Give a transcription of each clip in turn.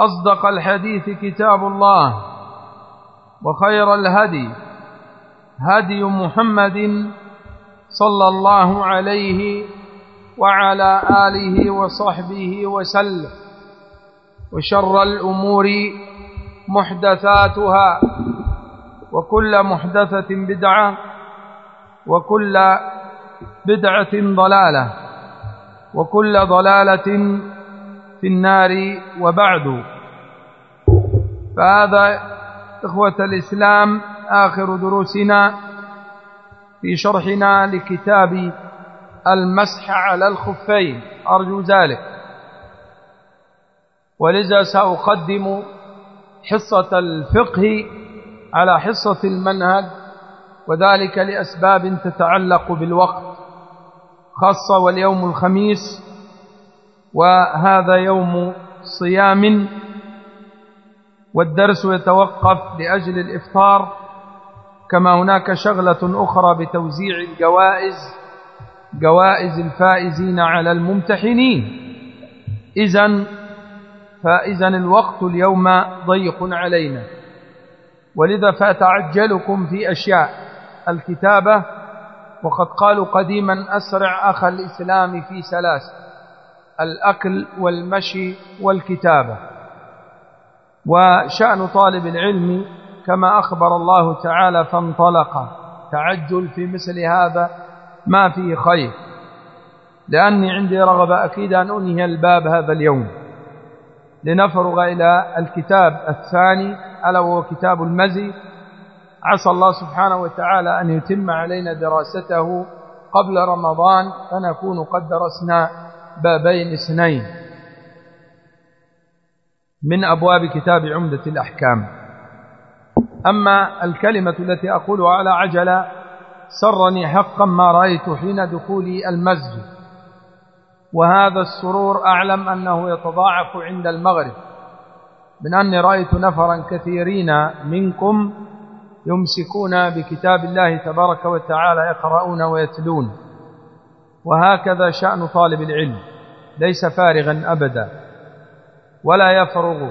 أصدق الحديث كتاب الله وخير الهدي هدي محمد صلى الله عليه وعلى آله وصحبه وسلم وشر الأمور محدثاتها وكل محدثة بدعة وكل بدعة ضلالة وكل ضلالة في النار وبعد. فهذا إخوة الإسلام آخر دروسنا في شرحنا لكتاب المسح على الخفين. أرجو ذلك. ولذا سأقدم حصة الفقه على حصة المنهج وذلك لأسباب تتعلق بالوقت خاصة واليوم الخميس وهذا يوم صيام والدرس يتوقف لأجل الإفطار كما هناك شغلة أخرى بتوزيع الجوائز جوائز الفائزين على الممتحنين. إذا فإذا الوقت اليوم ضيق علينا. ولذا فأتعجلكم في أشياء. الكتابة وقد قالوا قديما أسرع أخ الإسلام في ثلاث الأكل والمشي والكتابة. وشأن طالب العلم كما أخبر الله تعالى فانطلق. تعجل في مثل هذا ما فيه خير. لأني عندي رغبة أكيد أن أنهي الباب هذا اليوم. لنفرغ إلى الكتاب الثاني ألا وهو كتاب المزي. عسى الله سبحانه وتعالى أن يتم علينا دراسته قبل رمضان فنكون قد درسنا بابين اثنين. من أبواب كتاب عمدة الأحكام. أما الكلمة التي أقولها على عجلة سرني حقا ما رأيت حين دخولي المسجد. وهذا السرور أعلم أنه يتضاعف عند المغرب. من أني رأيت نفرا كثيرين منكم يمسكون بكتاب الله تبارك وتعالى يقرؤون ويتلون. وهكذا شأن طالب العلم ليس فارغا أبدا. ولا يفرغ.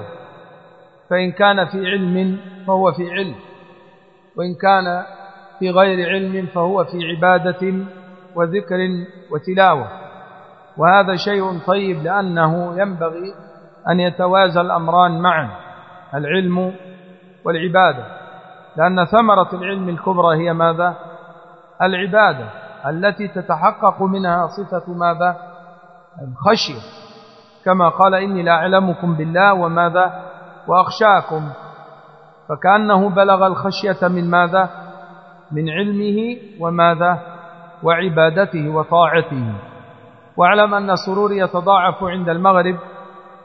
فإن كان في علم فهو في علم وإن كان في غير علم فهو في عبادة وذكر وتلاوة. وهذا شيء طيب لأنه ينبغي أن يتوازى الأمران معا العلم والعبادة. لأن ثمرة العلم الكبرى هي ماذا؟ العبادة التي تتحقق منها صفة ماذا؟ الخشية. كما قال إني لا أعلمكم بالله وماذا وأخشاكم. فكأنه بلغ الخشية من ماذا؟ من علمه وماذا؟ وعبادته وطاعته. واعلم أن سروري يتضاعف عند المغرب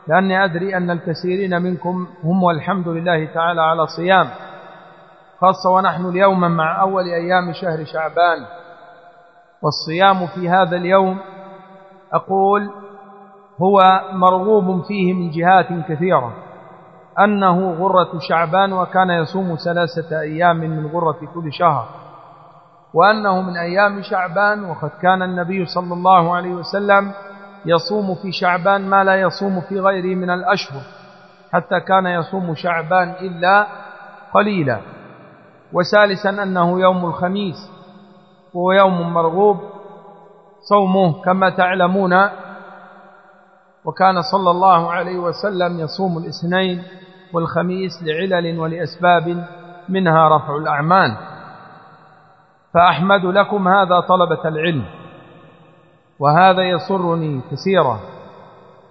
لأني أدري أن الكثيرين منكم هم والحمد لله تعالى على صيام خاصة ونحن اليوم مع أول أيام شهر شعبان. والصيام في هذا اليوم أقول هو مرغوب فيه من جهات كثيرة أنه غرة شعبان وكان يصوم ثلاثة أيام من غرة كل شهر وأنه من أيام شعبان وقد كان النبي صلى الله عليه وسلم يصوم في شعبان ما لا يصوم في غيره من الأشهر حتى كان يصوم شعبان إلا قليلا. وثالثا أنه يوم الخميس وهو يوم مرغوب صومه كما تعلمون وكان صلى الله عليه وسلم يصوم الاثنين والخميس لعلل ولأسباب منها رفع الأعمال. فأحمد لكم هذا طلبة العلم وهذا يسرني كثيرا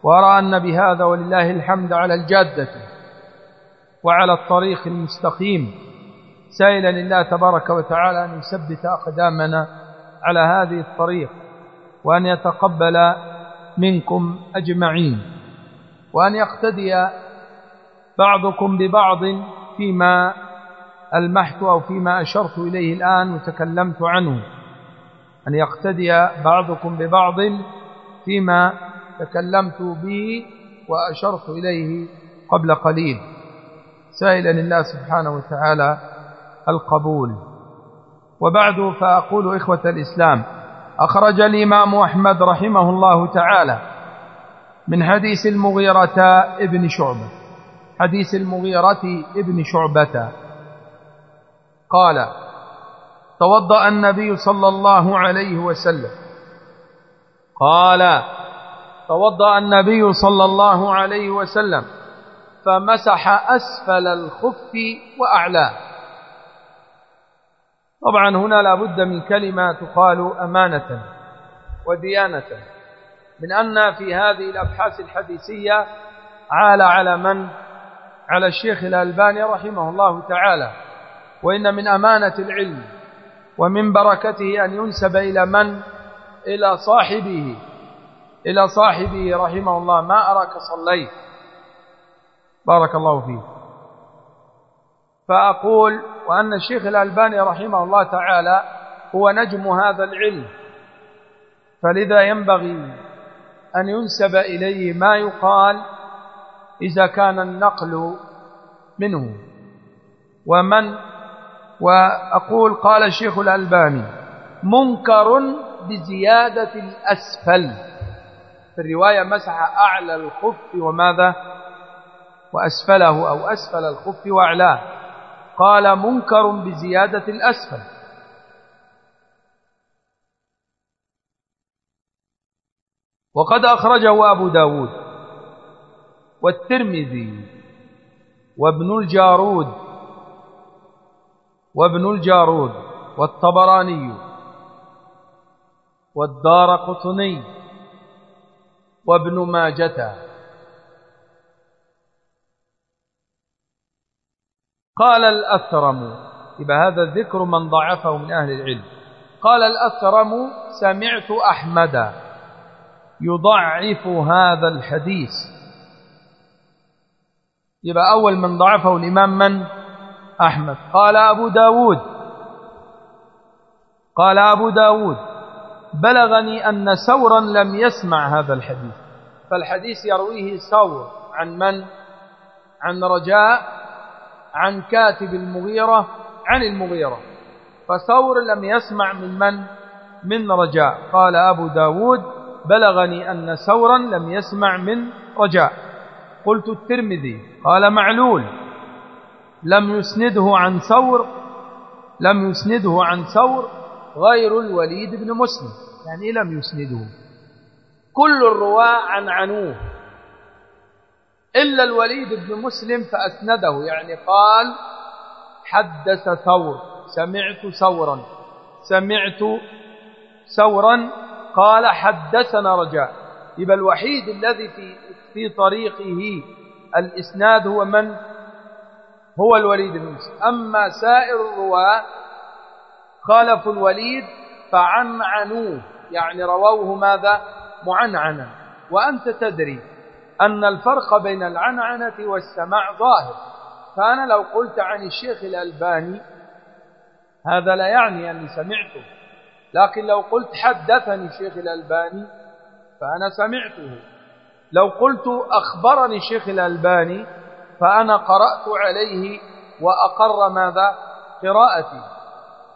وأرى أن بهذا ولله الحمد على الجادة وعلى الطريق المستقيم. سائلا لله تبارك وتعالى أن يثبت أقدامنا على هذه الطريق وأن يتقبل منكم أجمعين وأن يقتدي بعضكم ببعض فيما ألمحت أو فيما أشرت إليه الآن وتكلمت عنه. أن يقتدي بعضكم ببعض فيما تكلمت به وأشرت إليه قبل قليل. سائلا الله سبحانه وتعالى القبول. وبعد فأقول إخوة الإسلام أخرج الإمام أحمد رحمه الله تعالى من حديث المغيرة ابن شعبة. حديث المغيرة ابن شعبة. قال توضأ النبي صلى الله عليه وسلم. قال توضأ النبي صلى الله عليه وسلم فمسح أسفل الخف وأعلاه. طبعا هنا لا بد من كلمة تقال أمانة وديانة من أن في هذه الأبحاث الحديثية عال على من؟ على الشيخ الألباني رحمه الله تعالى وإن من أمانة العلم ومن بركته أن ينسب إلى من؟ إلى صاحبه إلى صاحبه رحمه الله. ما أراك صليت؟ بارك الله فيه فأقول وأن الشيخ الألباني رحمه الله تعالى هو نجم هذا العلم. فلذا ينبغي أن ينسب إليه ما يقال إذا كان النقل منه. ومن وأقول قال الشيخ الألباني منكر بزيادة الأسفل. في الرواية مسح أعلى الخف وماذا؟ وأسفله أو أسفل الخف وأعلاه. قال منكر بزيادة الأسفل. وقد أخرجه أبو داود والترمذي وابن الجارود وابن الجارود والطبراني والدار قطني وابن ماجة قال الأثرم. يبقى هذا الذكر من ضعفه من أهل العلم. قال الأثرم سمعت أحمد يضعف هذا الحديث. يبقى أول من ضعفه الإمام من؟ أحمد. قال أبو داود. قال أبو داود بلغني أن سورا لم يسمع هذا الحديث. فالحديث يرويه سور عن من؟ عن رجاء عن كاتب المغيرة عن المغيرة. فثور لم يسمع من من؟ من رجاء. قال أبو داود بلغني أن ثورا لم يسمع من رجاء. قلت الترمذي. قال معلول لم يسنده عن ثور لم يسنده عن ثور غير الوليد بن مسلم. يعني لم يسنده. كل الرواة عن عنوه. إلا الوليد بن مسلم فأسنده يعني قال حدث ثور سمعت ثورا سمعت ثورا قال حدثنا رجاء. يبقى الوحيد الذي في, في طريقه الإسناد هو من؟ هو الوليد بن مسلم. أما سائر الرواة خالفوا الوليد فعنعنوه يعني رووه ماذا؟ معنعنا. وأنت تدري أن الفرق بين العنعنة والسماع ظاهر. فأنا لو قلت عن الشيخ الألباني هذا لا يعني أني سمعته. لكن لو قلت حدثني الشيخ الألباني فأنا سمعته. لو قلت أخبرني الشيخ الألباني فأنا قرأت عليه وأقر ماذا؟ قراءتي.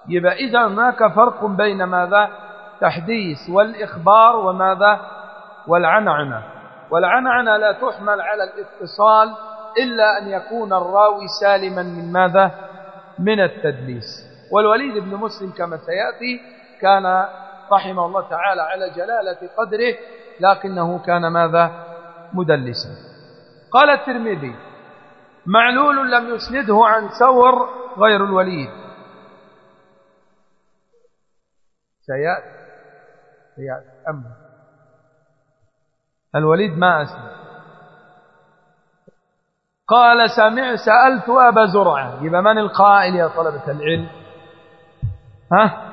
يبقى إذا هناك فرق بين ماذا؟ تحديث والإخبار وماذا؟ والعنعنة. والعنعنة لا تحمل على الاتصال إلا أن يكون الراوي سالما من ماذا؟ من التدليس. والوليد بن مسلم كما سيأتي كان رحمه الله تعالى على جلالة قدره لكنه كان ماذا؟ مدلسا. قال الترمذي معلول لم يسنده عن ثور غير الوليد. سيأتي. سيأتي. أما الوليد ما أسند قال سمع سألت أبا زرعة. يبقى من القائل يا طلبة العلم؟ ها؟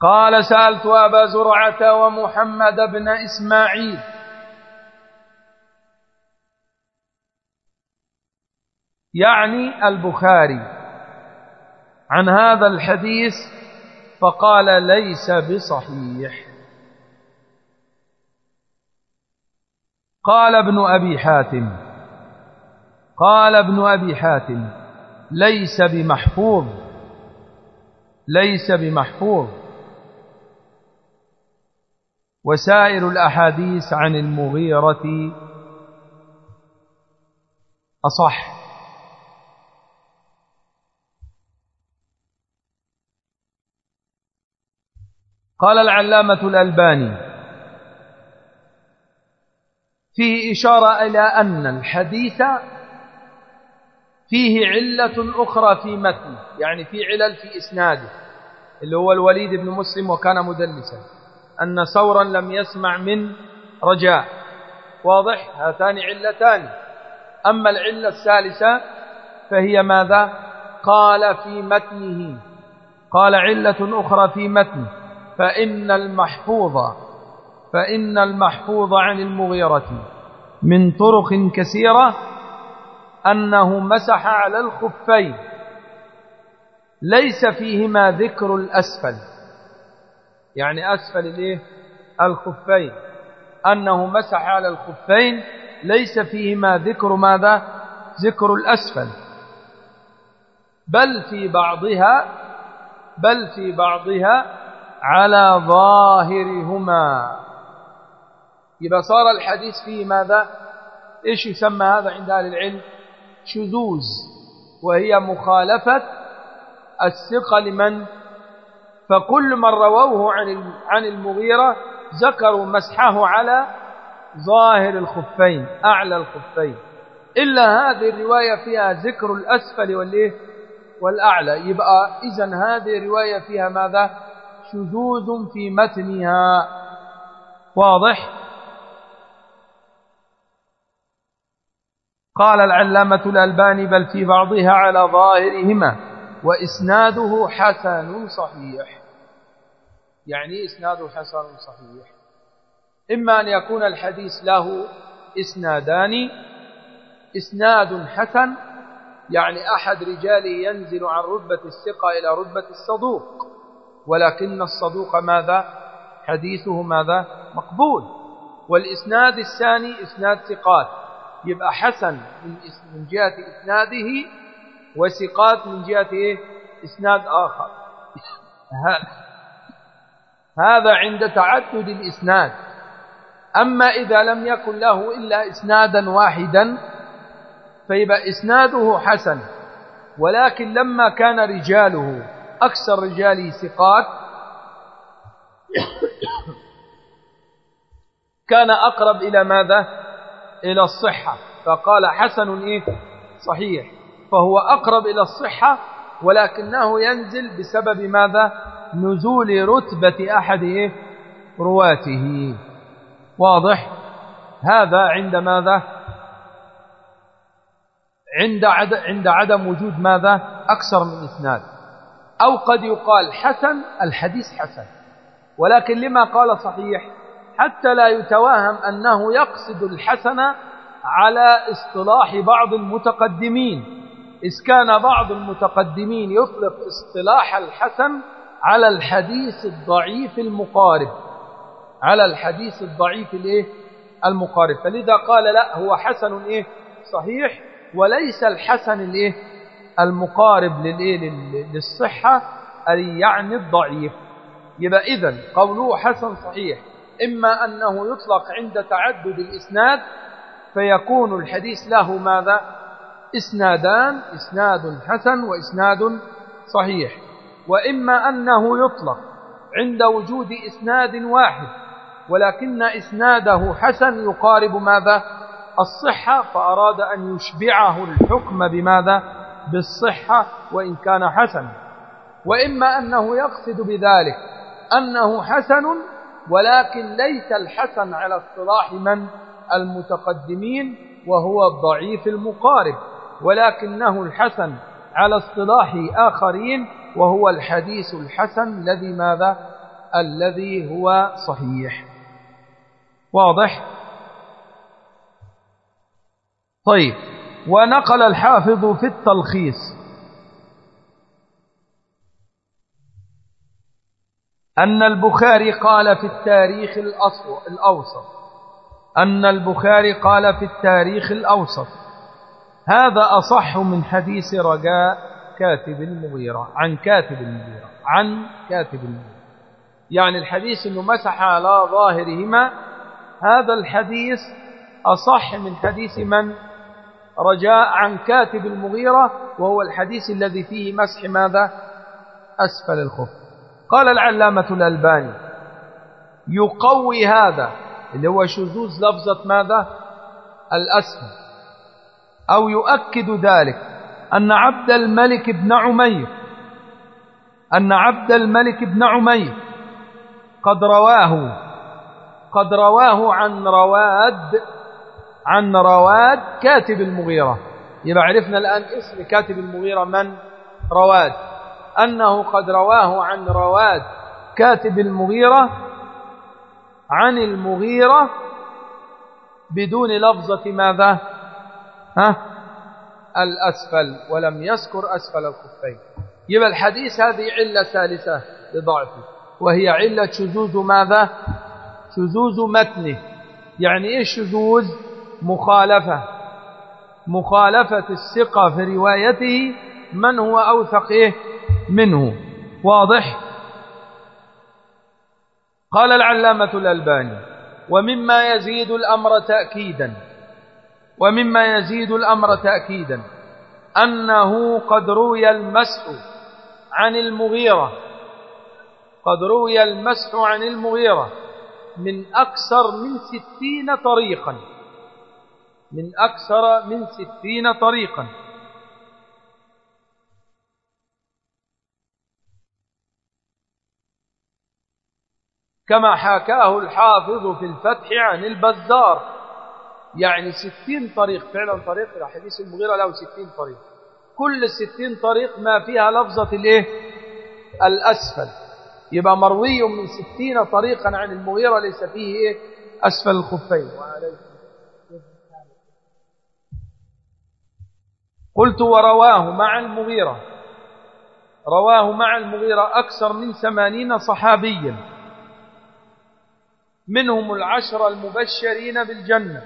قال سألت أبا زرعة ومحمد بن إسماعيل. يعني البخاري. عن هذا الحديث فقال ليس بصحيح. قال ابن أبي حاتم قال ابن أبي حاتم ليس بمحفوظ ليس بمحفوظ. وسائر الأحاديث عن المغيرة أصح. قال العلامة الألباني فيه إشارة إلى أن الحديث فيه علة أخرى في متن يعني في علل في إسناده اللي هو الوليد بن مسلم وكان مدلسا أن ثورا لم يسمع من رجاء. واضح؟ هاتان علتان. أما العلة الثالثة فهي ماذا؟ قال في متنه. قال علة أخرى في متنه فإن المحفوظ فإن المحفوظ عن المغيرة من طرق كثيرة أنه مسح على الخفين ليس فيهما ذكر الأسفل. يعني أسفل الإيه؟ الخفين. أنه مسح على الخفين ليس فيهما ذكر ماذا؟ ذكر الأسفل. بل في بعضها بل في بعضها على ظاهرهما. يبقى صار الحديث فيه ماذا؟ إيش يسمى هذا عند أهل العلم؟ شذوذ وهي مخالفة الثقة لمن؟ فكل من رووه عن عن المغيرة ذكروا مسحه على ظاهر الخفين أعلى الخفين. إلا هذه الرواية فيها ذكر الأسفل والإيه؟ والأعلى. يبقى إذا هذه الرواية فيها ماذا؟ شذوذ في متنها. واضح؟ قال العلامة الألباني بل في بعضها على ظاهرهما وإسناده حسن صحيح. يعني إسناده حسن صحيح؟ إما أن يكون الحديث له إسنادان. إسناد حسن يعني أحد رجاله ينزل عن رتبة الثقة إلى رتبة الصدوق ولكن الصدوق ماذا؟ حديثه ماذا؟ مقبول. والإسناد الثاني إسناد ثقات. يبقى حسن من جهة إسناده وثقات من جهة إيه؟ إسناد آخر. هذا عند تعدد الإسناد. أما إذا لم يكن له إلا إسنادا واحدا فيبقى إسناده حسن. ولكن لما كان رجاله أكثر رجاله ثقات كان أقرب إلى ماذا؟ إلى الصحة. فقال حسن إيه؟ صحيح. فهو أقرب إلى الصحة ولكنه ينزل بسبب ماذا؟ نزول رتبة أحد إيه؟ رواته. واضح؟ هذا عند ماذا؟ عند عند عدم وجود ماذا؟ أكثر من إسناد أو قد يقال حسن الحديث حسن. ولكن لما قال صحيح حتى لا يتوهم أنه يقصد الحسن على اصطلاح بعض المتقدمين. إذ كان بعض المتقدمين يطلق اصطلاح الحسن على الحديث الضعيف المقارب. على الحديث الضعيف الإيه؟ المقارب. فلذا قال لا هو حسن إيه؟ صحيح وليس الحسن الإيه؟ المقارب للإيه؟ للصحة أي يعني الضعيف. يبقى إذن قوله حسن صحيح. إما أنه يطلق عند تعدد الإسناد فيكون الحديث له ماذا؟ إسنادان إسناد حسن وإسناد صحيح. وإما أنه يطلق عند وجود إسناد واحد ولكن إسناده حسن يقارب ماذا؟ الصحة فأراد أن يشبعه الحكم بماذا؟ بالصحة وإن كان حسن. وإما أنه يقصد بذلك أنه حسن ولكن ليس الحسن على اصطلاح من؟ المتقدمين وهو الضعيف المقارب. ولكنه الحسن على اصطلاح آخرين وهو الحديث الحسن الذي ماذا؟ الذي هو صحيح. واضح؟ طيب. ونقل الحافظ في التلخيص. أن البخاري قال في التاريخ الأوسط. أن البخاري قال في التاريخ الأوسط. هذا أصح من حديث رجاء كاتب المغيرة عن كاتب المغيرة عن كاتب المغيرة. يعني الحديث أنه مسح على ظاهرهما هذا الحديث أصح من حديث من؟ رجاء عن كاتب المغيرة وهو الحديث الذي فيه مسح ماذا؟ أسفل الخف قال العلامة الألباني يقوي هذا اللي هو شذوذ لفظة ماذا؟ الأسفل أو يؤكد ذلك أن عبد الملك بن عمير أن عبد الملك بن عمير قد رواه قد رواه عن رواد عن رواد كاتب المغيرة. يبقى عرفنا الآن اسم كاتب المغيرة من؟ رواد. أنه قد رواه عن رواد كاتب المغيرة عن المغيرة بدون لفظة ماذا؟ ها؟ الأسفل ولم يذكر أسفل الخفين. يبقى الحديث هذه علة ثالثة لضعفه وهي علة شذوذ ماذا؟ شذوذ متنه. يعني إيش شذوذ؟ مخالفة. مخالفة الثقة في روايته من هو أوثق إيه؟ منه. واضح؟ قال العلامة الألباني ومما يزيد الأمر تأكيدا. ومما يزيد الأمر تأكيدا. أنه قد روي المسح عن المغيرة. قد روي المسح عن المغيرة. من أكثر من ستين طريقا. من أكثر من ستين طريقا. كما حكاه الحافظ في الفتح عن البزار. يعني ستين طريق فعلا طريق حديث المغيرة له ستين طريق. كل الستين طريق ما فيها لفظة الإيه؟ الأسفل. يبقى مروي من ستين طريقا عن المغيرة ليس فيه إيه؟ أسفل الخفين. قلت ورواه مع المغيرة. رواه مع المغيرة أكثر من ثمانين صحابيا. منهم العشر المبشرين بالجنة.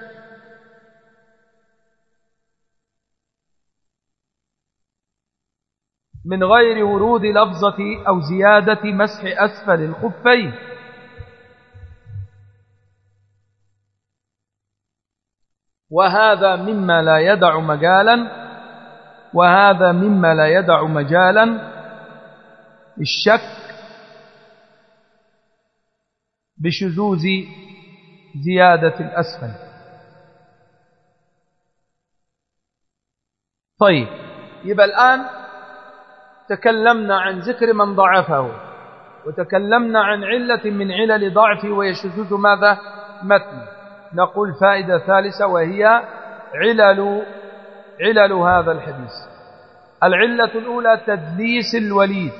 من غير ورود لفظة أو زيادة مسح أسفل الخفين. وهذا مما لا يدع مجالا وهذا مما لا يدع مجالا. الشك بشذوذ زيادة الأسفل. طيب يبقى الآن تكلمنا عن ذكر من ضعفه وتكلمنا عن علة من علل ضعفه وهي شذوذ ماذا؟ متن. نقول فائدة ثالثة وهي علل علل هذا الحديث. العلة الأولى تدليس الوليد.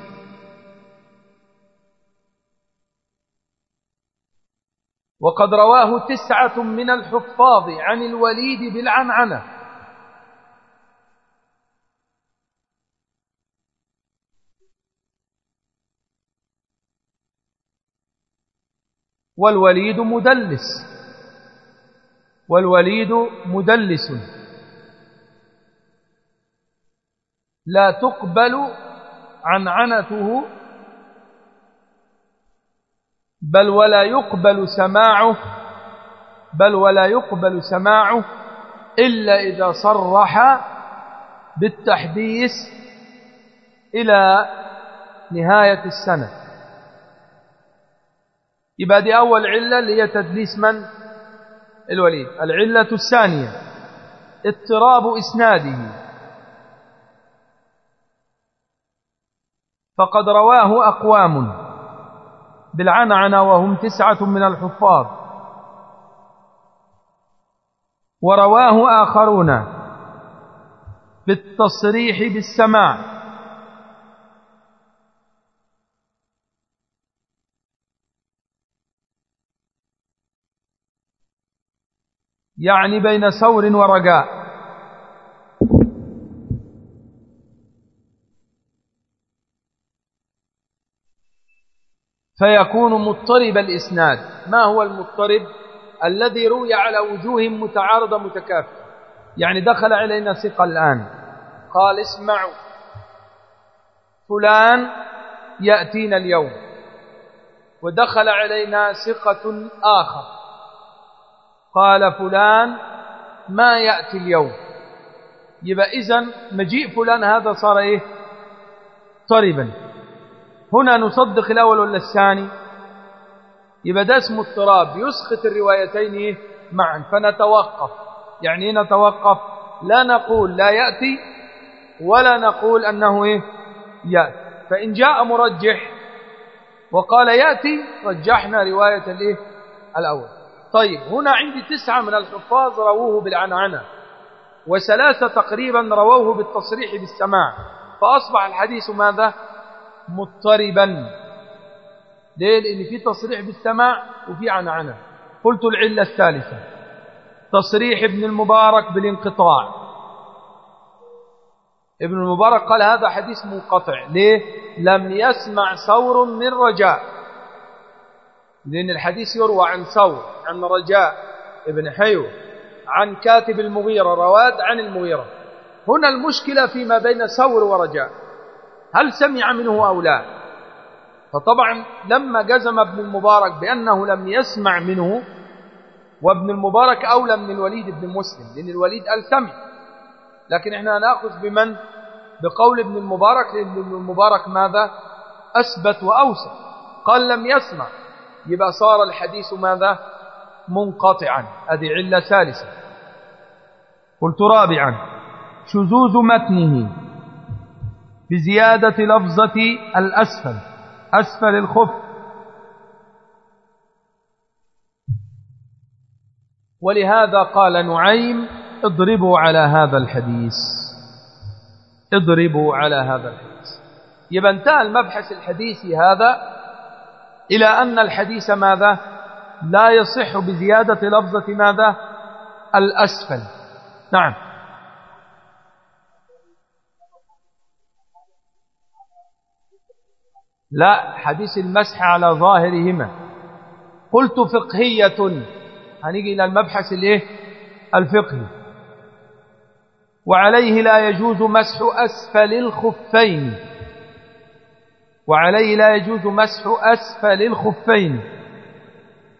وقد رواه تسعة من الحفاظ عن الوليد بالعنعنة. والوليد مدلس. والوليد مدلس. لا تقبل عنعنته بل ولا يقبل سماعه بل ولا يقبل سماعه إلا إذا صرح بالتحديث إلى نهاية السنة. يبقى دي أول علة اللي هي تدليس من؟ الوليد. العلة الثانية اضطراب إسناده. فقد رواه أقوام. بالعنعنة وهم تسعة من الحفاظ. ورواه آخرون بالتصريح بالسماع. يعني بين ثور ورجاء فيكون مضطرب الإسناد. ما هو المضطرب؟ الذي روي على وجوه متعارضة متكافئة. يعني دخل علينا ثقة الآن. قال اسمعوا. فلان يأتينا اليوم. ودخل علينا ثقة آخر. قال فلان ما يأتي اليوم. يبقى إذن مجيء فلان هذا صار إيه؟ طربا. هنا نصدق الأول ولا الثاني؟ يبقى ده اسمه اضطراب يسخط الروايتين معا. فنتوقف. يعني نتوقف؟ لا نقول لا يأتي ولا نقول أنه إيه؟ يأتي. فإن جاء مرجح وقال يأتي رجحنا رواية الإيه؟ الأول. طيب هنا عندي تسعة من الحفاظ رووه بالعنعنة وثلاثة تقريبا رووه بالتصريح بالسماع. فأصبح الحديث ماذا؟ مضطربا. ليه؟ لأن في تصريح بالسماع وفي عنعنة. قلت العلة الثالثة. تصريح ابن المبارك بالانقطاع. ابن المبارك قال هذا حديث منقطع. ليه؟ لم يسمع ثور من رجاء. لأن الحديث يروى عن ثور عن رجاء ابن حيو عن كاتب المغيرة رواد عن المغيرة. هنا المشكلة فيما بين ثور ورجاء. هل سمع منه أو لا؟ فطبعا لما جزم ابن المبارك بأنه لم يسمع منه وابن المبارك أولى من الوليد بن مسلم لأن الوليد قال سمع. لكن إحنا نأخذ بمن؟ بقول ابن المبارك لأن ابن المبارك ماذا؟ أثبت وأوسع. قال لم يسمع. يبقى صار الحديث ماذا؟ منقطعا. هذه علة ثالثة. قلت رابعا. شذوذ متنه. بزيادة لفظة الأسفل أسفل الخف. ولهذا قال نعيم اضربوا على هذا الحديث. اضربوا على هذا الحديث. يبقى انتهى المبحث الحديثي هذا إلى أن الحديث ماذا؟ لا يصح بزيادة لفظة ماذا؟ الأسفل. نعم. لا حديث المسح على ظاهرهما. قلت فقهية. هنيجي إلى المبحث الإيه؟ الفقهي. وعليه لا يجوز مسح أسفل الخفين. وعليه لا يجوز مسح أسفل الخفين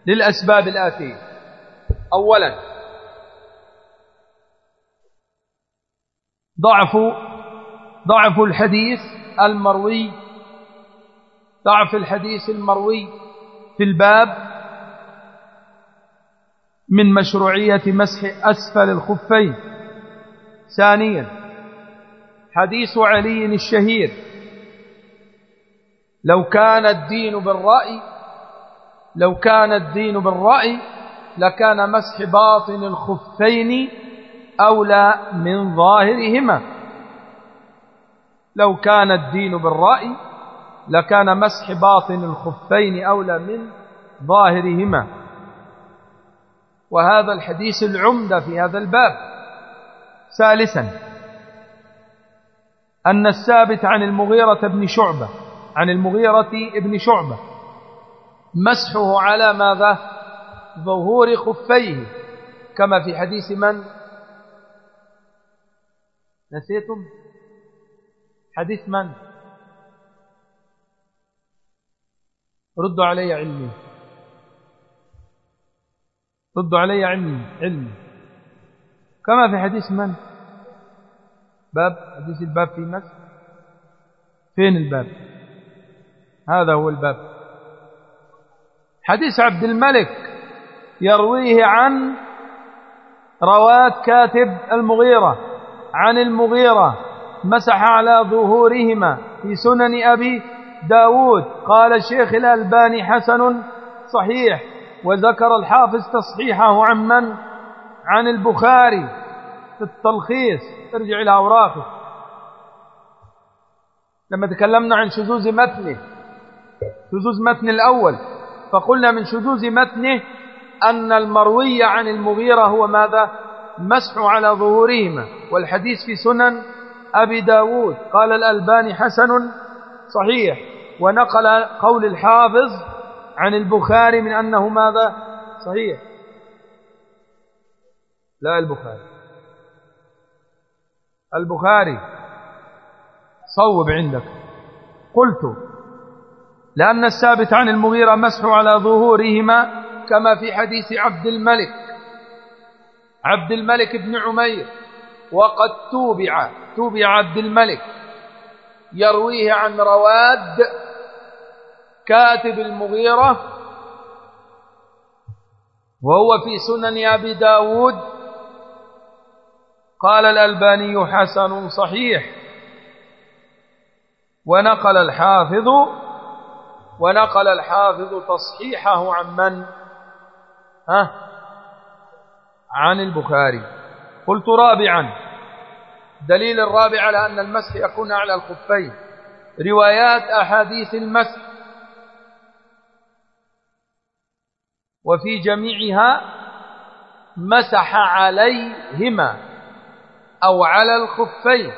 للأسباب الآتية. أولا ضعف ضعف الحديث المروي ضعف الحديث المروي في الباب من مشروعية مسح أسفل الخفين. ثانيا حديث علي الشهير لو كان الدين بالرأي لو كان الدين بالرأي لكان مسح باطن الخفين أولى من ظاهرهما. لو كان الدين بالرأي لكان مسح باطن الخفين أولى من ظاهرهما. وهذا الحديث العمدة في هذا الباب. ثالثا أن الثابت عن المغيرة بن شعبة عن المغيرة ابن شعبة مسحه على ماذا؟ ظهور خفيه. كما في حديث من؟ نسيتم؟ حديث من؟ ردوا علي علمي. ردوا علي علمي علمي. كما في حديث من؟ باب حديث الباب في مس فين الباب؟ هذا هو الباب. حديث عبد الملك يرويه عن رواه كاتب المغيرة عن المغيرة مسح على ظهورهما في سنن أبي داود قال الشيخ الألباني حسن صحيح وذكر الحافظ تصحيحه عن من؟ عن البخاري في التلخيص. ارجع إلى أوراقه. لما تكلمنا عن شذوذ متنه شذوذ متن الأول فقلنا من شذوذ متنه أن المروي عن المغيرة هو ماذا؟ مسح على ظهورهما. والحديث في سنن أبي داود قال الألباني حسن صحيح. ونقل قول الحافظ عن البخاري من أنه ماذا؟ صحيح. لا البخاري. البخاري صوب عندك. قلت لأن الثابت عن المغيرة مسح على ظهورهما كما في حديث عبد الملك. عبد الملك بن عمير وقد توبع توبع عبد الملك. يرويه عن رواد كاتب المغيرة وهو في سنن أبي داود قال الألباني حسن صحيح ونقل الحافظ ونقل الحافظ تصحيحه عن من؟ ها؟ عن البخاري. قلت رابعا. دليل الرابع على أن المسح يكون على الخفين. روايات أحاديث المسح. وفي جميعها مسح عليهما أو على الخفين.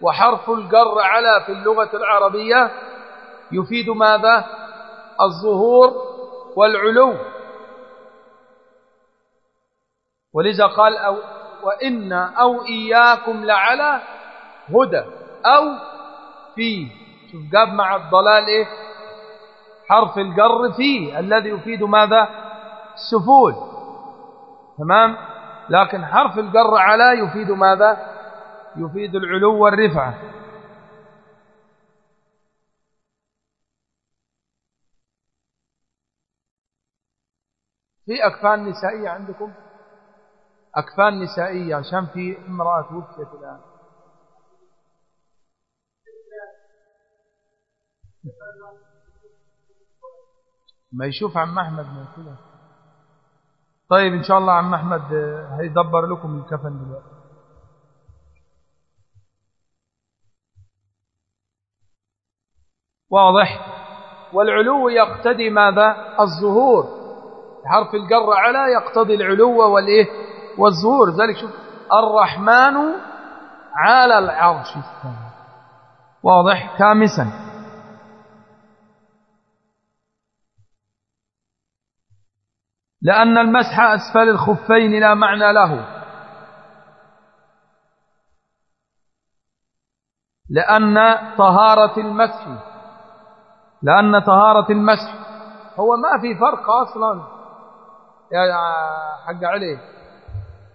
وحرف الجر على في اللغة العربية يفيد ماذا؟ الظهور والعلو. ولذا قال أو وإن أو إياكم لعلى هدى أو في. شوف جاب مع الضلال إيه؟ حرف الجر فيه. الذي يفيد ماذا؟ السفول. تمام؟ لكن حرف الجر على يفيد ماذا؟ يفيد العلو والرفعة في أكفان نسائية عندكم؟ أكفان نسائية عشان في امرأة توفيت الآن. ما يشوف عم أحمد من كده. طيب إن شاء الله عم أحمد هيدبر لكم الكفن دلوقتي. واضح؟ والعلو يقتضي ماذا؟ الظهور. حرف الجر على يقتضي العلو والإيه؟ والظهور ذلك شوف الرحمن على العرش. واضح؟ خامسا لأن المسح أسفل الخفين لا معنى له. لأن طهارة المسح لأن طهارة المسح هو ما في فرق أصلا. يا حق عليه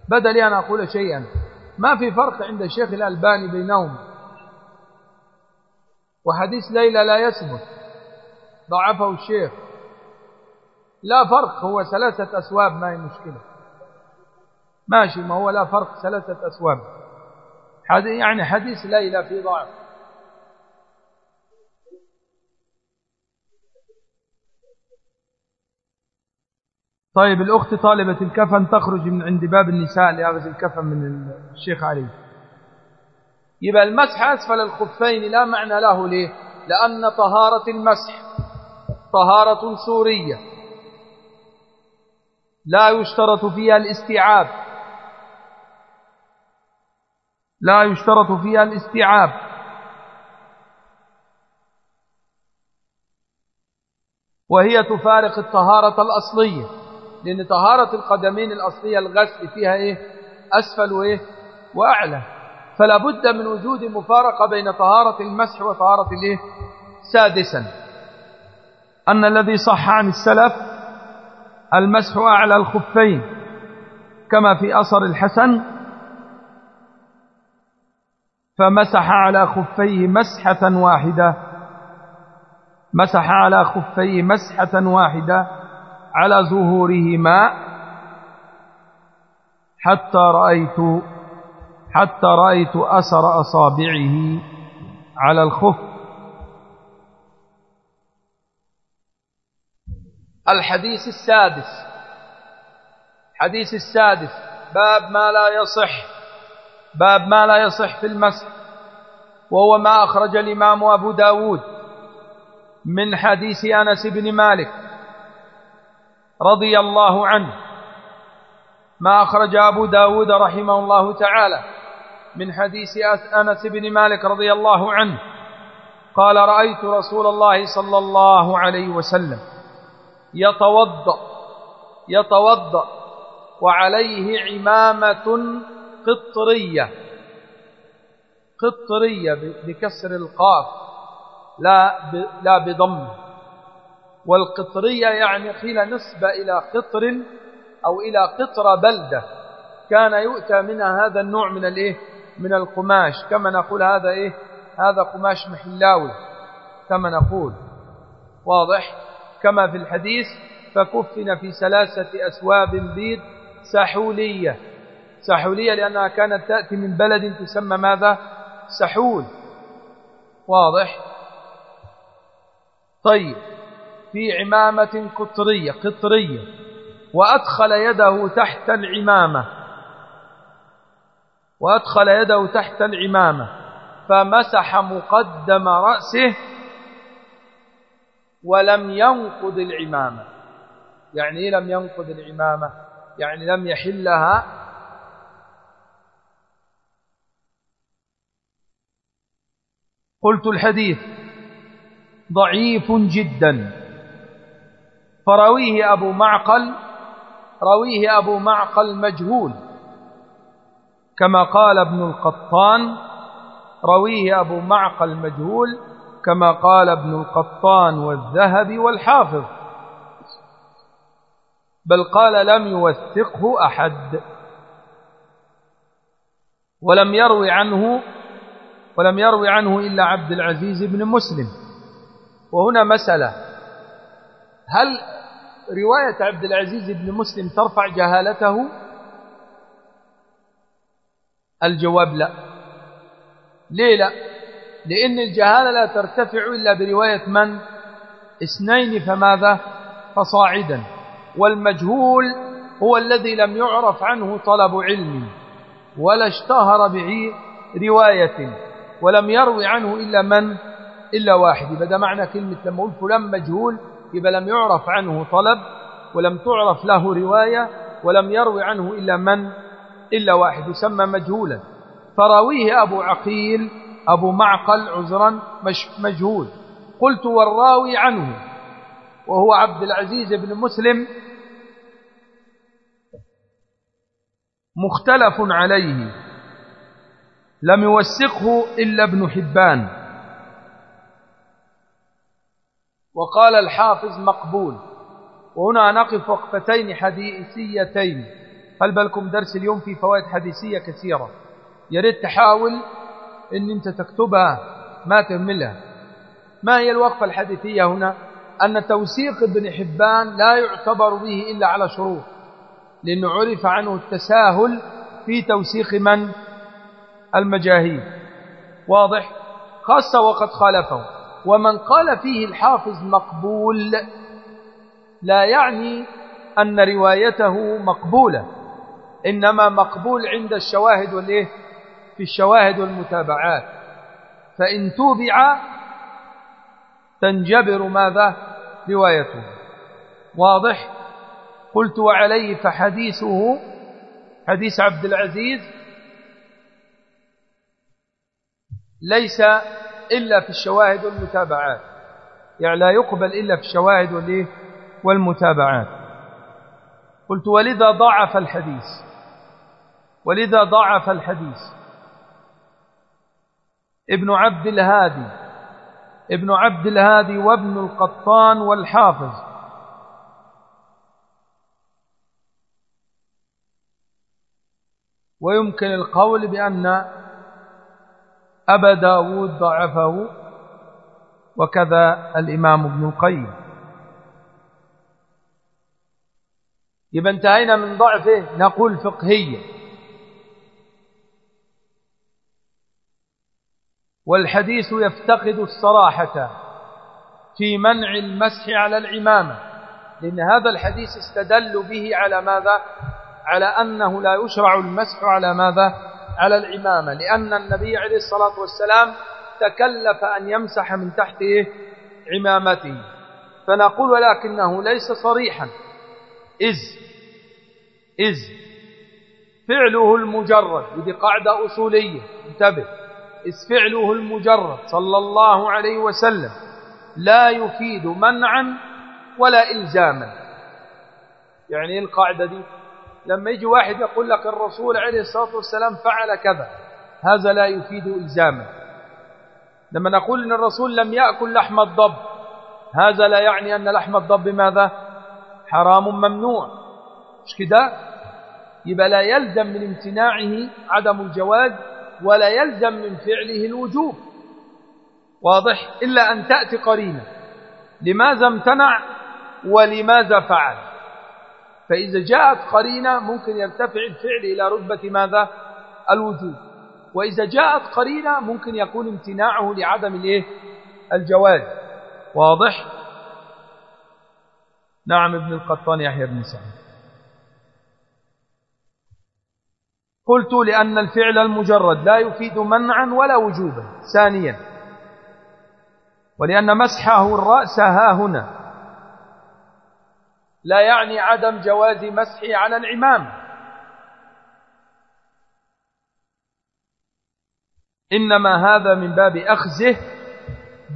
بدل أن أقول شيئا. ما في فرق عند الشيخ الألباني بينهم وحديث ليلى لا يثبت. ضعفه الشيخ. لا فرق هو ثلاثة أسواب ما هي مشكلة. ماشي ما هو لا فرق ثلاثة أسواب يعني حديث ليلى في ضعف. طيب الأخت طالبة الكفن تخرج من عند باب النساء لأخذ الكفن من الشيخ علي. يبقى المسح أسفل الخفين لا معنى له ليه؟ لأن طهارة المسح طهارة سورية. لا يشترط فيها الاستيعاب. لا يشترط فيها الاستيعاب. وهي تفارق الطهارة الأصلية. لأن طهارة القدمين الأصلية الغسل فيها إيه؟ أسفل وإيه؟ وأعلى. فلا بد من وجود مفارقة بين طهارة المسح وطهارة الإيه؟ سادسا. أن الذي صح عن السلف المسح أعلى الخفين كما في أثر الحسن فمسح على خفيه مسحة واحدة. مسح على خفيه مسحة واحدة. على ظهورهما حتى رأيت حتى رأيت أثر أصابعه على الخف. الحديث السادس حديث السادس باب ما لا يصح باب ما لا يصح في المسح وهو ما أخرج الإمام أبو داود من حديث أنس بن مالك. رضي الله عنه ما أخرج أبو داود رحمه الله تعالى من حديث أنس بن مالك رضي الله عنه قال رأيت رسول الله صلى الله عليه وسلم يتوضأ يتوضأ وعليه عمامة قطرية قطرية بكسر القاف لا لا بضم. والقطرية يعني قيل نسبة إلى قطر أو إلى قطر بلدة. كان يؤتى منها هذا النوع من الإيه؟ من القماش. كما نقول هذا إيه؟ هذا قماش محلاوي. كما نقول. واضح؟ كما في الحديث فكفن في ثلاثة أسواب بيض سحولية. سحولية لأنها كانت تأتي من بلد تسمى ماذا؟ سحول. واضح؟ طيب. في عمامة قطرية قطرية وأدخل يده تحت العمامة. وأدخل يده تحت العمامة فمسح مقدم رأسه ولم ينقض العمامة. يعني إيه لم ينقض العمامة؟ يعني لم يحلها. قلت الحديث ضعيف جدا. فرويه أبو معقل رويه أبو معقل مجهول. كما قال ابن القطان رويه أبو معقل مجهول كما قال ابن القطان والذهبي والحافظ. بل قال لم يوثقه أحد. ولم يروي عنه ولم يروي عنه إلا عبد العزيز بن مسلم. وهنا مسألة. هل رواية عبد العزيز بن مسلم ترفع جهالته؟ الجواب لا. ليه لا؟ لأن الجهالة لا ترتفع إلا برواية من؟ اثنين فماذا؟ فصاعدا. والمجهول هو الذي لم يعرف عنه طلب علم ولا اشتهر به رواية ولم يروي عنه إلا من؟ إلا واحد. ده معنى كلمة لما أقول فلان مجهول يبقى لم يعرف عنه طلب ولم تعرف له رواية ولم يروي عنه إلا من؟ إلا واحد يسمى مجهولا. فراويه أبو عقيل أبو معقل عذرا مجهول. قلت والراوي عنه وهو عبد العزيز بن مسلم. مختلف عليه. لم يوثقه إلا ابن حبان. وقال الحافظ مقبول. وهنا نقف وقفتين حديثيتين. هل بالكم درس اليوم في فوائد حديثية كثيرة؟ يريد تحاول إن أنت تكتبها ما تهملها. ما هي الوقفة الحديثية هنا؟ أن توثيق ابن حبان لا يعتبر به إلا على شروط لأنه عرف عنه التساهل في توثيق من؟ المجاهيل. واضح؟ خاصة وقد خالفه. ومن قال فيه الحافظ مقبول لا يعني أن روايته مقبولة إنما مقبول عند الشواهد والإيه؟ في الشواهد والمتابعات. فإن توبع تنجبر ماذا؟ روايته. واضح؟ قلت وعليه فحديثه حديث عبد العزيز ليس إلا في الشواهد والمتابعات. يعني لا يقبل إلا في الشواهد والمتابعات. قلت ولذا ضعف الحديث؟ ولذا ضعف الحديث؟ ابن عبد الهادي ابن عبد الهادي وابن القطان والحافظ. ويمكن القول بأن أبا داود ضعفه وكذا الإمام ابن القيم. يبقى انتهينا من ضعفه نقول فقهية. والحديث يفتقد الصراحة في منع المسح على العمامة لأن هذا الحديث استدلوا به على ماذا؟ على أنه لا يشرع المسح على ماذا؟ على العمامة لأن النبي عليه الصلاة والسلام تكلف أن يمسح من تحت عمامته. فنقول ولكنه ليس صريحا. إذ إذ فعله المجرد ودي قاعدة أصولية انتبه. إذ فعله المجرد صلى الله عليه وسلم لا يفيد منعا ولا إلزاما. يعني القاعدة دي؟ لما يجي واحد يقول لك الرسول عليه الصلاة والسلام فعل كذا هذا لا يفيد إلزاما لما نقول أن الرسول لم يأكل لحم الضب هذا لا يعني أن لحم الضب ماذا؟ حرام ممنوع. مش كده؟ يبقى لا يلزم من امتناعه عدم الجواز ولا يلزم من فعله الوجوب. واضح؟ إلا أن تأتي قرينة. لماذا امتنع ولماذا فعل؟ فإذا جاءت قرينة ممكن يرتفع الفعل إلى رتبة ماذا؟ الوجود. وإذا جاءت قرينة ممكن يكون امتناعه لعدم الإيه؟ الجواز. واضح؟ نعم ابن القطان يحيى بن سعيد. قلت لأن الفعل المجرد لا يفيد منعا ولا وجوبا. ثانيا ولأن مسحه الرأس ها هنا. لا يعني عدم جواز مسحه على العمام إنما هذا من باب أخذه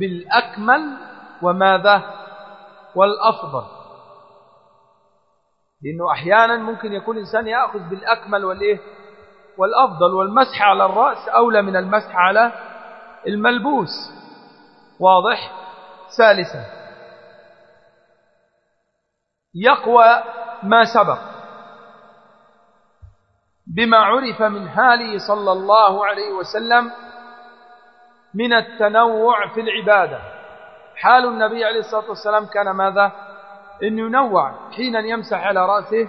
بالأكمل وماذا؟ والأفضل. لأنه أحيانا ممكن يكون إنسان يأخذ بالأكمل والإيه؟ والأفضل. والمسح على الرأس أولى من المسح على الملبوس. واضح؟ ثالثا. يقوى ما سبق بما عرف من حاله صلى الله عليه وسلم من التنوع في العبادة. حال النبي عليه الصلاة والسلام كان ماذا؟ إن ينوع حينا يمسح على رأسه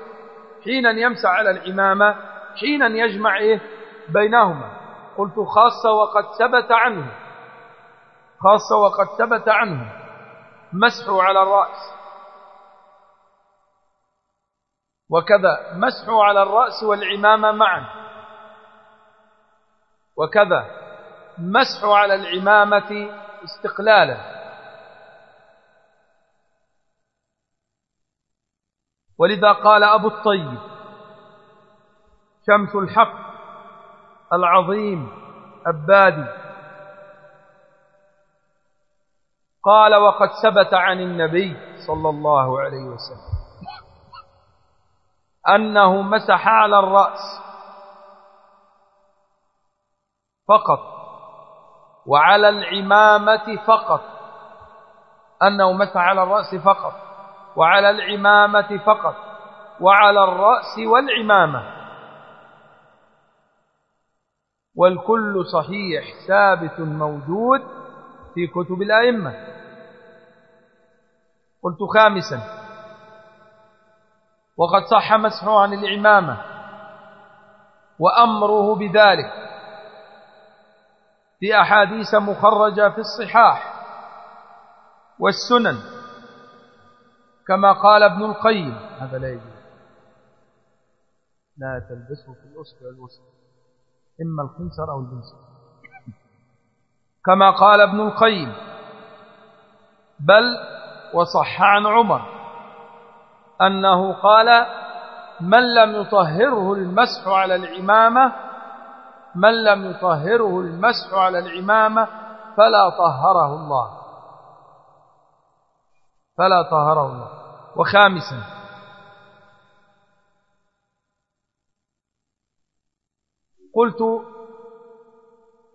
حينا يمسح على الإمامة حينا يجمع بينهما. قلت خاصة وقد ثبت عنه خاصة وقد ثبت عنه. مسحه على الرأس. وكذا مسح على الرأس والعمامة معا. وكذا مسح على العمامة استقلالا. ولذا قال أبو الطيب شمس الحق العظيم أبادي قال وقد ثبت عن النبي صلى الله عليه وسلم. أنه مسح على الرأس فقط وعلى العمامة فقط أنه مسح على الرأس فقط وعلى العمامة فقط وعلى الرأس والعمامة. والكل صحيح ثابت موجود في كتب الأئمة. قلت خامسا وقد صح مسحه عن العمامة وأمره بذلك في أحاديث مخرجة في الصحاح والسنن كما قال ابن القيم. هذا لا يجوز. لا تلبسه في الأصل والوسط. إما الخنصر أو البنصر. كما قال ابن القيم. بل وصح عن عمر. أنه قال من لم يطهره المسح على العمامة من لم يطهره المسح على العمامة فلا طهره الله. فلا طهره الله. وخامسا قلت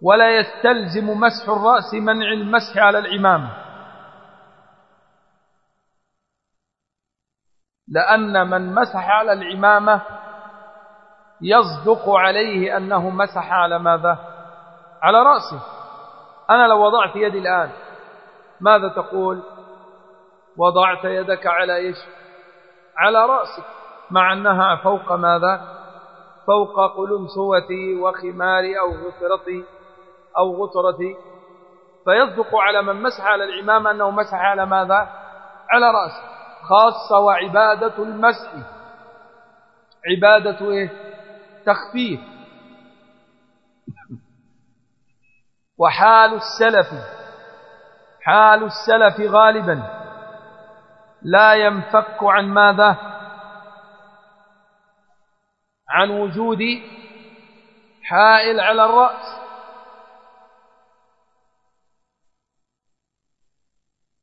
ولا يستلزم مسح الرأس منع المسح على العمامة. لأن من مسح على العمامة يصدق عليه أنه مسح على ماذا؟ على رأسه. أنا لو وضعت يدي الآن ماذا تقول؟ وضعت يدك على إيش؟ على رأسك مع أنها فوق ماذا؟ فوق قلنسوتي وخماري أو غفرتي أو غترتي فيصدق على من مسح على العمامة أنه مسح على ماذا؟ على رأسه. خاصة وعبادة المسح عبادة إيه؟ تخفيف. وحال السلف. حال السلف غالبا. لا ينفك عن ماذا؟ عن وجود حائل على الرأس.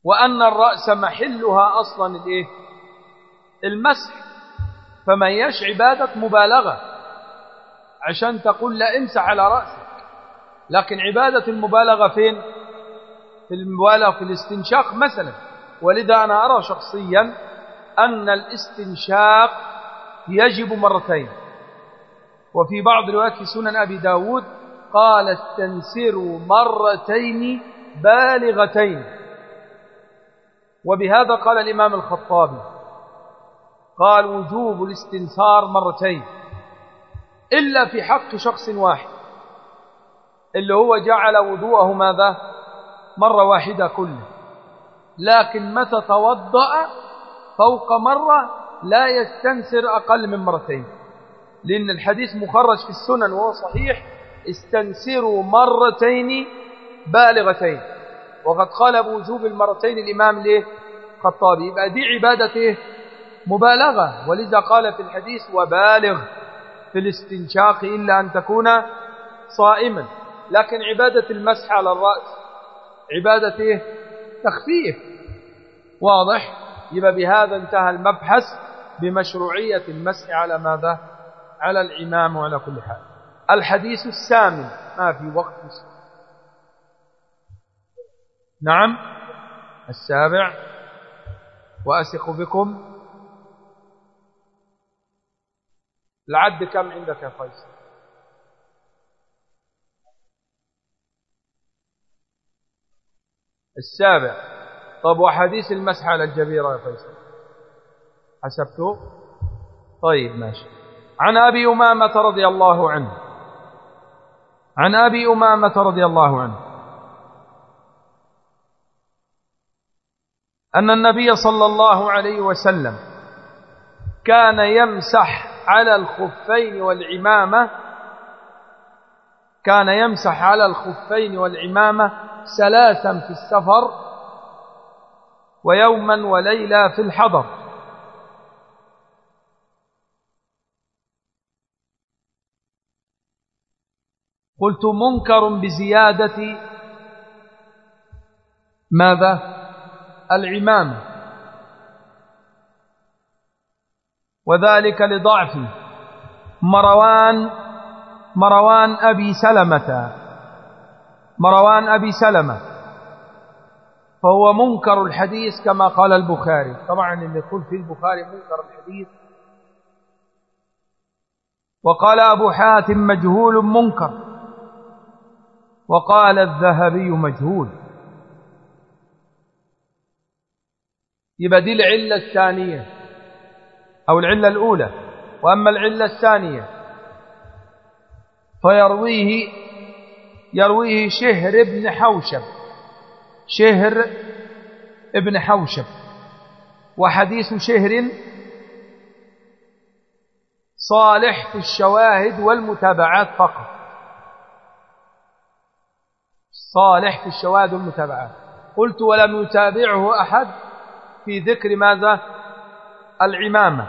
وأن الرأس محلها أصلا الإيه؟ المسح. فما هيش عبادة مبالغة. عشان تقول لا امسح على رأسك. لكن عبادة المبالغة فين؟ في المبالغة في الاستنشاق مثلا. ولذا أنا أرى شخصيا أن الاستنشاق يجب مرتين. وفي بعض الروايات في سنن أبي داود قال استنسروا مرتين بالغتين. وبهذا قال الإمام الخطابي قال وجوب الاستنثار مرتين إلا في حق شخص واحد اللي هو جعل وضوءه ماذا؟ مرة واحدة كله لكن متى توضأ؟ فوق مرة لا يستنسر أقل من مرتين لأن الحديث مخرج في السنن وهو صحيح استنسروا مرتين بالغتين. وقد قال بوجوب المرتين الإمام ليه خطابي يبقى دي عبادته مبالغة ولذا قال في الحديث وبالغ في الاستنشاق إلا أن تكون صائما. لكن عبادة المسح على الرأس عبادته تخفيف واضح؟ يبقى بهذا انتهى المبحث بمشروعية المسح على ماذا؟ على الإمام وعلى كل حال. الحديث السامن ما في وقت نعم. السابع. وأثق بكم. العد كم عندك يا فيصل؟ السابع. طب وحديث المسح على الجبيرة يا فيصل؟ حسبته؟ طيب ماشي. عن أبي أمامة رضي الله عنه. عن أبي أمامة رضي الله عنه. أن النبي صلى الله عليه وسلم كان يمسح على الخفين والعمامة كان يمسح على الخفين والعمامة ثلاثا في السفر ويوما وليلة في الحضر. قلت منكر بزيادة. ماذا؟ العمامة. وذلك لضعف مروان مروان أبي سلمة. مروان أبي سلمة. فهو منكر الحديث كما قال البخاري. طبعا اللي يقول في البخاري منكر الحديث. وقال أبو حاتم مجهول منكر. وقال الذهبي مجهول. يبقى دي العلة الثانية أو العلة الأولى. وأما العلة الثانية فيرويه يرويه شهر ابن حوشب. شهر ابن حوشب. وحديث شهر صالح في الشواهد والمتابعات فقط. صالح في الشواهد والمتابعات. قلت ولم يتابعه أحد؟ في ذكر ماذا؟ العمامة.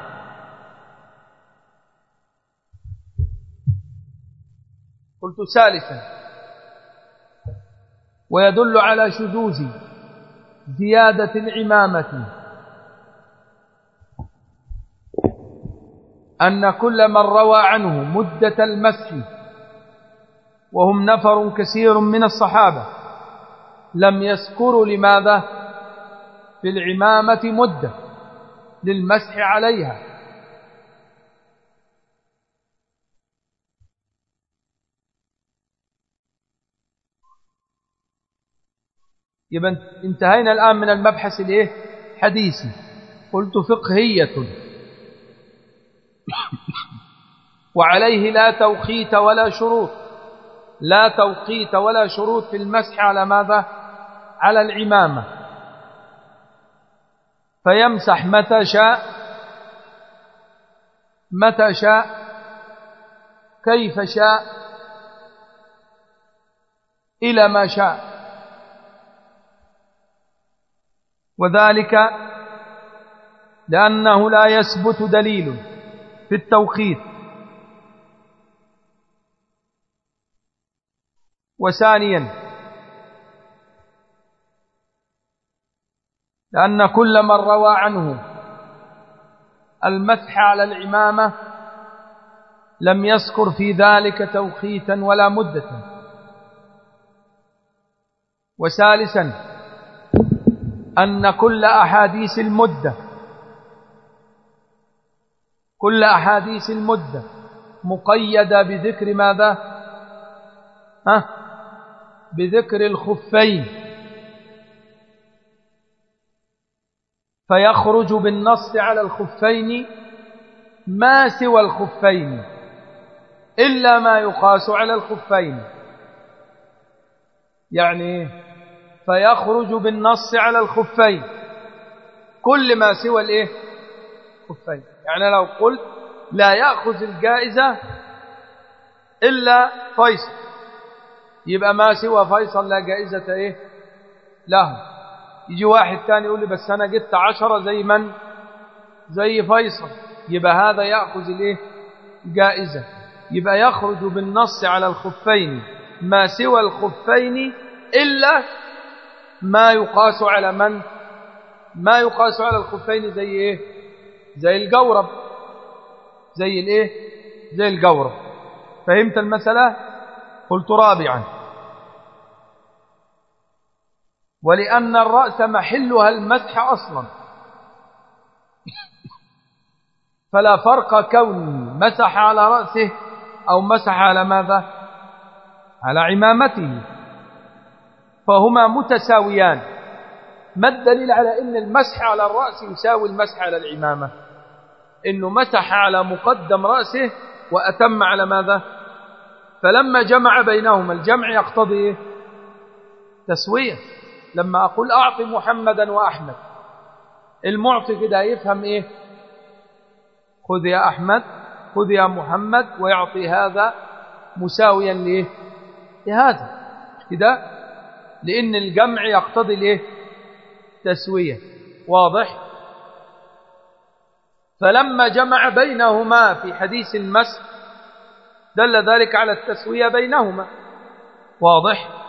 قلت ثالثا. ويدل على شذوذ زيادة العمامة. أن كل من روى عنه مدة المسح وهم نفر كثير من الصحابة لم يذكروا لماذا؟ في العمامة مدة للمسح عليها. يبقى انتهينا الآن من المبحث الإيه؟ حديثي. قلت فقهية. وعليه لا توقيت ولا شروط. لا توقيت ولا شروط في المسح على ماذا؟ على العمامة. فيمسح متى شاء متى شاء كيف شاء إلى ما شاء. وذلك لأنه لا يثبت دليل في التوقيت. وثانيا لأن كل من روى عنه المسح على العمامة لم يذكر في ذلك توقيتا ولا مدة. وثالثا أن كل أحاديث المدة كل أحاديث المدة مقيدة بذكر ماذا؟ ها؟ بذكر الخفين. فيخرج بالنص على الخفين ما سوى الخفين إلا ما يقاس على الخفين. يعني فيخرج بالنص على الخفين. كل ما سوى الإيه؟ خفين. يعني لو قلت لا يأخذ الجائزة إلا فيصل. يبقى ما سوى فيصل لا جائزة إيه؟ له. يجي واحد ثاني يقول لي بس أنا جبت عشرة زي من؟ زي فيصل. يبقى هذا يأخذ الإيه؟ جائزة. يبقى يخرج بالنص على الخفين. ما سوى الخفين إلا ما يقاس على من؟ ما يقاس على الخفين زي إيه؟ زي الجورب. زي الإيه؟ زي الجورب. فهمت المسألة؟ قلت رابعا. ولأن الرأس محلها المسح أصلا. فلا فرق كونه مسح على رأسه أو مسح على ماذا؟ على عمامته. فهما متساويان. ما الدليل على أن المسح على الرأس يساوي المسح على العمامة؟ إنه مسح على مقدم رأسه وأتم على ماذا؟ فلما جمع بينهما الجمع يقتضي إيه؟ لما أقول أعطي محمدا وأحمد المعطي كده يفهم إيه؟ خذ يا أحمد خذ يا محمد ويعطي هذا مساويا لإيه؟ لهذا. كده؟ لأن الجمع يقتضي الإيه تسوية. واضح؟ فلما جمع بينهما في حديث المسح دل ذلك على التسوية بينهما. واضح؟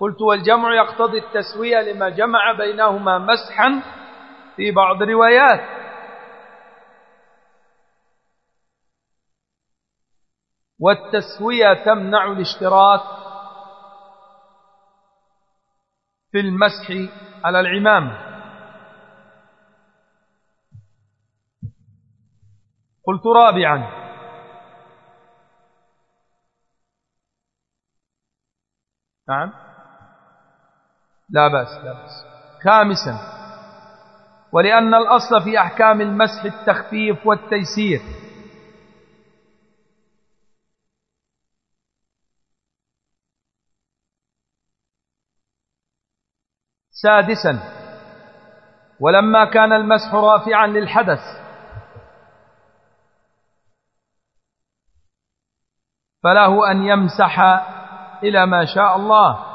قلت والجمع يقتضي التسوية لما جمع بينهما مسحا في بعض الروايات والتسوية تمنع الاشتراك في المسح على العمامة قلت رابعا. نعم. لا بأس. لا بأس خامسا ولأن الأصل في أحكام المسح التخفيف والتيسير. سادسا ولما كان المسح رافعا للحدث. فله أن يمسح إلى ما شاء الله.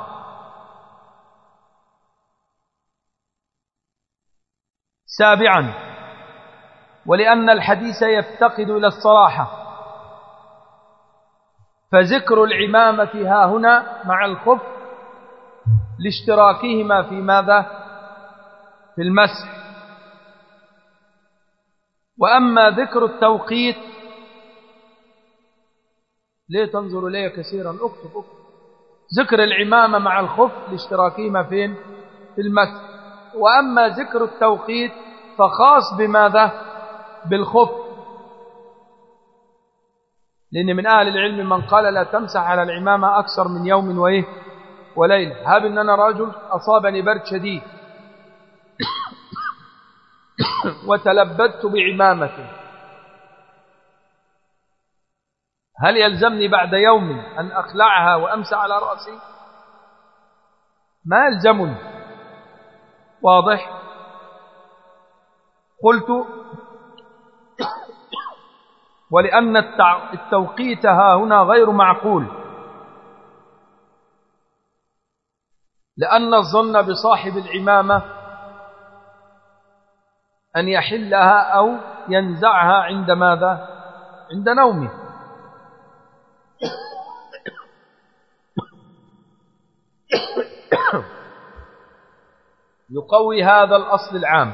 سابعا. ولأن الحديث يفتقد إلى الصراحة. فذكر العمامة ها هنا مع الخف لاشتراكهما في ماذا؟ في المسح. وأما ذكر التوقيت ليه تنظر إلي كثيرا؟ أكتب أكتب. ذكر العمامة مع الخف لاشتراكهما فين؟ في المسح. وأما ذكر التوقيت فخاص بماذا؟ بالخف لأن من أهل العلم من قال لا تمسح على العمامة أكثر من يوم وإيه؟ وليلة هاب أن أنا رجل أصابني برد شديد. وتلبدت بعمامة. هل يلزمني بعد يوم أن أخلعها وأمسح على رأسي؟ ما يلزمني. واضح؟ قلت ولأن التوقيت ها هنا غير معقول. لأن الظن بصاحب العمامة أن يحلها أو ينزعها عند ماذا؟ عند نومه. يقوي هذا الأصل العام.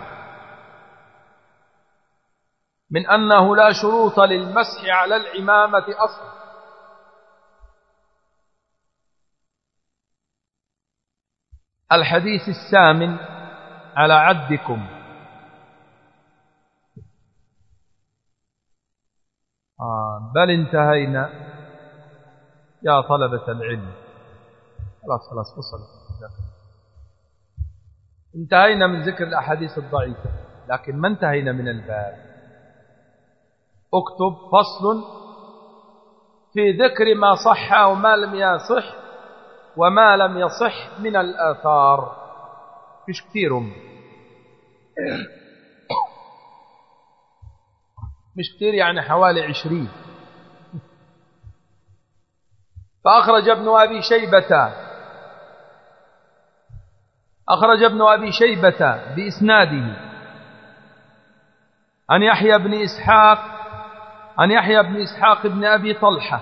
من أنه لا شروط للمسح على العمامة أصلا. الحديث الثامن على عدكم. آه بل انتهينا. يا طلبة العلم. خلاص خلاص فصل انتهينا من ذكر الأحاديث الضعيفة لكن ما انتهينا من الباب. اكتب فصل في ذكر ما صح وما لم يصح وما لم يصح من الآثار. فيش كثير مش كثير يعني حوالي عشرين. فأخرج ابن أبي شيبة أخرج ابن أبي شيبة بإسناده. عن يحيى بن إسحاق عن يحيى بن إسحاق بن أبي طلحة.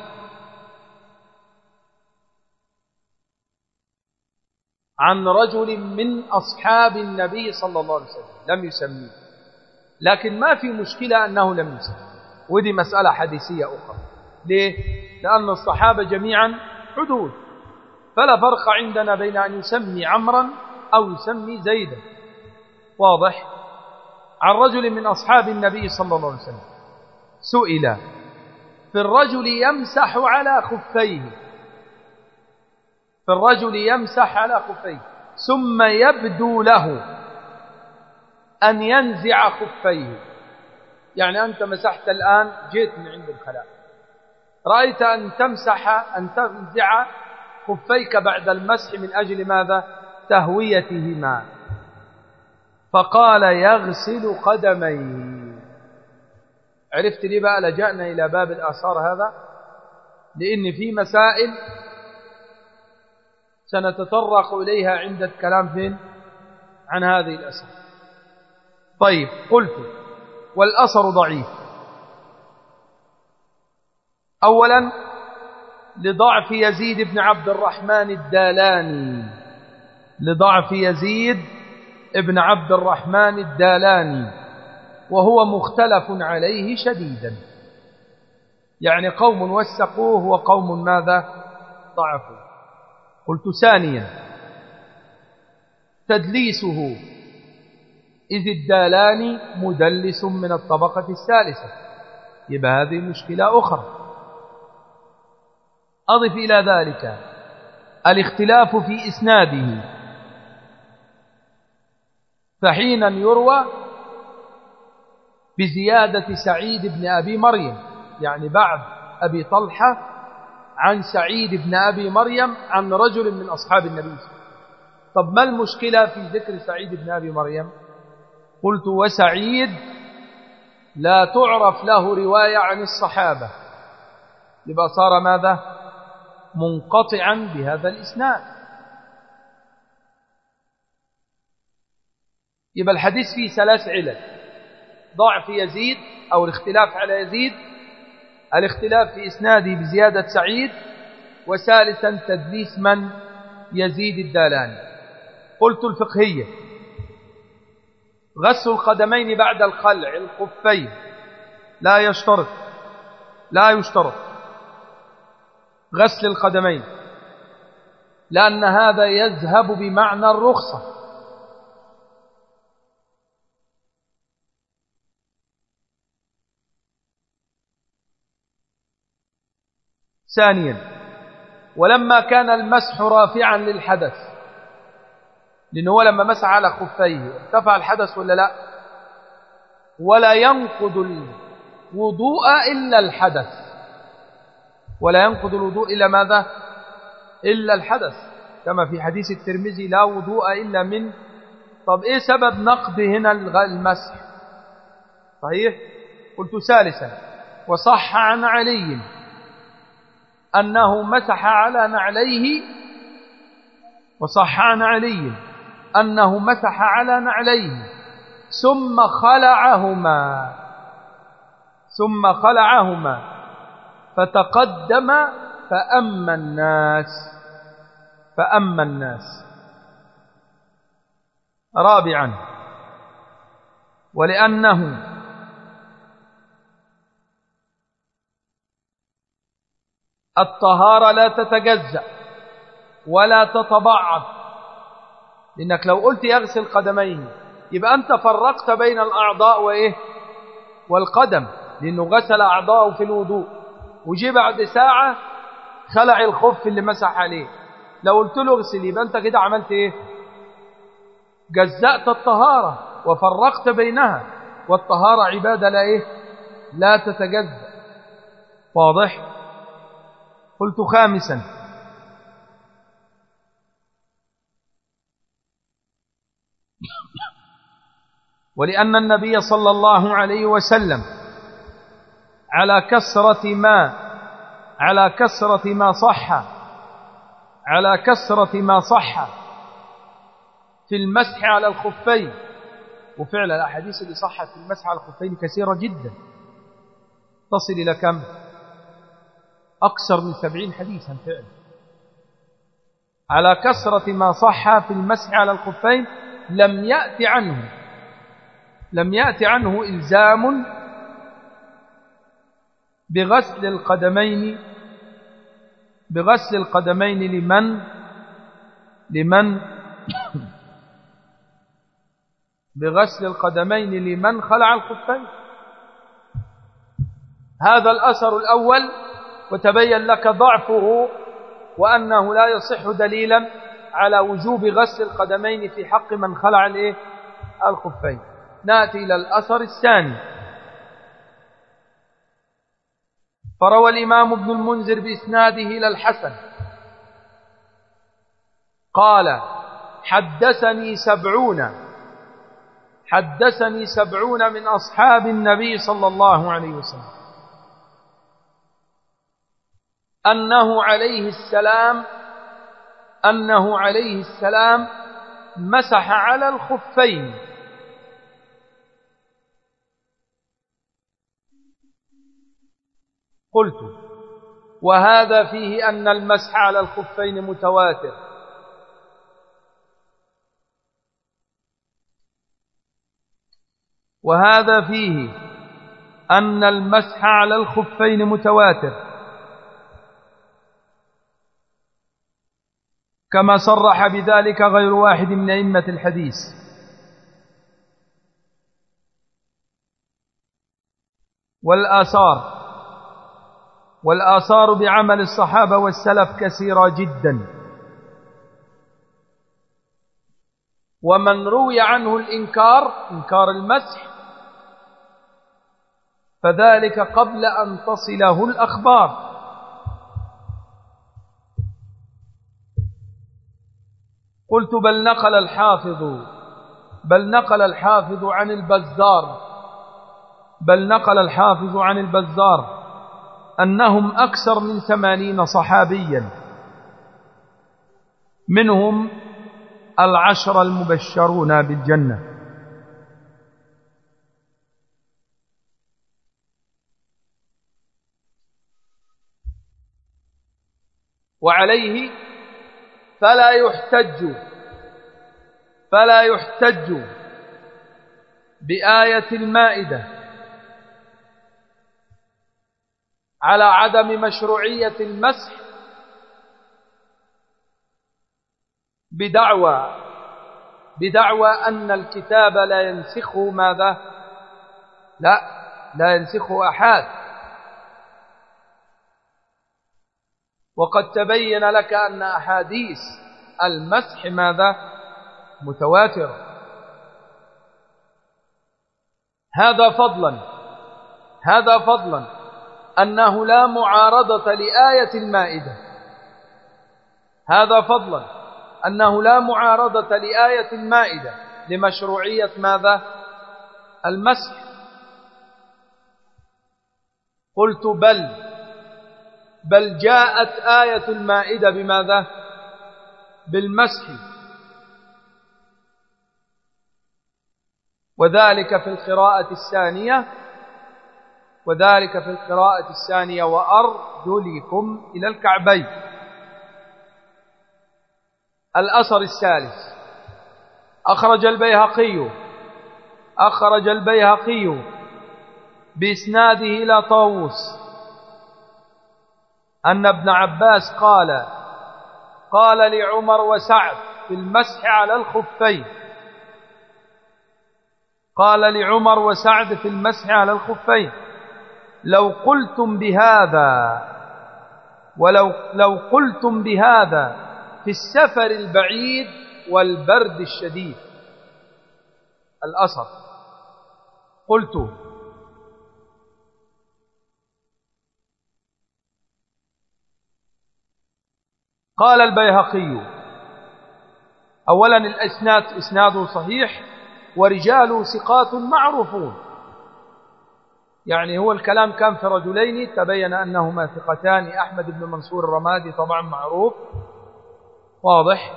عن رجل من أصحاب النبي صلى الله عليه وسلم لم يسميه. لكن ما في مشكلة أنه لم يسميه. ودي مسألة حديثية أخرى. ليه؟ لأن الصحابة جميعا حدود. فلا فرق عندنا بين أن يسمي عمرا أو يسمي زيدا. واضح؟ عن رجل من أصحاب النبي صلى الله عليه وسلم. سئل في الرجل يمسح على خفيه. في الرجل يمسح على خفيه. ثم يبدو له أن ينزع خفيه. يعني أنت مسحت الآن جيت من عند الخلاء. رأيت أن تمسح أن تنزع خفيك بعد المسح من أجل ماذا؟ تهويتهما. فقال يغسل قدميه. عرفت ليه بقى لجأنا إلى باب الآثار هذا؟ لأن في مسائل سنتطرق إليها عند الكلام فين؟ عن هذه الأسئلة طيب قلت والأثر ضعيف. أولا لضعف يزيد بن عبد الرحمن الدالاني. لضعف يزيد ابن عبد الرحمن الدالاني وهو مختلف عليه شديدا. يعني قوم وثقوه وقوم ماذا؟ ضعفوا قلت ثانيا تدليسه إذ الدالان مدلس من الطبقة الثالثة. يبقى هذه مشكلة أخرى. أضف إلى ذلك الاختلاف في إسناده فحينا يروى بزيادة سعيد بن أبي مريم. يعني بعد أبي طلحة عن سعيد بن أبي مريم عن رجل من أصحاب النبي. طب ما المشكلة في ذكر سعيد بن أبي مريم؟ قلت وسعيد لا تعرف له رواية عن الصحابة. يبقى صار ماذا؟ منقطعا بهذا الإسناد. يبقى الحديث فيه ثلاث علل. ضعف يزيد أو الاختلاف على يزيد. الاختلاف في إسناده بزيادة سعيد. وثالثا تدليس من يزيد الدالاني. قلت الفقهية. غسل القدمين بعد الخلع الخفين. لا يشترط. لا يشترط. غسل القدمين. لأن هذا يذهب بمعنى الرخصة. ثانيا ولما كان المسح رافعا للحدث لأنه هو لما مسح على خفيه ارتفع الحدث ولا لا؟ ولا ينقض الوضوء إلا الحدث. ولا ينقض الوضوء إلا ماذا؟ إلا الحدث. كما في حديث الترمذي لا وضوء إلا من طب إيه سبب نقض هنا المسح؟ صحيح؟ قلت ثالثا وصح عن علي. أنه مسح على نعليه وصح عن علي أنه مسح على نعليه ثم خلعهما ثم خلعهما فتقدم فأما الناس فأما الناس. رابعا ولأنه الطهارة لا تتجزأ ولا تتبعض. لأنك لو قلت يغسل قدميه يبقى أنت فرقت بين الأعضاء وإيه؟ والقدم لأنه غسل أعضاءه في الوضوء. وجي بعد ساعة خلع الخف اللي مسح عليه. لو قلت له اغسل يبقى أنت كده عملت إيه؟ جزأت الطهارة وفرقت بينها. والطهارة عبادة لا إيه؟ لا تتجزأ. واضح؟ قلت خامسا. ولأن النبي صلى الله عليه وسلم على كسرة ما على كسرة ما صح على كسرة ما صح في المسح على الخفين. وفعلا الأحاديث اللي صحت في المسح على الخفين كثيرة جدا. تصل إلى كم؟ أكثر من سبعين حديثا فعلا. على كسرة ما صح في المسح على الخفين لم يأتي عنه. لم يأتي عنه إلزام بغسل القدمين بغسل القدمين لمن؟ لمن؟ بغسل القدمين لمن خلع الخفين؟ هذا الأثر الأول وتبين لك ضعفه وأنه لا يصح دليلا على وجوب غسل القدمين في حق من خلع الإيه؟ الخفين. نأتي إلى الأثر الثاني. فروى الإمام ابن المنذر بإسناده إلى الحسن. قال حدثني سبعون. حدثني سبعون من أصحاب النبي صلى الله عليه وسلم. أنه عليه السلام أنه عليه السلام مسح على الخفين. قلت وهذا فيه أن المسح على الخفين متواتر. وهذا فيه أن المسح على الخفين متواتر. كما صرح بذلك غير واحد من أئمة الحديث. والآثار والآثار بعمل الصحابة والسلف كثيرة جدا. ومن روي عنه الإنكار إنكار المسح فذلك قبل أن تصله الأخبار. قلت بل نقل الحافظ بل نقل الحافظ عن البزار بل نقل الحافظ عن البزار أنهم أكثر من ثمانين صحابيا منهم العشر المبشرون بالجنة. وعليه فلا يحتج فلا يحتج بآية المائدة على عدم مشروعية المسح بدعوى بدعوى أن الكتاب لا ينسخه ماذا؟ لا لا ينسخه أحد. وقد تبين لك أن أحاديث المسح ماذا؟ متواترة. هذا فضلا هذا فضلا أنه لا معارضة لآية المائدة. هذا فضلا أنه لا معارضة لآية المائدة لمشروعية ماذا؟ المسح. قلت بل بل جاءت آية المائدة بماذا؟ بالمسح. وذلك في القراءة الثانية وذلك في القراءة الثانية وأرجلكم إلى الكعبين. الأثر الثالث أخرج البيهقي أخرج البيهقي بإسناده إلى طاووس. أن ابن عباس قال قال لعمر وسعد في المسح على الخفين. قال لعمر وسعد في المسح على الخفين. لو قلتم بهذا ولو لو قلتم بهذا في السفر البعيد والبرد الشديد. الأثر قلت قال البيهقي أولا الأسناد إسناده صحيح ورجاله ثقات معروفون. يعني هو الكلام كان في رجلين تبين أنهما ثقتان. أحمد بن منصور الرمادي طبعا معروف واضح.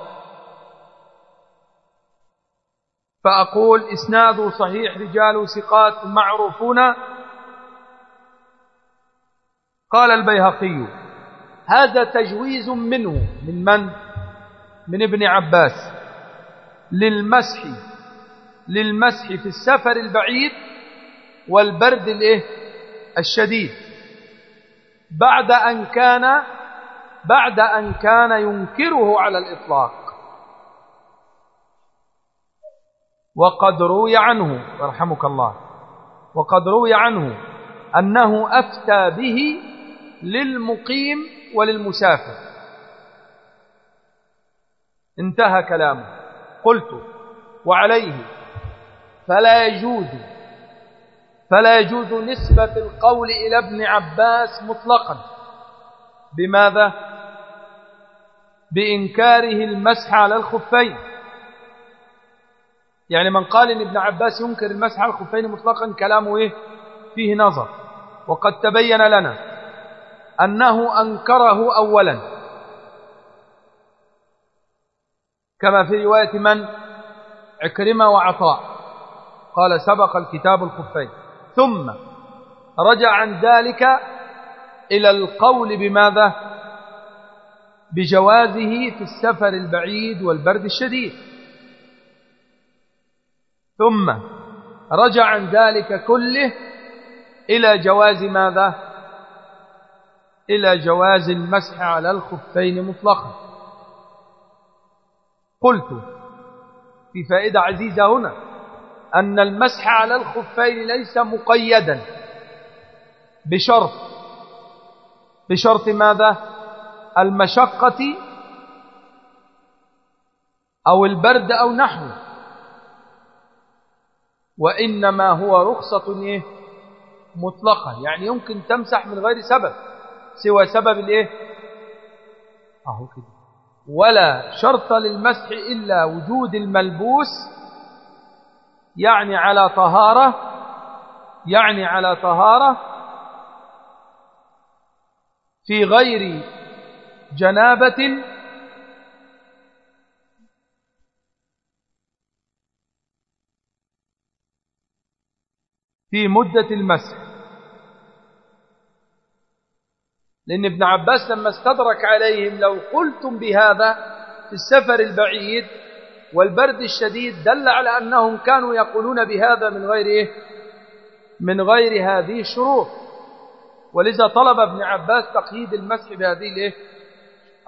فأقول إسناده صحيح رجاله ثقات معروفون. قال البيهقي هذا تجويز منه من من؟ من ابن عباس. للمسح للمسح في السفر البعيد والبرد الإيه؟ الشديد. بعد أن كان بعد أن كان ينكره على الإطلاق. وقد روي عنه رحمك الله وقد روي عنه أنه أفتى به للمقيم وللمسافر انتهى كلامه. قلت وعليه. فلا يجوز فلا يجوز نسبة القول إلى ابن عباس مطلقا. بماذا؟ بإنكاره المسح على الخفين. يعني من قال إن ابن عباس ينكر المسح على الخفين مطلقا كلامه إيه؟ فيه نظر. وقد تبين لنا أنه أنكره أولا. كما في رواية من؟ عكرمة وعطاء. قال سبق الكتاب الخفين. ثم رجع عن ذلك إلى القول بماذا؟ بجوازه في السفر البعيد والبرد الشديد. ثم رجع عن ذلك كله إلى جواز ماذا؟ إلى جواز المسح على الخفين مطلقا. قلت في فائدة عزيزة هنا أن المسح على الخفين ليس مقيدا. بشرط بشرط ماذا؟ المشقة أو البرد أو نحوه وإنما هو رخصة إيه؟ مطلقة. يعني يمكن تمسح من غير سبب. سوى سبب الإيه؟ أهو كده. ولا شرط للمسح إلا وجود الملبوس يعني على طهارة يعني على طهارة في غير جنابة في مدة المسح. لأن ابن عباس لما استدرك عليهم لو قلتم بهذا في السفر البعيد والبرد الشديد دل على أنهم كانوا يقولون بهذا من غير إيه؟ من غير هذه الشروط ولذا طلب ابن عباس تقييد المسح بهذه الإيه؟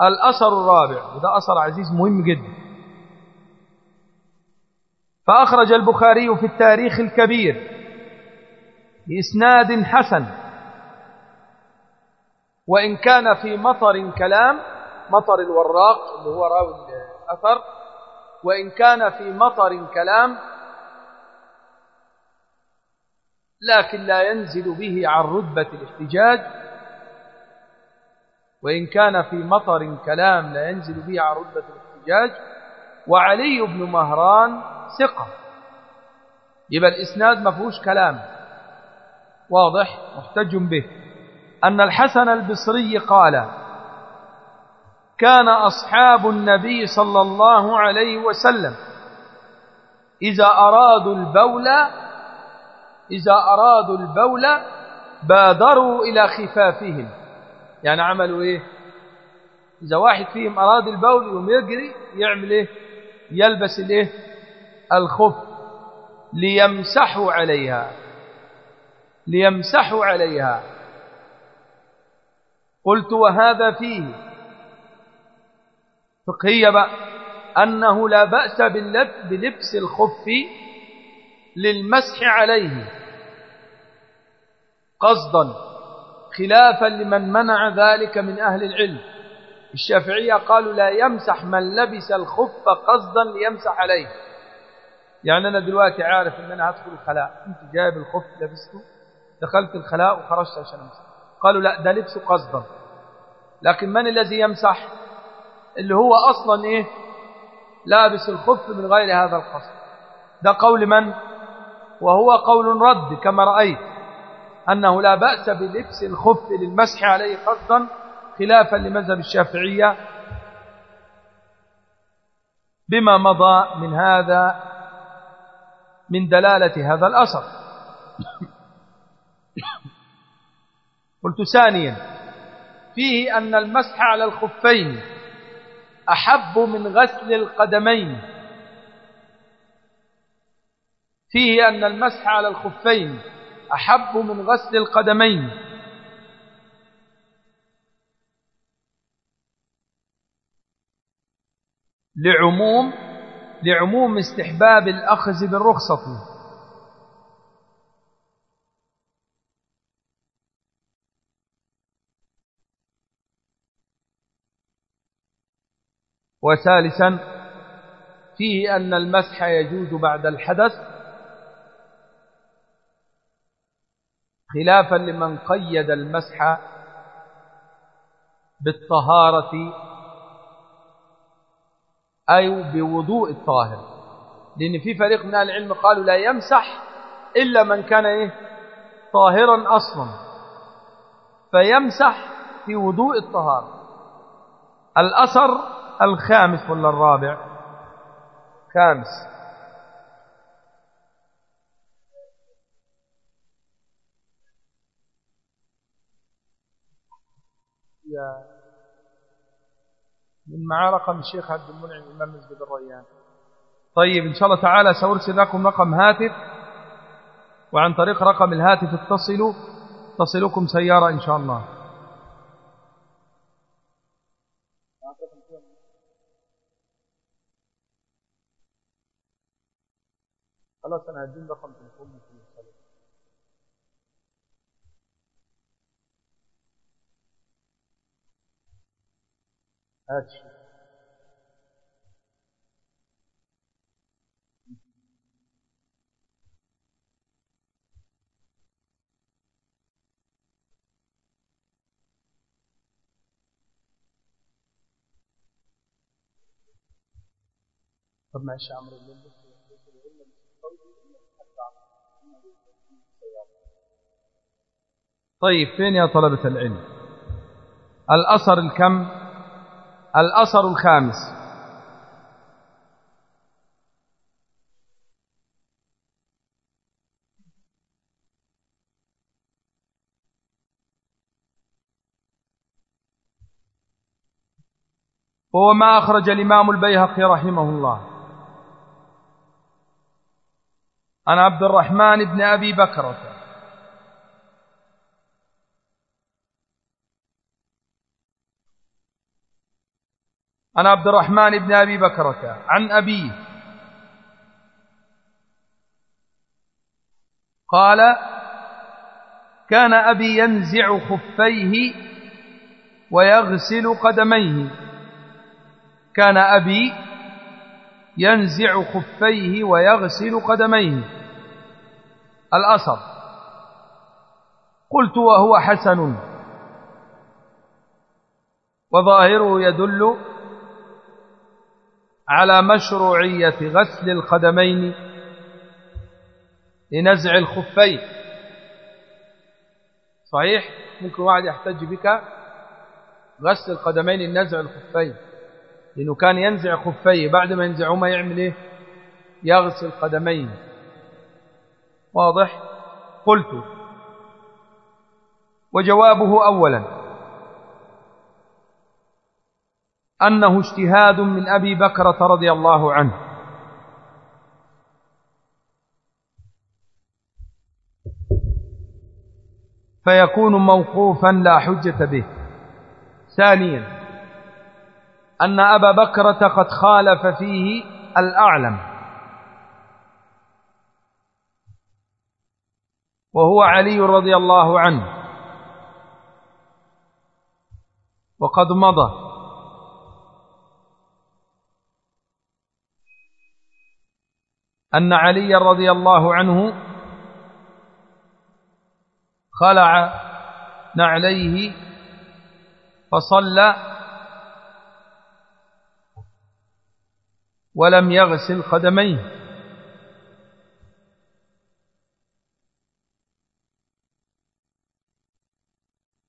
الأثر الرابع وده أثر عزيز مهم جدا فأخرج البخاري في التاريخ الكبير بإسناد حسن وإن كان في مطر كلام مطر الوراق اللي هو راوي الأثر وإن كان في مطر كلام لكن لا ينزل به عن رتبة الاحتجاج وإن كان في مطر كلام لا ينزل به عن رتبة الاحتجاج وعلي بن مهران ثقة. يبقى الإسناد ما فيهوش كلام واضح محتج به. أن الحسن البصري قال كان أصحاب النبي صلى الله عليه وسلم إذا أرادوا البول إذا أرادوا البول بادروا إلى خفافهم. يعني عملوا إيه؟ إذا واحد فيهم أراد البول يوم يجري يعمل إيه؟ يلبس الإيه؟ الخف ليمسحوا عليها ليمسحوا عليها. قلت وهذا فيه فقهية بقى أنه لا بأس بلبس الخف للمسح عليه قصدا خلافا لمن منع ذلك من أهل العلم. الشافعية قالوا لا يمسح من لبس الخف قصدا ليمسح عليه. يعني أنا دلوقتي عارف أن أنا هدخل الخلاء. أنت جايب الخف لبسته دخلت الخلاء وخرجت عشان أمسح قالوا لا ده لبسه قصدا لكن من الذي يمسح؟ اللي هو أصلا إيه؟ لابس الخف من غير هذا القصد. ده قول من؟ وهو قول رد كما رأيت أنه لا بأس بلبس الخف للمسح عليه قصدا خلافا لمذهب الشافعية. بما مضى من هذا من دلالة هذا الأثر. قلت ثانيا فيه أن المسح على الخفين أحب من غسل القدمين. فيه أن المسح على الخفين أحب من غسل القدمين. لعموم لعموم استحباب الأخذ بالرخصة. وثالثا فيه أن المسح يجوز بعد الحدث خلافا لمن قيد المسح بالطهارة أي بوضوء الطاهر. لأن في فريق من أهل العلم قالوا لا يمسح إلا من كان إيه؟ طاهرا أصلا. فيمسح في وضوء الطهارة. الأثر الخامس ولا الرابع؟ خامس. يا. من معاه رقم الشيخ عبد المنعم إمام مسجد الريان. طيب إن شاء الله تعالى سأرسل لكم رقم هاتف. وعن طريق رقم الهاتف اتصلوا. تصلكم سيارة إن شاء الله. خلاص أنا هديهم رقم تليفون ممكن يوصلوا هات طب معلش يا عمرو طيب فين يا طلبة العلم؟ الأثر الكم؟ الأثر الخامس. وهو ما أخرج الإمام البيهقي رحمه الله. عن عبد الرحمن بن أبي بكرة. عن عبد الرحمن بن أبي بكرة عن أبيه. قال كان أبي ينزع خفيه ويغسل قدميه. كان أبي ينزع خفيه ويغسل قدميه. الأثر قلت وهو حسن. وظاهره يدل على مشروعية غسل القدمين لنزع الخفين. صحيح؟ ممكن واحد يحتج بك غسل القدمين لنزع الخفين. لأنه كان ينزع خفيه بعد ما ينزعهما يعمل إيه؟ يغسل قدميه واضح؟ قلت. وجوابه أولا. أنه اجتهاد من أبي بكرة رضي الله عنه. فيكون موقوفا لا حجة به. ثانيا أن أبا بكرة قد خالف فيه الأعلم. وهو علي رضي الله عنه. وقد مضى. أن علي رضي الله عنه خلع نعليه فصلى ولم يغسل قدميه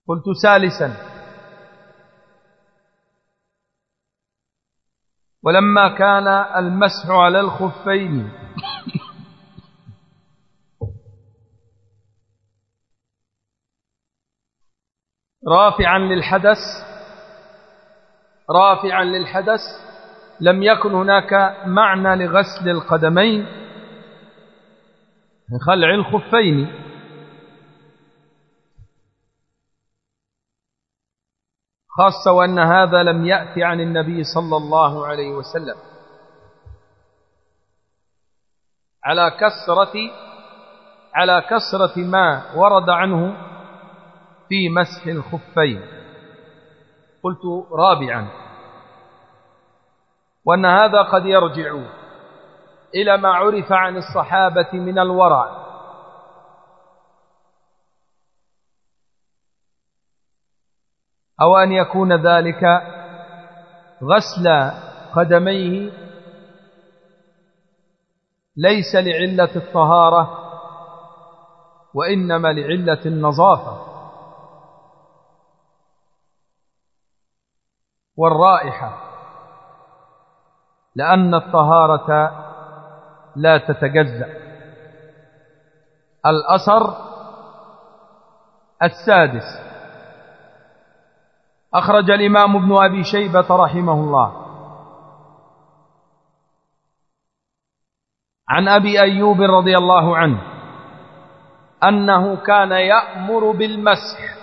قلت ثالثا. ولما كان المسح على الخفين رافعا للحدث رافعا للحدث لم يكن هناك معنى لغسل القدمين. خلع الخفين. خاصة وأن هذا لم يأتي عن النبي صلى الله عليه وسلم. على كسرة على كسرة ما ورد عنه في مسح الخفين. قلت رابعا. وأن هذا قد يرجع إلى ما عرف عن الصحابة من الورع. أو أن يكون ذلك غسل قدميه ليس لعلة الطهارة وإنما لعلة النظافة. والرائحة لأن الطهارة لا تتجزأ. الأثر السادس. أخرج الإمام ابن أبي شيبة رحمه الله. عن أبي أيوب رضي الله عنه أنه كان يأمر بالمسح.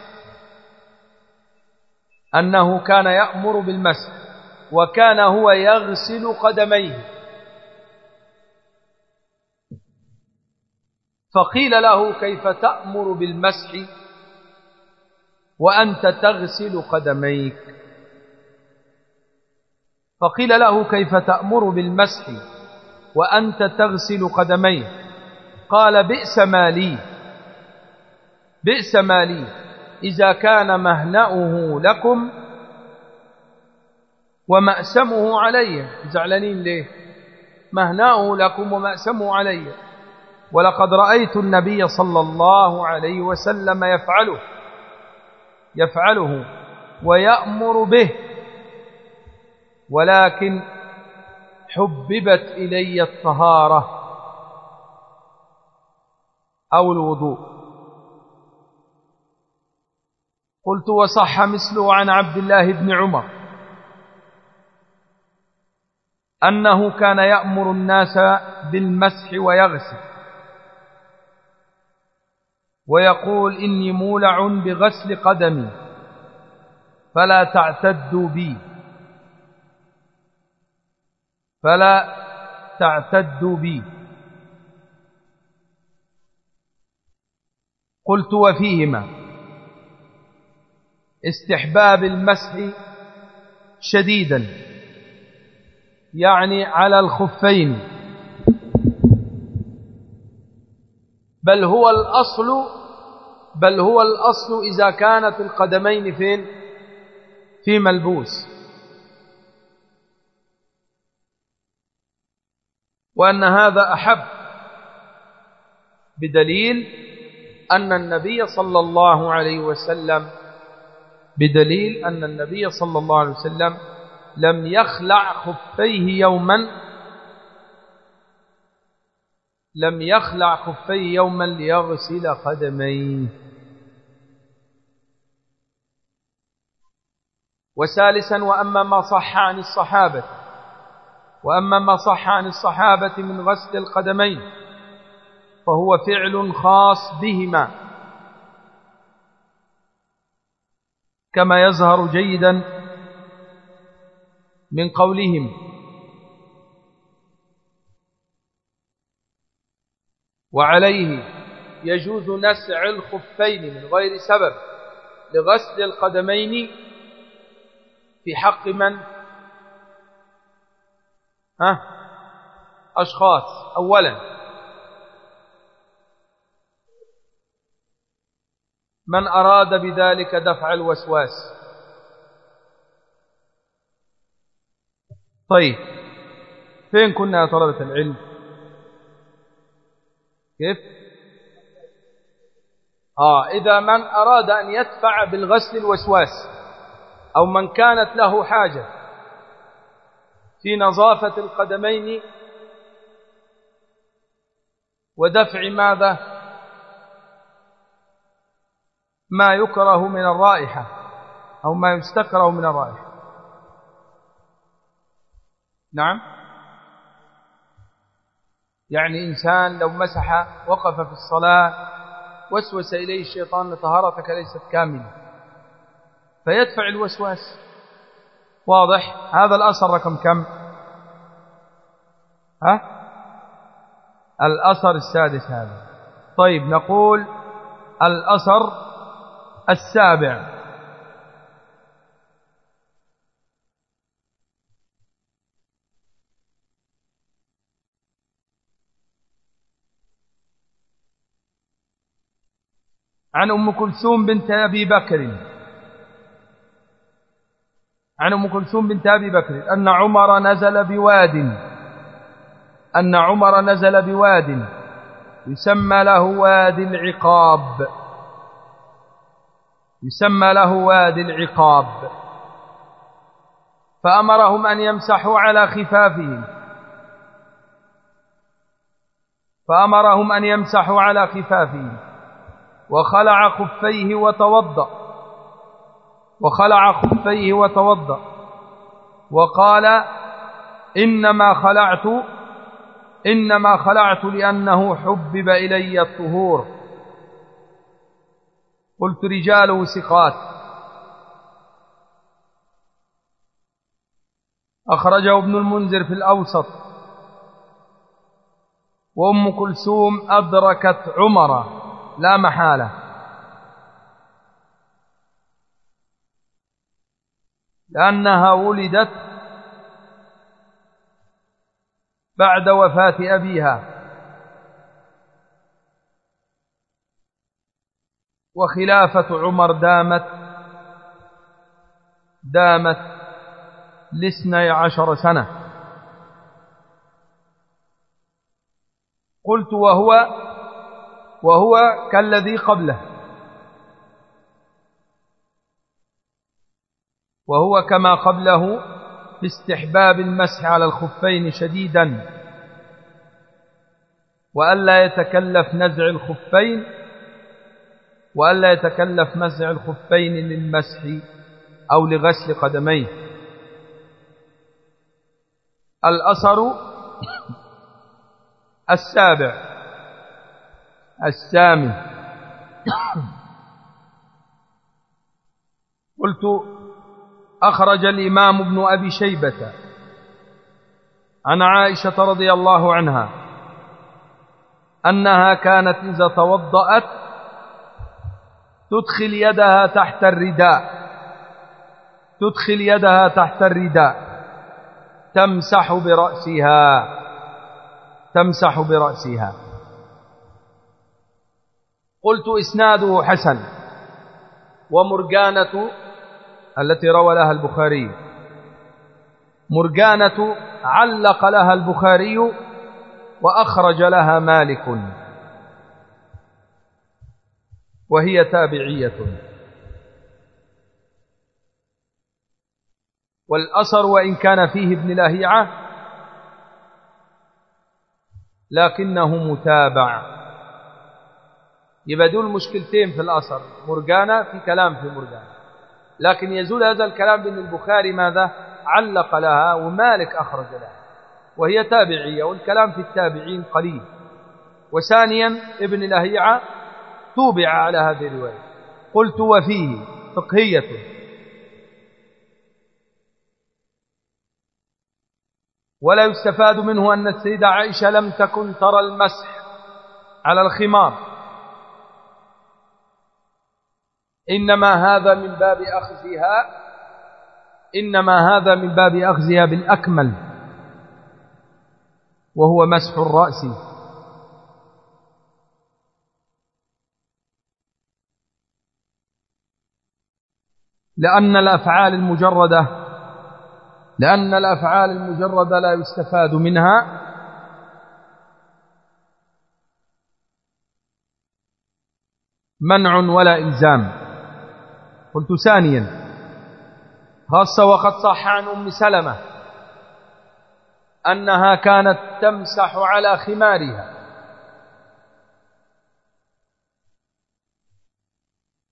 أنه كان يأمر بالمسح. وكان هو يغسل قدميه. فقيل له كيف تأمر بالمسح؟ وأنت تغسل قدميك. فقيل له كيف تأمر بالمسح؟ وأنت تغسل قدميك قال بئس ما لي. بئس ما لي. إذا كان مهنأه لكم ومأسمه علي. زعلانين ليه؟ مهنأه لكم ومأسمه علي. ولقد رأيت النبي صلى الله عليه وسلم يفعله. يفعله ويأمر به. ولكن حببت إلي الطهارة أو الوضوء. قلت وصح مثله عن عبد الله بن عمر أنه كان يأمر الناس بالمسح ويغسل ويقول إني مولع بغسل قدمي فلا تعتدوا بي. فلا تعتدوا بي. قلت وفيهما استحباب المسح شديدا يعني على الخفين. بل هو الأصل بل هو الأصل إذا كانت القدمين فين؟ في ملبوس. وأن هذا أحب بدليل أن النبي صلى الله عليه وسلم بدليل أن النبي صلى الله عليه وسلم لم يخلع خفيه يوما لم يخلع خفيه يوما ليغسل قدميه. وثالثا وأما ما صح عن الصحابة وأما ما صح عن الصحابة من غسل القدمين فهو فعل خاص بهما. كما يظهر جيدا من قولهم. وعليه يجوز نسع الخفين من غير سبب لغسل القدمين في حق من ها؟ أشخاص أولا. من أراد بذلك دفع الوسواس. طيب فين كنا يا طلبة العلم؟ كيف؟ آه إذا من أراد أن يدفع بالغسل الوسواس أو من كانت له حاجة في نظافة القدمين ودفع ماذا؟ ما يكره من الرائحة أو ما يستكره من الرائحة. نعم. يعني إنسان لو مسح وقف في الصلاة وسوس إليه الشيطان لطهارتك ليست كاملة. فيدفع الوسواس. واضح؟ هذا الأثر رقم كم؟ ها؟ الأثر السادس هذا. طيب نقول الأثر السابع. عن أم كلثوم بنت أبي بكر. عن أم كلثوم بنت أبي بكر. أن عمر نزل بواد. أن عمر نزل بواد يسمى له وادي العقاب. يسمى له وادي العقاب. فأمرهم أن يمسحوا على خفافهم. فأمرهم أن يمسحوا على خفافهم. وخلع خفيه وتوضأ. وخلع خفيه وتوضأ. وقال إنما خلعت إنما خلعت لأنه حبب إلي الطهور. قلت رجاله ثقات أخرجه ابن المنذر في الأوسط. وأم كلثوم أدركت عمر لا محالة. لأنها ولدت بعد وفاة أبيها. وخلافة عمر دامت دامت لاثني عشر سنة. قلت وهو وهو كالذي قبله. وهو كما قبله في استحباب المسح على الخفين شديدا. وألا يتكلف نزع الخفين وألا يتكلف نزع الخفين للمسح أو لغسل قدميه. الأثر السابع الثامن قلت أخرج الإمام ابن أبي شيبة. عن عائشة رضي الله عنها. أنها كانت إذا توضأت تدخل يدها تحت الرداء. تدخل يدها تحت الرداء. تمسح برأسها. تمسح برأسها. قلت إسناده حسن. ومرجانة التي روى لها البخاري. مرجانة علق لها البخاري وأخرج لها مالك. وهي تابعية. والأثر وإن كان فيه ابن لهيعة لكنه متابع. يبقى دول مشكلتين في الأثر مرجانة في كلام في مرجانة. لكن يزول هذا الكلام بأن البخاري ماذا؟ علق لها ومالك أخرج لها. وهي تابعية والكلام في التابعين قليل. وثانيا ابن لهيعة توبع على هذه الرواية. قلت وفيه فقهية. ولا يستفاد منه أن السيدة عائشة لم تكن ترى المسح على الخمار. إنما هذا من باب أخذها إنما هذا من باب أخذها بالأكمل وهو مسح الرأس. لأن الأفعال المجردة لأن الأفعال المجردة لا يستفاد منها. منع ولا إلزام. قلت ثانيا. خاصة وقد صح عن أم سلمة أنها كانت تمسح على خمارها.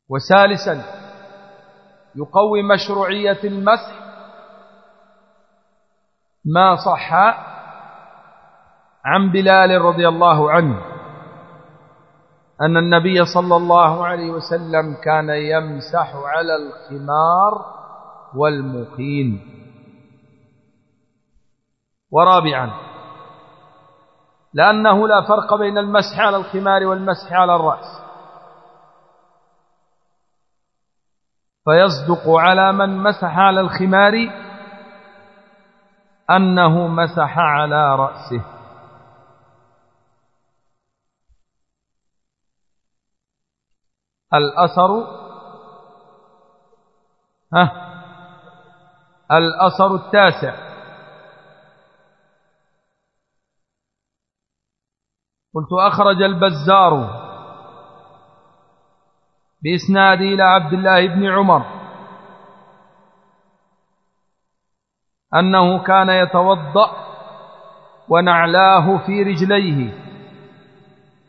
وثالثا يقوي مشروعية المسح. ما صح عن بلال رضي الله عنه. أن النبي صلى الله عليه وسلم كان يمسح على الخمار والمقيم. ورابعا لأنه لا فرق بين المسح على الخمار والمسح على الرأس. فيصدق على من مسح على الخمار أنه مسح على رأسه. الأثر ها؟ الأثر التاسع. قلت أخرج البزار بإسناد إلى عبد الله بن عمر أنه كان يتوضأ ونعلاه في رجليه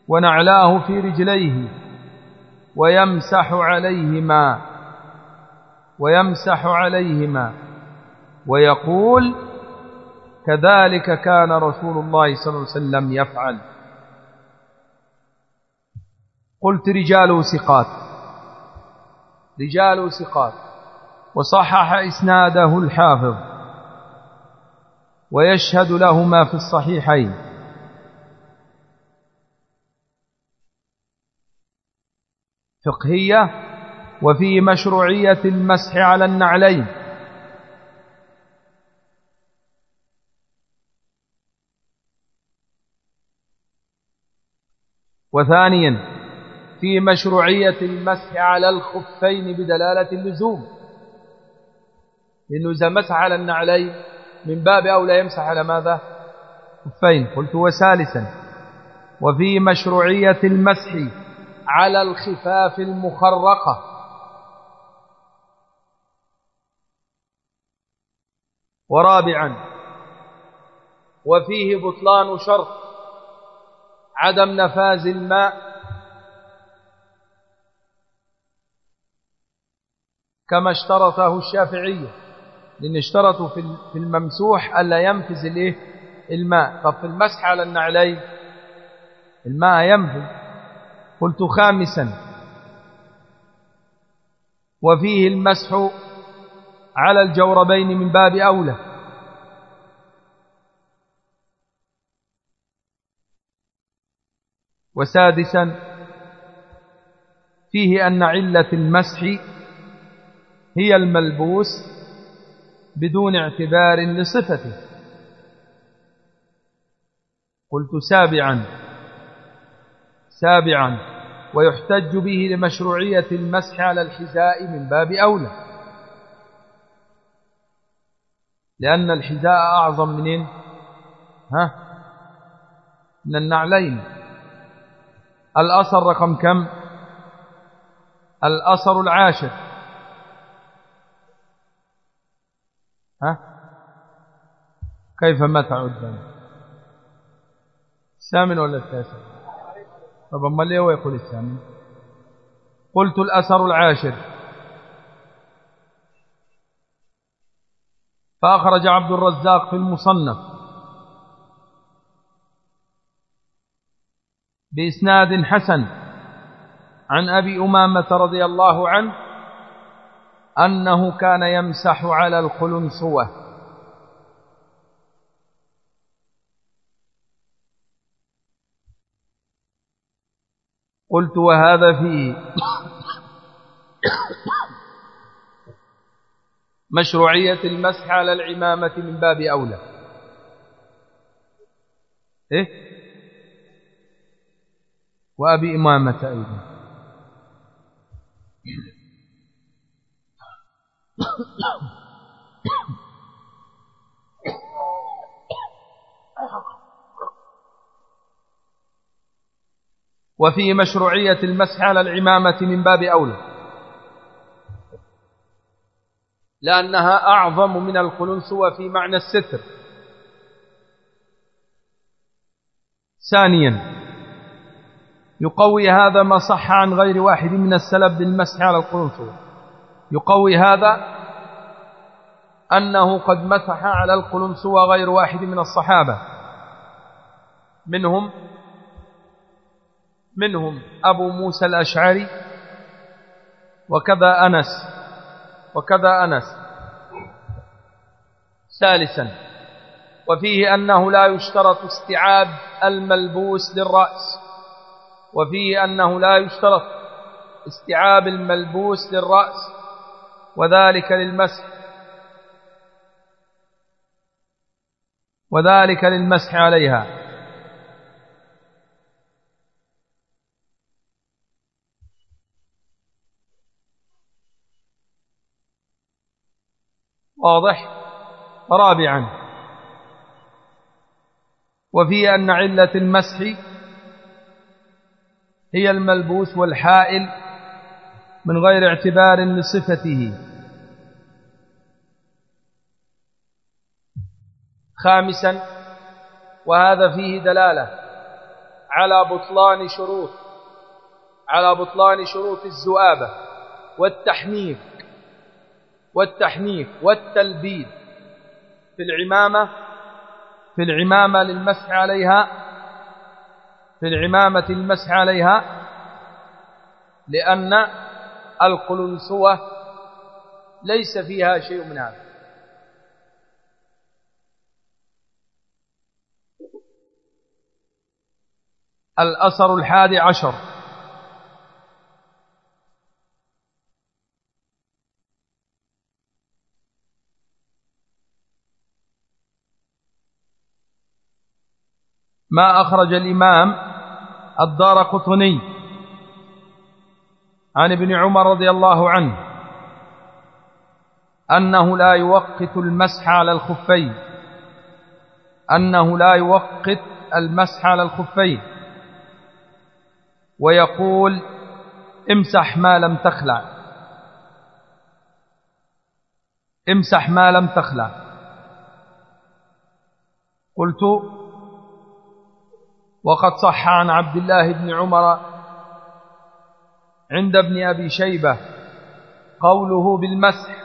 ونعلاه في رجليه. ويمسح عليهما ويمسح عليهما. ويقول كذلك كان رسول الله صلى الله عليه وسلم يفعل. قلت رجال ثقات رجال ثقات. وصحح إسناده الحافظ ويشهد لهما في الصحيحين. فقهية وفي مشروعية المسح على النعلين. وثانيا في مشروعية المسح على الخفين بدلالة اللزوم. لأنه إذا مسح على النعلين من باب أولى يمسح على ماذا؟ خفين. قلت وثالثا وفي مشروعية المسح على الخفاف المخرقة. ورابعا وفيه بطلان شرط عدم نفاذ الماء. كما اشترطه الشافعية لأن اشترطوا في الممسوح ألا ينفذ الإيه؟ الماء. طب في المسح على النعلين الماء ينفذ. قلت خامسا. وفيه المسح على الجوربين من باب أولى. وسادسا فيه أن علة المسح هي الملبوس بدون اعتبار لصفته. قلت سابعا. سابعا ويحتج به لمشروعية المسح على الحذاء من باب أولى. لأن الحذاء أعظم منين ها؟ من النعلين. الأثر رقم كم؟ الأثر العاشر. ها؟ كيف ما تعدون الثامن ولا التاسع؟ طب ليه هو يقول الثامن قلت الأثر العاشر. فأخرج عبد الرزاق في المصنف بإسناد حسن عن أبي أمامة رضي الله عنه أنه كان يمسح على القلنسوة قلت وهذا فيه مشروعية المسح على العمامة من باب أولى. إيه؟ وأبي إمامة أيضا. وفي مشروعية المسح على العمامة من باب أولى. لأنها أعظم من القلنسوة في معنى الستر. ثانيا يقوي هذا ما صح عن غير واحد من السلب بالمسح على القلنسوة يقوي هذا أنه قد مسح على القلنسوة غير واحد من الصحابة. منهم منهم أبو موسى الأشعري وكذا أنس وكذا أنس. ثالثا وفيه أنه لا يشترط استيعاب الملبوس للرأس. وفيه أنه لا يشترط استيعاب الملبوس للرأس وذلك للمسح. وذلك للمسح عليها. واضح؟ رابعا. وفي أن علة المسح هي الملبوس والحائل من غير اعتبار لصفته. خامسا وهذا فيه دلالة على بطلان شروط على بطلان شروط الزؤابة والتحنيك والتحنيك والتلبيد. في العمامة في العمامة للمسح عليها في العمامة المسح عليها لأن القلنسوة ليس فيها شيء من هذا. الأثر الحادي عشر. ما أخرج الإمام الدار قطني عن ابن عمر رضي الله عنه أنه لا يوقت المسح على الخفين. أنه لا يوقت المسح على الخفين. ويقول امسح ما لم تخلع. امسح ما لم تخلع. قلت وقد صح عن عبد الله بن عمر عند ابن أبي شيبة قوله بالمسح.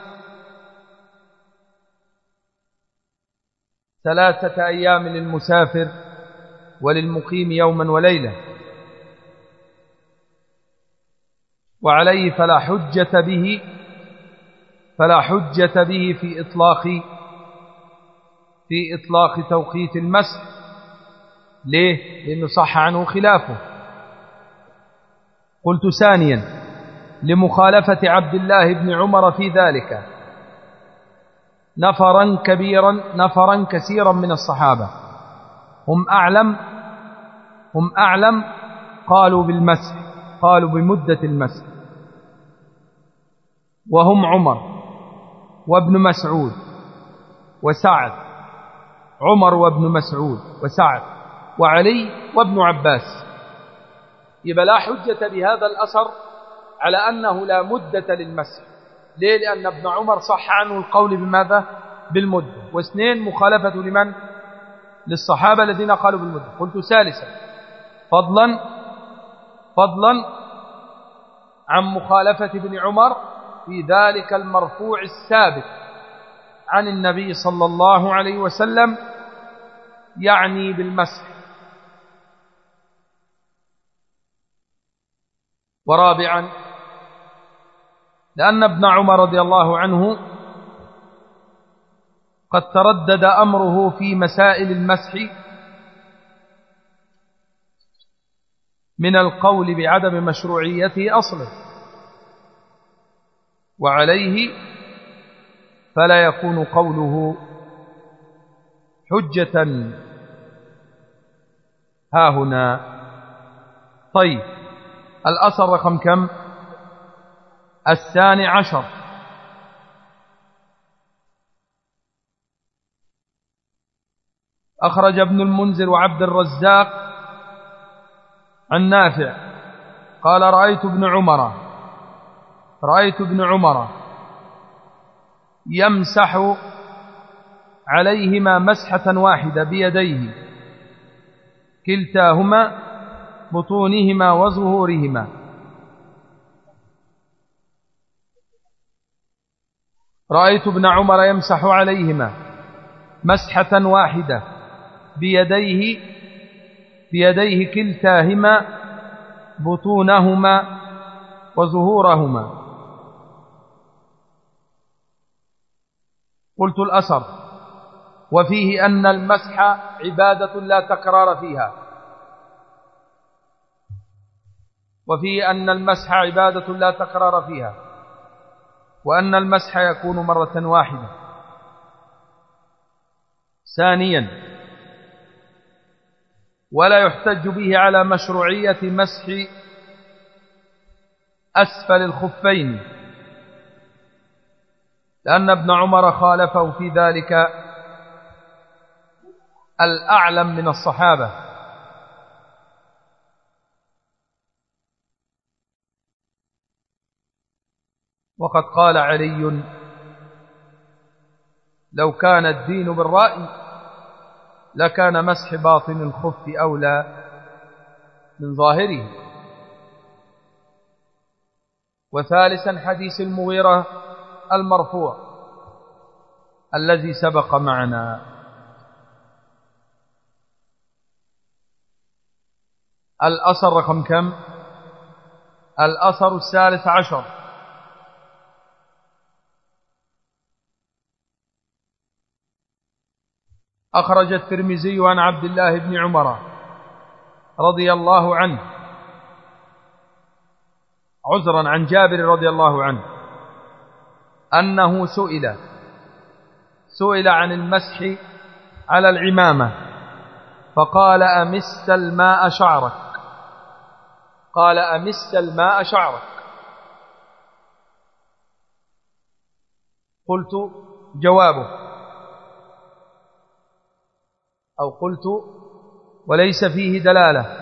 ثلاثة أيام للمسافر وللمقيم يوما وليلة. وعليه فلا حجة به فلا حجة به في إطلاق في إطلاق توقيت المسح. ليه؟ لأنه صح عنه خلافه. قلت ثانيا لمخالفة عبد الله بن عمر في ذلك. نفرا كبيرا نفرا كثيرا من الصحابة. هم أعلم هم أعلم قالوا بالمسح قالوا بمدة المسح. وهم عمر وابن مسعود وسعد. عمر وابن مسعود وسعد. وعلي وابن عباس. يبقى لا حجة بهذا الأثر على أنه لا مدة للمسح. ليه؟ لأن ابن عمر صح عنه القول بماذا؟ بالمدة. واثنين مخالفة لمن؟ للصحابة الذين قالوا بالمدة. قلت ثالثا فضلا فضلا عن مخالفة ابن عمر في ذلك المرفوع الثابت عن النبي صلى الله عليه وسلم يعني بالمسح. ورابعا لأن ابن عمر رضي الله عنه قد تردد أمره في مسائل المسح من القول بعدم مشروعيته أصلا وعليه فلا يكون قوله حجة. ها هنا. طيب. الأثر رقم كم؟ الثاني عشر. أخرج ابن المنذر وعبد الرزاق عن نافع. قال رأيت ابن عمر. رأيت ابن عمر يمسح عليهما مسحة واحدة بيديه. كلتاهما بطونهما وظهورهما. رأيت ابن عمر يمسح عليهما مسحة واحدة بيديه بيديه كلتاهما بطونهما وظهورهما. قلت الأثر وفيه أن المسح عبادة لا تكرار فيها. وفيه أن المسح عبادة لا تكرار فيها وأن المسح يكون مرة واحدة. ثانيا ولا يحتج به على مشروعية مسح أسفل الخفين لأن ابن عمر خالفه في ذلك الأعلم من الصحابة. وقد قال علي لو كان الدين بالرأي لكان مسح باطن الخف أولى من ظاهره. وثالثا حديث المغيرة المرفوع الذي سبق معنا. الأثر رقم كم؟ الأثر الثالث عشر. أخرج الترمذي عن عبد الله بن عمر رضي الله عنه عذرا عن جابر رضي الله عنه أنه سئل سئل عن المسح على العمامة فقال أمست الماء شعرك؟ قال أمست الماء شعرك. قلت جوابه. أو قلت وليس فيه دلالة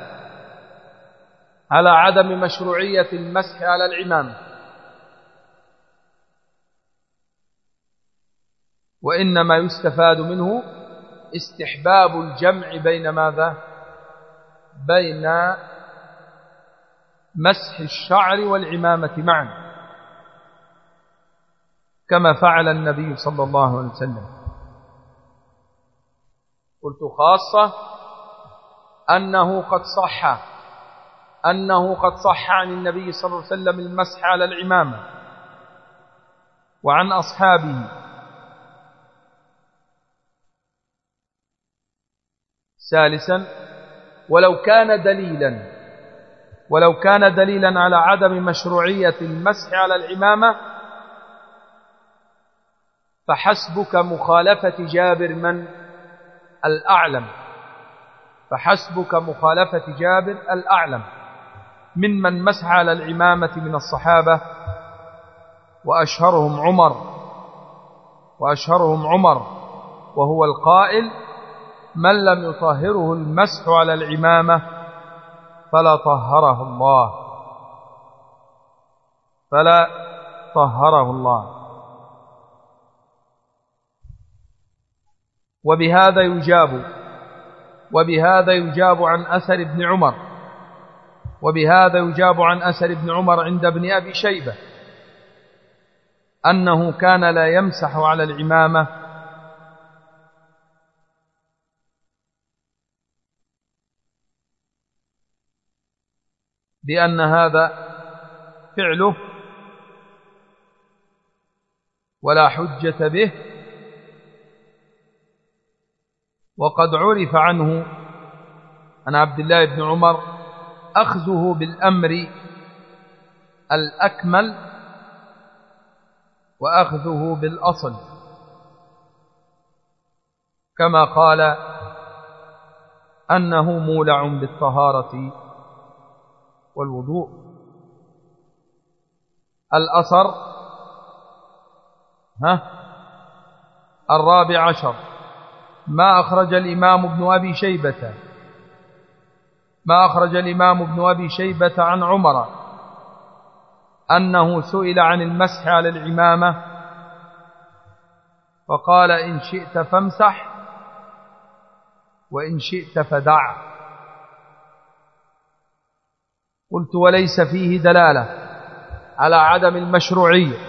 على عدم مشروعية المسح على العمامة وإنما يستفاد منه استحباب الجمع بين ماذا؟ بين مسح الشعر والعمامة معا كما فعل النبي صلى الله عليه وسلم. قلت خاصة أنه قد صح أنه قد صح عن النبي صلى الله عليه وسلم المسح على العمامة. وعن أصحابه. ثالثا ولو كان دليلا ولو كان دليلا على عدم مشروعية المسح على العمامة فحسبك مخالفة جابر من الأعلم. فحسبك مخالفة جابر الأعلم ممن مسح على العمامة من الصحابة وأشهرهم عمر وأشهرهم عمر وهو القائل من لم يطهره المسح على العمامة فلا طهره الله. فلا طهره الله. وبهذا يجاب وبهذا يجاب عن أثر ابن عمر وبهذا يجاب عن أثر ابن عمر عند ابن أبي شيبة أنه كان لا يمسح على العمامة بأن هذا فعله ولا حجة به وقد عرف عنه عن عبد الله بن عمر أخذه بالأمر الأكمل وأخذه بالأصل. كما قال أنه مولع بالطهارة والوضوء. الأثر ها الرابع عشر. ما أخرج الإمام ابن أبي شيبة. ما أخرج الإمام ابن أبي شيبة عن عمر. أنه سئل عن المسح على العمامة. فقال إن شئت فامسح وإن شئت فدع. قلت وليس فيه دلالة على عدم المشروعية.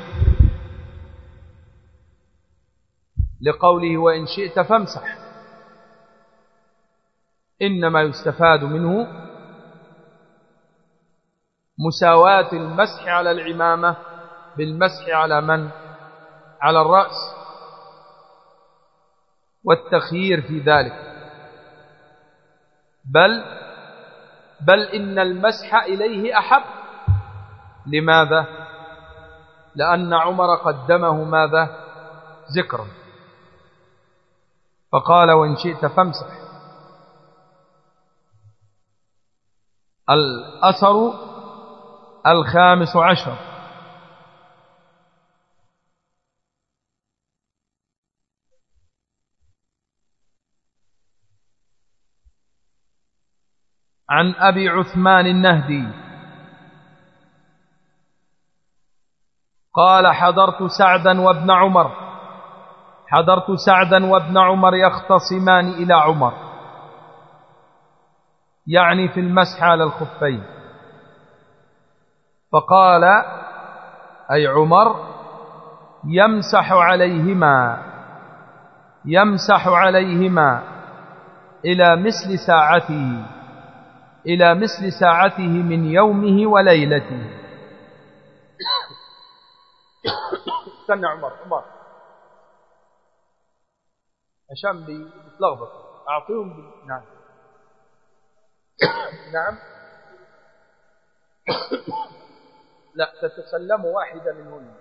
لقوله وإن شئت فامسح. إنما يستفاد منه مساواة المسح على العمامة بالمسح على من؟ على الرأس. والتخيير في ذلك. بل بل إن المسح إليه أحب. لماذا؟ لأن عمر قدمه ماذا؟ ذكرا. فقال وإن شئت فامسح. الأثر الخامس عشر. عن أبي عثمان النهدي. قال حضرت سعدا وابن عمر. حضرت سعدا وابن عمر يختصمان إلى عمر. يعني في المسح على الخفين. فقال أي عمر يمسح عليهما يمسح عليهما إلى مثل ساعته إلى مثل ساعته من يومه وليلته. استنى عمر عمر. عشان بيتلخبط أعطيهم بي... نعم. نعم. لا تتسلم واحدة منهن.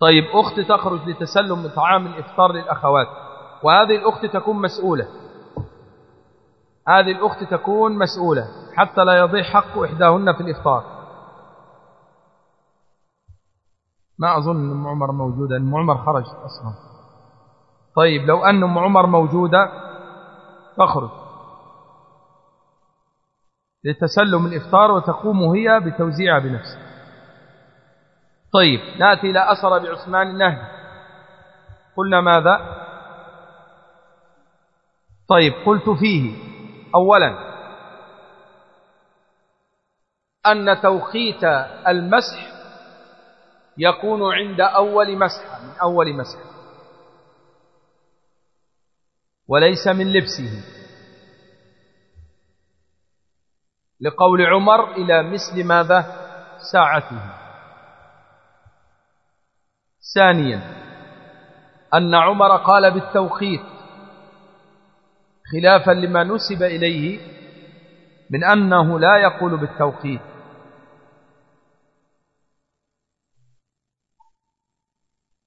طيب أخت تخرج لتسلم طعام الإفطار للأخوات. وهذه الأخت تكون مسؤولة. هذه الأخت تكون مسؤولة حتى لا يضيع حق إحداهن في الإفطار. ما أظن أم عمر موجودة أم عمر خرج أصلا. طيب لو أن أم عمر موجودة تخرج لتسلم الإفطار وتقوم هي بتوزيعها بنفسها. طيب نأتي إلى أثر بعثمان النهدي قلنا ماذا؟ طيب قلت فيه. أولا أن توقيت المسح يكون عند أول مسحة من أول مسحة وليس من لبسه. لقول عمر إلى مثل ماذا؟ ساعته. ثانيا أن عمر قال بالتوقيت خلافا لما نسب إليه من أنه لا يقول بالتوقيت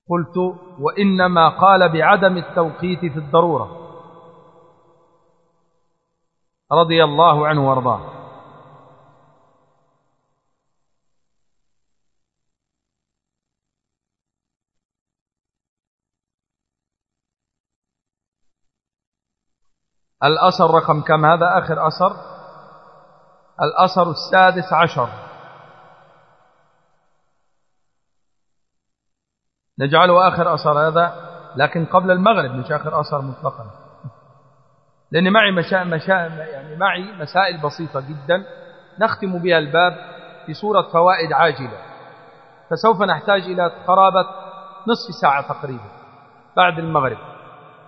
قلت وإنما قال بعدم التوقيت في الضرورة. رضي الله عنه وارضاه. الأثر رقم كم هذا؟ آخر أثر الأثر السادس عشر. نجعله آخر أثر هذا لكن قبل المغرب مش آخر أثر مطلقا. لأن معي مشا... مشا... يعني معي مسائل بسيطة جدا نختم بها الباب في صورة فوائد عاجلة. فسوف نحتاج إلى قرابة نصف ساعة تقريبا بعد المغرب.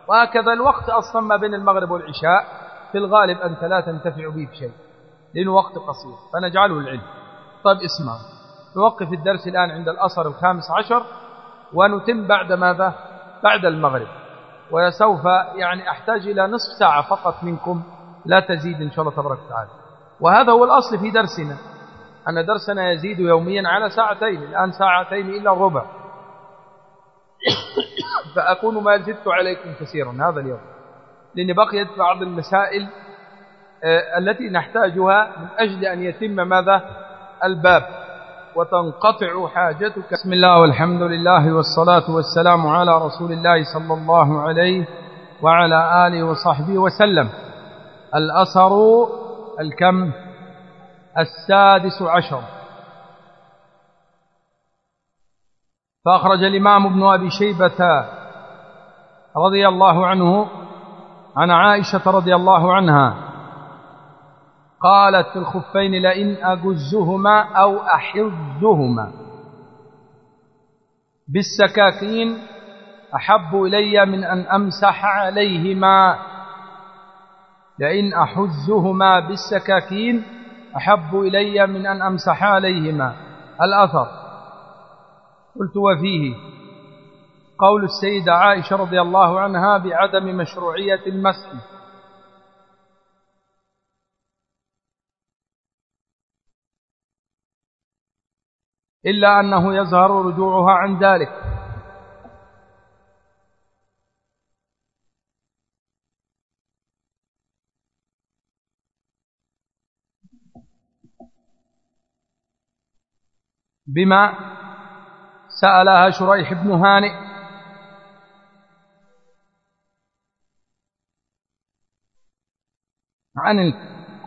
وهكذا الوقت أصلا ما بين المغرب والعشاء في الغالب أنت لا تنتفع به بشيء لأنه وقت قصير فنجعله العلم. طيب اسمع. نوقف الدرس الآن عند الأصر الخامس عشر ونتم بعد ماذا؟ بعد المغرب. وسوف يعني أحتاج إلى نصف ساعة فقط منكم لا تزيد إن شاء الله تبارك وتعالى. وهذا هو الأصل في درسنا أن درسنا يزيد يوميا على ساعتين الآن ساعتين إلا الربع. فأكون ما زدت عليكم كثيرا هذا اليوم. لأن بقيت بعض المسائل آه، التي نحتاجها من أجل أن يتم ماذا؟ الباب. وتنقطع حاجتك. بسم الله والحمد لله والصلاة والسلام على رسول الله صلى الله عليه وعلى آله وصحبه وسلم. الأثر الكم؟ السادس عشر. فأخرج الإمام ابن أبي شيبة رضي الله عنه عن عائشة رضي الله عنها قالت في الخفين لئن أجزهما أو أحظهما بالسكاكين أحب إلي من أن أمسح عليهما. لئن أحزهما بالسكاكين أحب إلي من أن أمسح عليهما. الأثر. قلت وفيه. قول السيدة عائشة رضي الله عنها بعدم مشروعية المسح إلا أنه يظهر رجوعها عن ذلك. بما سألها شريح بن هانئ. عن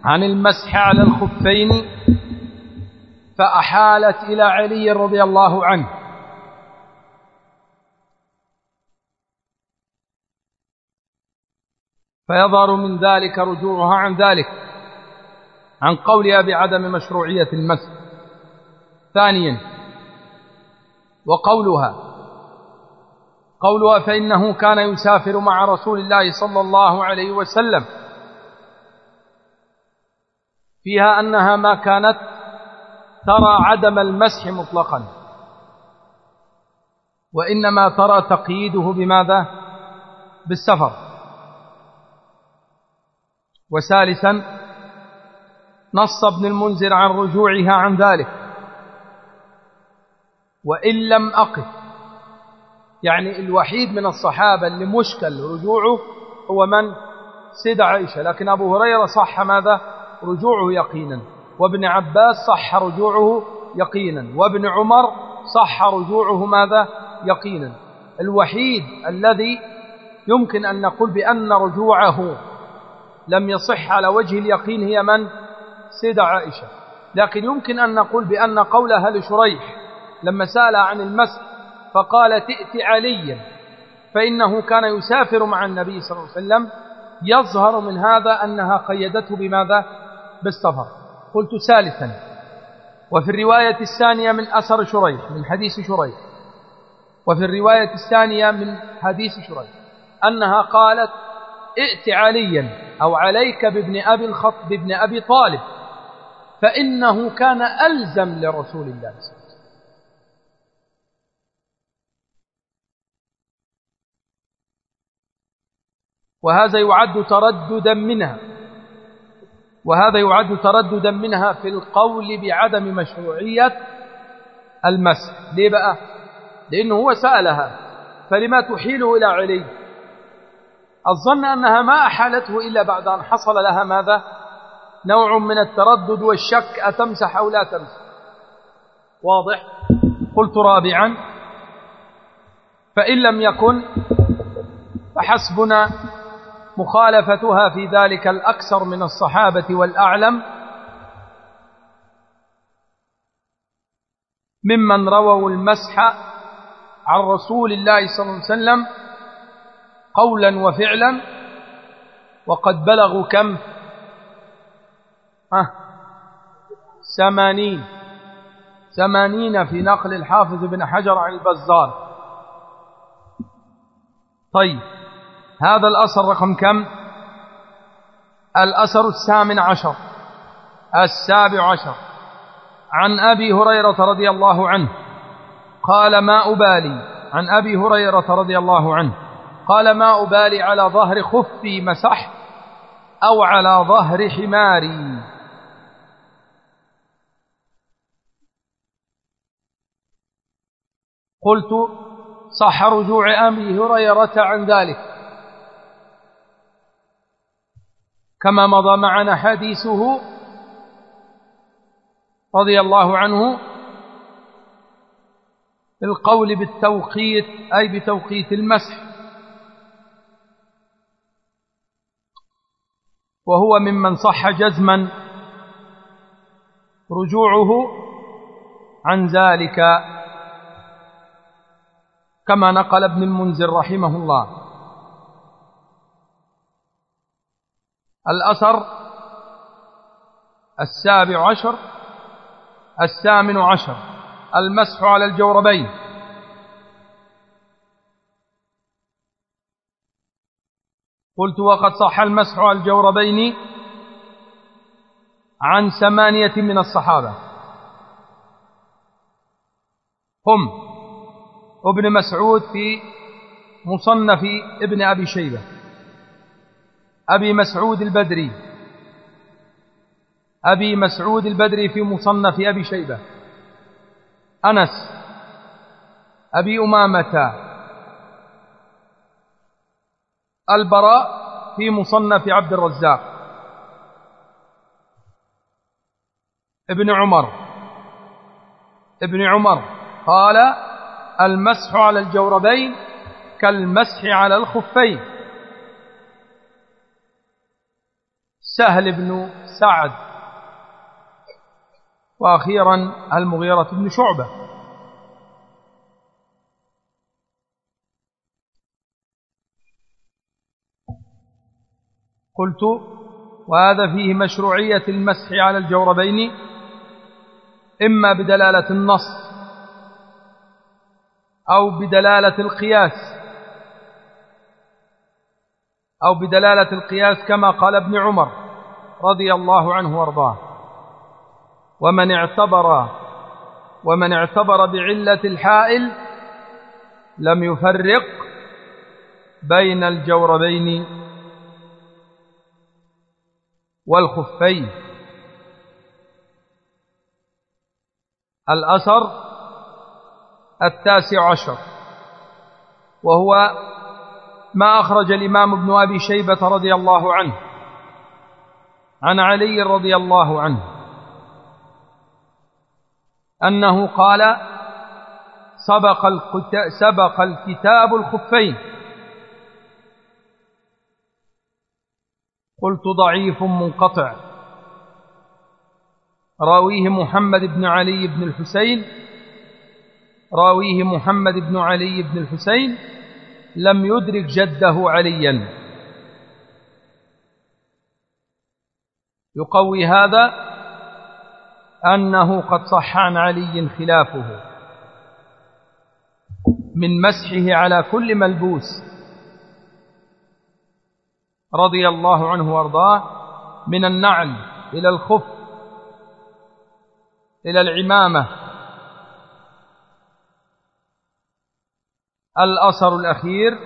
عن المسح على الخفين فأحالت إلى علي رضي الله عنه. فيظهر من ذلك رجوعها عن ذلك عن قولها بعدم مشروعية المسح ثانيا وقولها قولها فإنه كان يسافر مع رسول الله صلى الله عليه وسلم. فيها أنها ما كانت ترى عدم المسح مطلقا. وإنما ترى تقييده بماذا؟ بالسفر. وثالثا نص ابن المنذر عن رجوعها عن ذلك. وإن لم أقف يعني الوحيد من الصحابة اللي مشكل رجوعه هو من؟ سيد عائشة. لكن أبو هريرة صح ماذا؟ رجوعه يقينا. وابن عباس صح رجوعه يقينا وابن عمر صح رجوعه ماذا؟ يقينا. الوحيد الذي يمكن أن نقول بأن رجوعه لم يصح على وجه اليقين هي من؟ سيدة عائشة. لكن يمكن أن نقول بأن قولها لشريح لما سأل عن المسح فقال تئت عليا فإنه كان يسافر مع النبي صلى الله عليه وسلم يظهر من هذا أنها قيدته بماذا؟ بالسفر. قلت ثالثا وفي الرواية الثانية من أثر شريح من حديث شريح. وفي الرواية الثانية من حديث شريح. أنها قالت ائت عليا أو عليك بابن أبي الخط بابن أبي طالب فإنه كان ألزم لرسول الله صلى الله عليه وسلم. وهذا يعد ترددا منها. وهذا يعد ترددا منها في القول بعدم مشروعية المسح ليه بقى؟ لأنه هو سألها فلما تحيله إلى علي؟ الظن أنها ما أحالته إلا بعد أن حصل لها ماذا؟ نوع من التردد والشك أتمسح أو لا تمسح واضح. قلت رابعا فإن لم يكن فحسبنا مخالفتها في ذلك الأكثر من الصحابة والأعلم. ممن رووا المسح عن رسول الله صلى الله عليه وسلم قولا وفعلا وقد بلغوا كم؟ ها ثمانين ثمانين في نقل الحافظ بن حجر عن البزار. طيب. هذا الأثر رقم كم؟ الأثر الثامن عشر السابع عشر. عن أبي هريرة رضي الله عنه قال ما أبالي. عن أبي هريرة رضي الله عنه قال ما أبالي على ظهر خفي مسح أو على ظهر حماري. قلت صح رجوع أبي هريرة عن ذلك. كما مضى معنا حديثه رضي الله عنه القول بالتوقيت أي بتوقيت المسح. وهو ممن صح جزما رجوعه عن ذلك كما نقل ابن المنذر رحمه الله. الأثر السابع عشر الثامن عشر المسح على الجوربين. قلت وقد صح المسح على الجوربين عن ثمانية من الصحابة. هم ابن مسعود في مصنف ابن أبي شيبة. أبي مسعود البدري. أبي مسعود البدري في مصنف أبي شيبة. أنس. أبي أمامة. البراء في مصنف عبد الرزاق. ابن عمر. ابن عمر. قال المسح على الجوربين كالمسح على الخفين. سهل بن سعد. وأخيرا المغيرة بن شعبة. قلت وهذا فيه مشروعية المسح على الجوربين إما بدلالة النص أو بدلالة القياس. أو بدلالة القياس كما قال ابن عمر رضي الله عنه وارضاه. ومن اعتبر ومن اعتبر بعلة الحائل لم يفرق بين الجوربين والخفين. الأثر التاسع عشر وهو ما أخرج الإمام ابن أبي شيبة رضي الله عنه. عن علي رضي الله عنه. أنه قال سبق, سبق الكتاب الخفين. قلت ضعيف منقطع. راويه محمد بن علي بن الحسين. راويه محمد بن علي بن الحسين. لم يدرك جده عليا. يقوي هذا أنه قد صح عن علي خلافه. من مسحه على كل ملبوس. رضي الله عنه وأرضاه. من النعل إلى الخف إلى العمامة. الأثر الأخير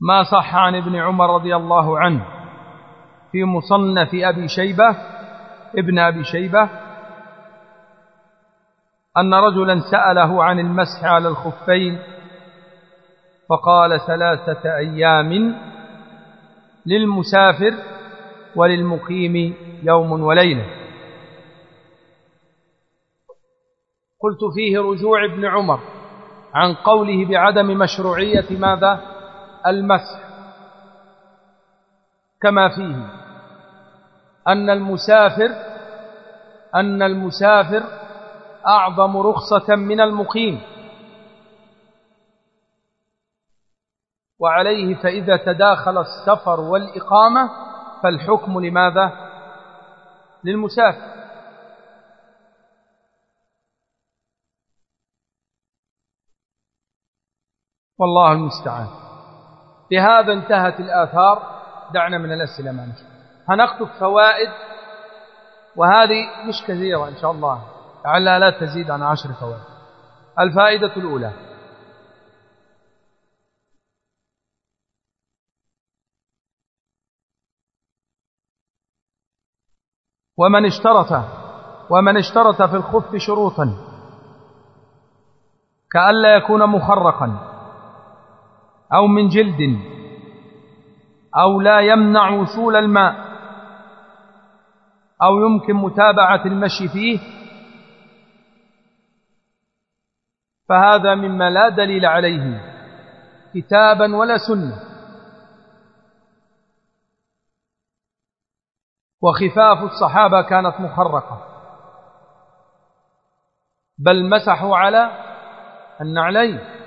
ما صح عن ابن عمر رضي الله عنه في مصنف أبي شيبة ابن أبي شيبة أن رجلا سأله عن المسح على الخفين فقال ثلاثة أيام للمسافر وللمقيم يوم وليلة. قلت فيه رجوع ابن عمر عن قوله بعدم مشروعية ماذا؟ المسح. كما فيه. أن المسافر أن المسافر أعظم رخصة من المقيم. وعليه فإذا تداخل السفر والإقامة فالحكم لماذا؟ للمسافر. والله المستعان. بهذا انتهت الآثار دعنا من الأسئلة ما فوائد وهذه مش كثيرة إن شاء الله. لعلها لا تزيد عن عشر فوائد. الفائدة الأولى. ومن اشترط ومن اشترط في الخف شروطا. كألا يكون مخرقا. أو من جلد أو لا يمنع وصول الماء أو يمكن متابعة المشي فيه. فهذا مما لا دليل عليه كتابا ولا سنة. وخفاف الصحابة كانت مخرقة بل مسحوا على النعلين.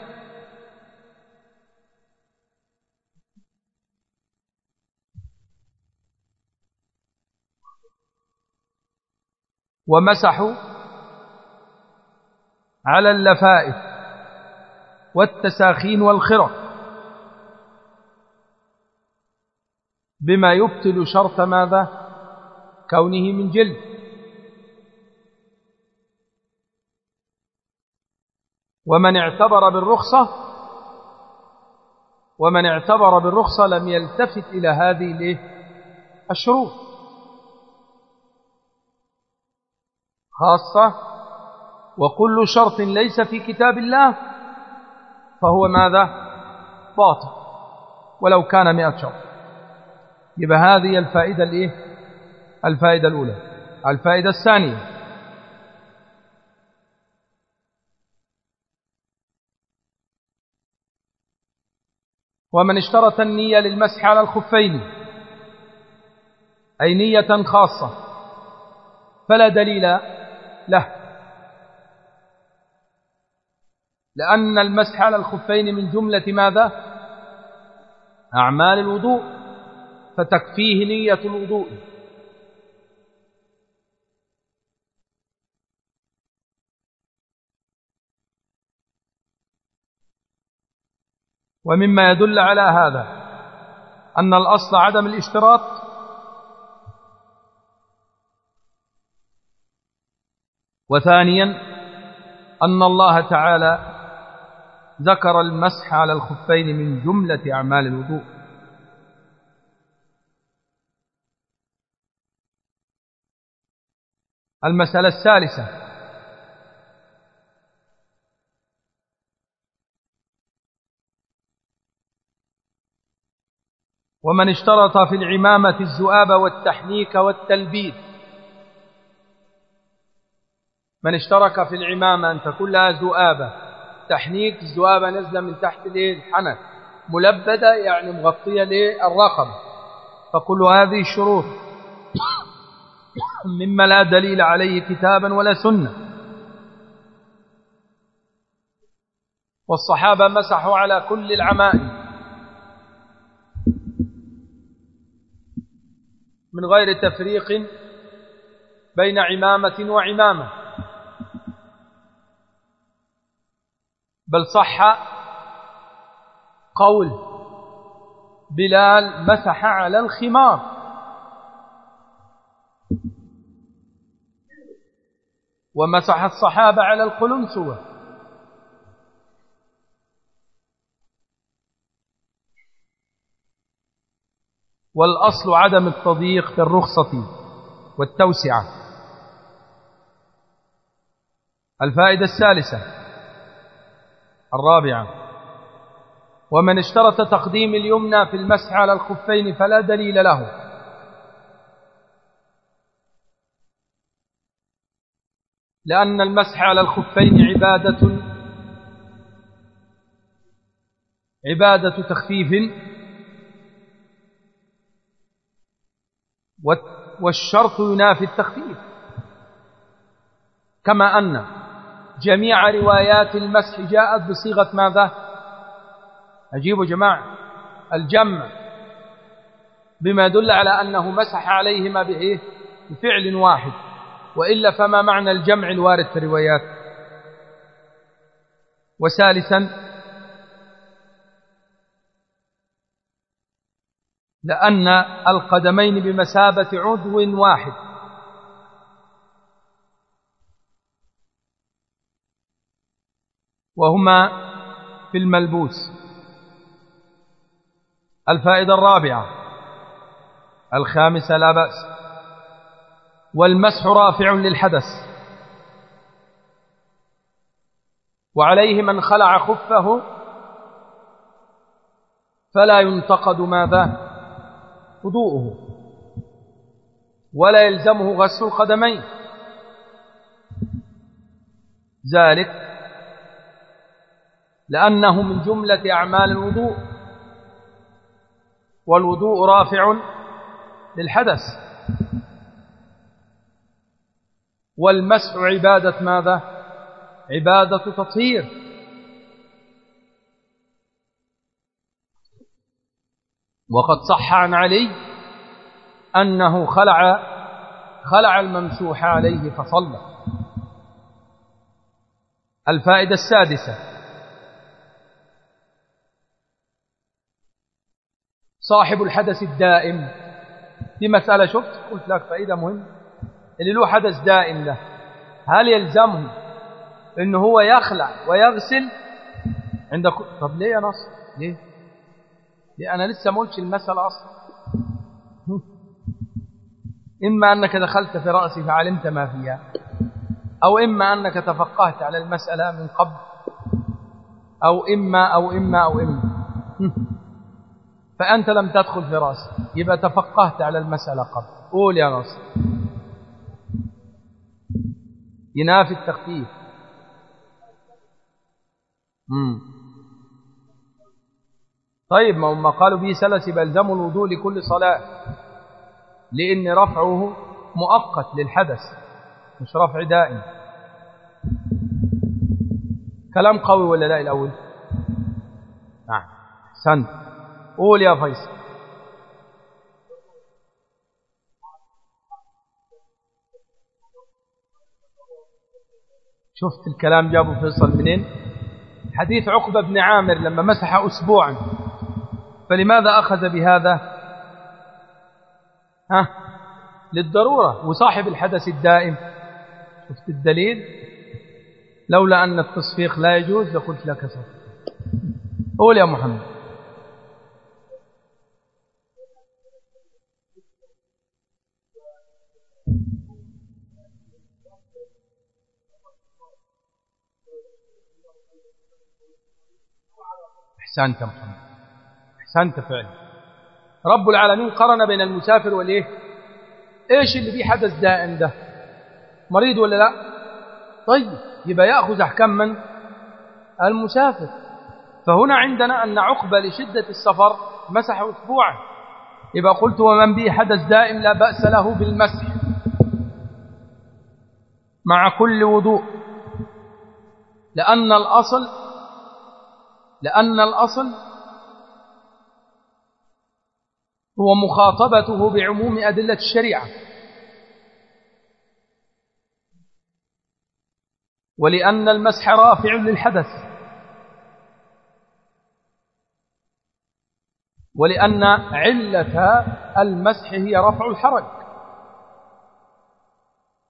ومسحوا على اللفائف والتساخين والخرق بما يبطل شرط ماذا؟ كونه من جلد. ومن اعتبر بالرخصة ومن اعتبر بالرخصة لم يلتفت إلى هذه الشروط. خاصة وكل شرط ليس في كتاب الله فهو ماذا؟ باطل. ولو كان مئة شرط. يبقى هذه الفائدة الإيه؟ الفائدة الأولى. الفائدة الثانية. ومن اشترط النية للمسح على الخفين. أي نية خاصة. فلا دليل له. لأن المسح على الخفين من جملة ماذا؟ أعمال الوضوء فتكفيه نية الوضوء. ومما يدل على هذا أن الأصل عدم الاشتراط وثانيا أن الله تعالى ذكر المسح على الخفين من جملة أعمال الوضوء. المسألة الثالثة ومن اشترط في العمامة الزؤاب والتحنيك والتلبيد. من اشترك في العمامة أن تكون لها زؤابة تحنيك الزؤابة نزل من تحت الحنك. ملبدة يعني مغطية للرقبة فكل هذه الشروط مما لا دليل عليه كتابا ولا سنة. والصحابة مسحوا على كل العمائم. من غير تفريق بين عمامة وعمامة. بل صح قول بلال مسح على الخمار. ومسح الصحابة على القلنسوة. والأصل عدم التضييق في الرخصة والتوسعة. الفائدة الثالثة الرابعة. ومن اشترط تقديم اليمنى في المسح على الخفين فلا دليل له. لأن المسح على الخفين عبادة عبادة تخفيف. والشرط ينافي التخفيف. كما أن جميع روايات المسح جاءت بصيغة ماذا؟ أجيبوا جماعة. الجمع بما يدل على أنه مسح عليهما بإيه؟ بفعل واحد وإلا فما معنى الجمع الوارد في الروايات؟ وثالثا لأن القدمين بمثابة عضو واحد. وهما في الملبوس. الفائدة الرابعة. الخامسة لا بأس. والمسح رافع للحدث. وعليه من خلع خفه فلا ينتقد ماذا؟ وضوءه ولا يلزمه غسل القدمين ذلك لأنه من جملة أعمال الوضوء والوضوء رافع للحدث. والمسح عبادة ماذا؟ عبادة تطهير. وقد صح عن علي أنه خلع خلع الممسوح عليه فصلى. الفائدة السادسة. صاحب الحدث الدائم. في مسألة شفت؟ قلت لك فائدة مهمة اللي له حدث دائم ده هل يلزمه إنه هو يخلع ويغسل؟ عند طب ليه يا نصر ليه؟ ليه؟ أنا لسه ما قلتش المسألة أصلا. إما أنك دخلت في رأسي فعلمت ما فيها أو إما أنك تفقهت على المسألة من قبل أو إما أو إما أو إما. فأنت لم تدخل في رأسك يبقى تفقهت على المسألة قبل. قول يا نصر ينافي التخفيف. مم. طيب ما هم قالوا به سلس بلزم الوضوء لكل صلاة. لأن رفعه مؤقت للحدث مش رفع دائم. كلام قوي ولا لا الأول؟ نعم. أحسنت. قول يا فيصل. شفت الكلام جابه فيصل منين؟ حديث عقبة بن عامر لما مسح أسبوعا. فلماذا أخذ بهذا؟ ها؟ للضرورة. وصاحب الحدث الدائم. شفت الدليل؟ لولا أن التصفيق لا يجوز لقلت لك صفق قول يا محمد. احسنت محمد. احسنت فعلا. رب العالمين قرن بين المسافر والإيه؟ إيش اللي فيه حدث دائم ده؟ مريض ولا لا؟ طيب يبقى يأخذ أحكام من؟ المسافر. فهنا عندنا أن عقبة لشدة السفر مسح أسبوعا إذا قلت ومن به حدث دائم لا بأس له بالمسح. مع كل وضوء. لأن الأصل لأن الأصل هو مخاطبته بعموم أدلة الشريعة. ولأن المسح رافع للحدث. ولأن علة المسح هي رفع الحرج.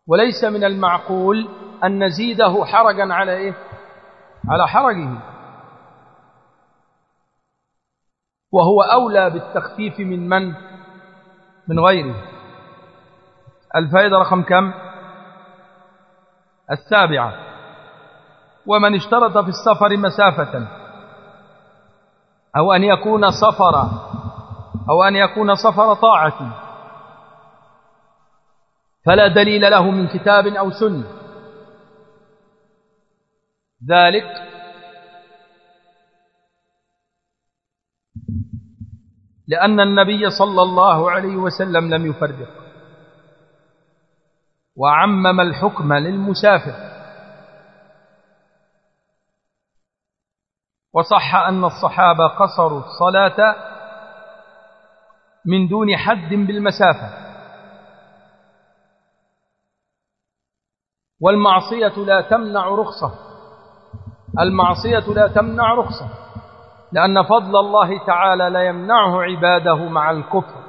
وليس من المعقول أن نزيده حرجا على إيه؟ على حرجه. وهو أولى بالتخفيف من من؟ من غيره. الفائدة رقم كم؟ السابعة. ومن اشترط في السفر مسافة. أو أن يكون سفر. أو أن يكون سفر طاعة. فلا دليل له من كتاب أو سنة. ذلك لأن النبي صلى الله عليه وسلم لم يفرق. وعمم الحكم للمسافر. وصح أن الصحابة قصروا الصلاة من دون حد بالمسافة. والمعصية لا تمنع رخصة. المعصية لا تمنع رخصة. لأن فضل الله تعالى لا يمنعه عباده مع الكفر.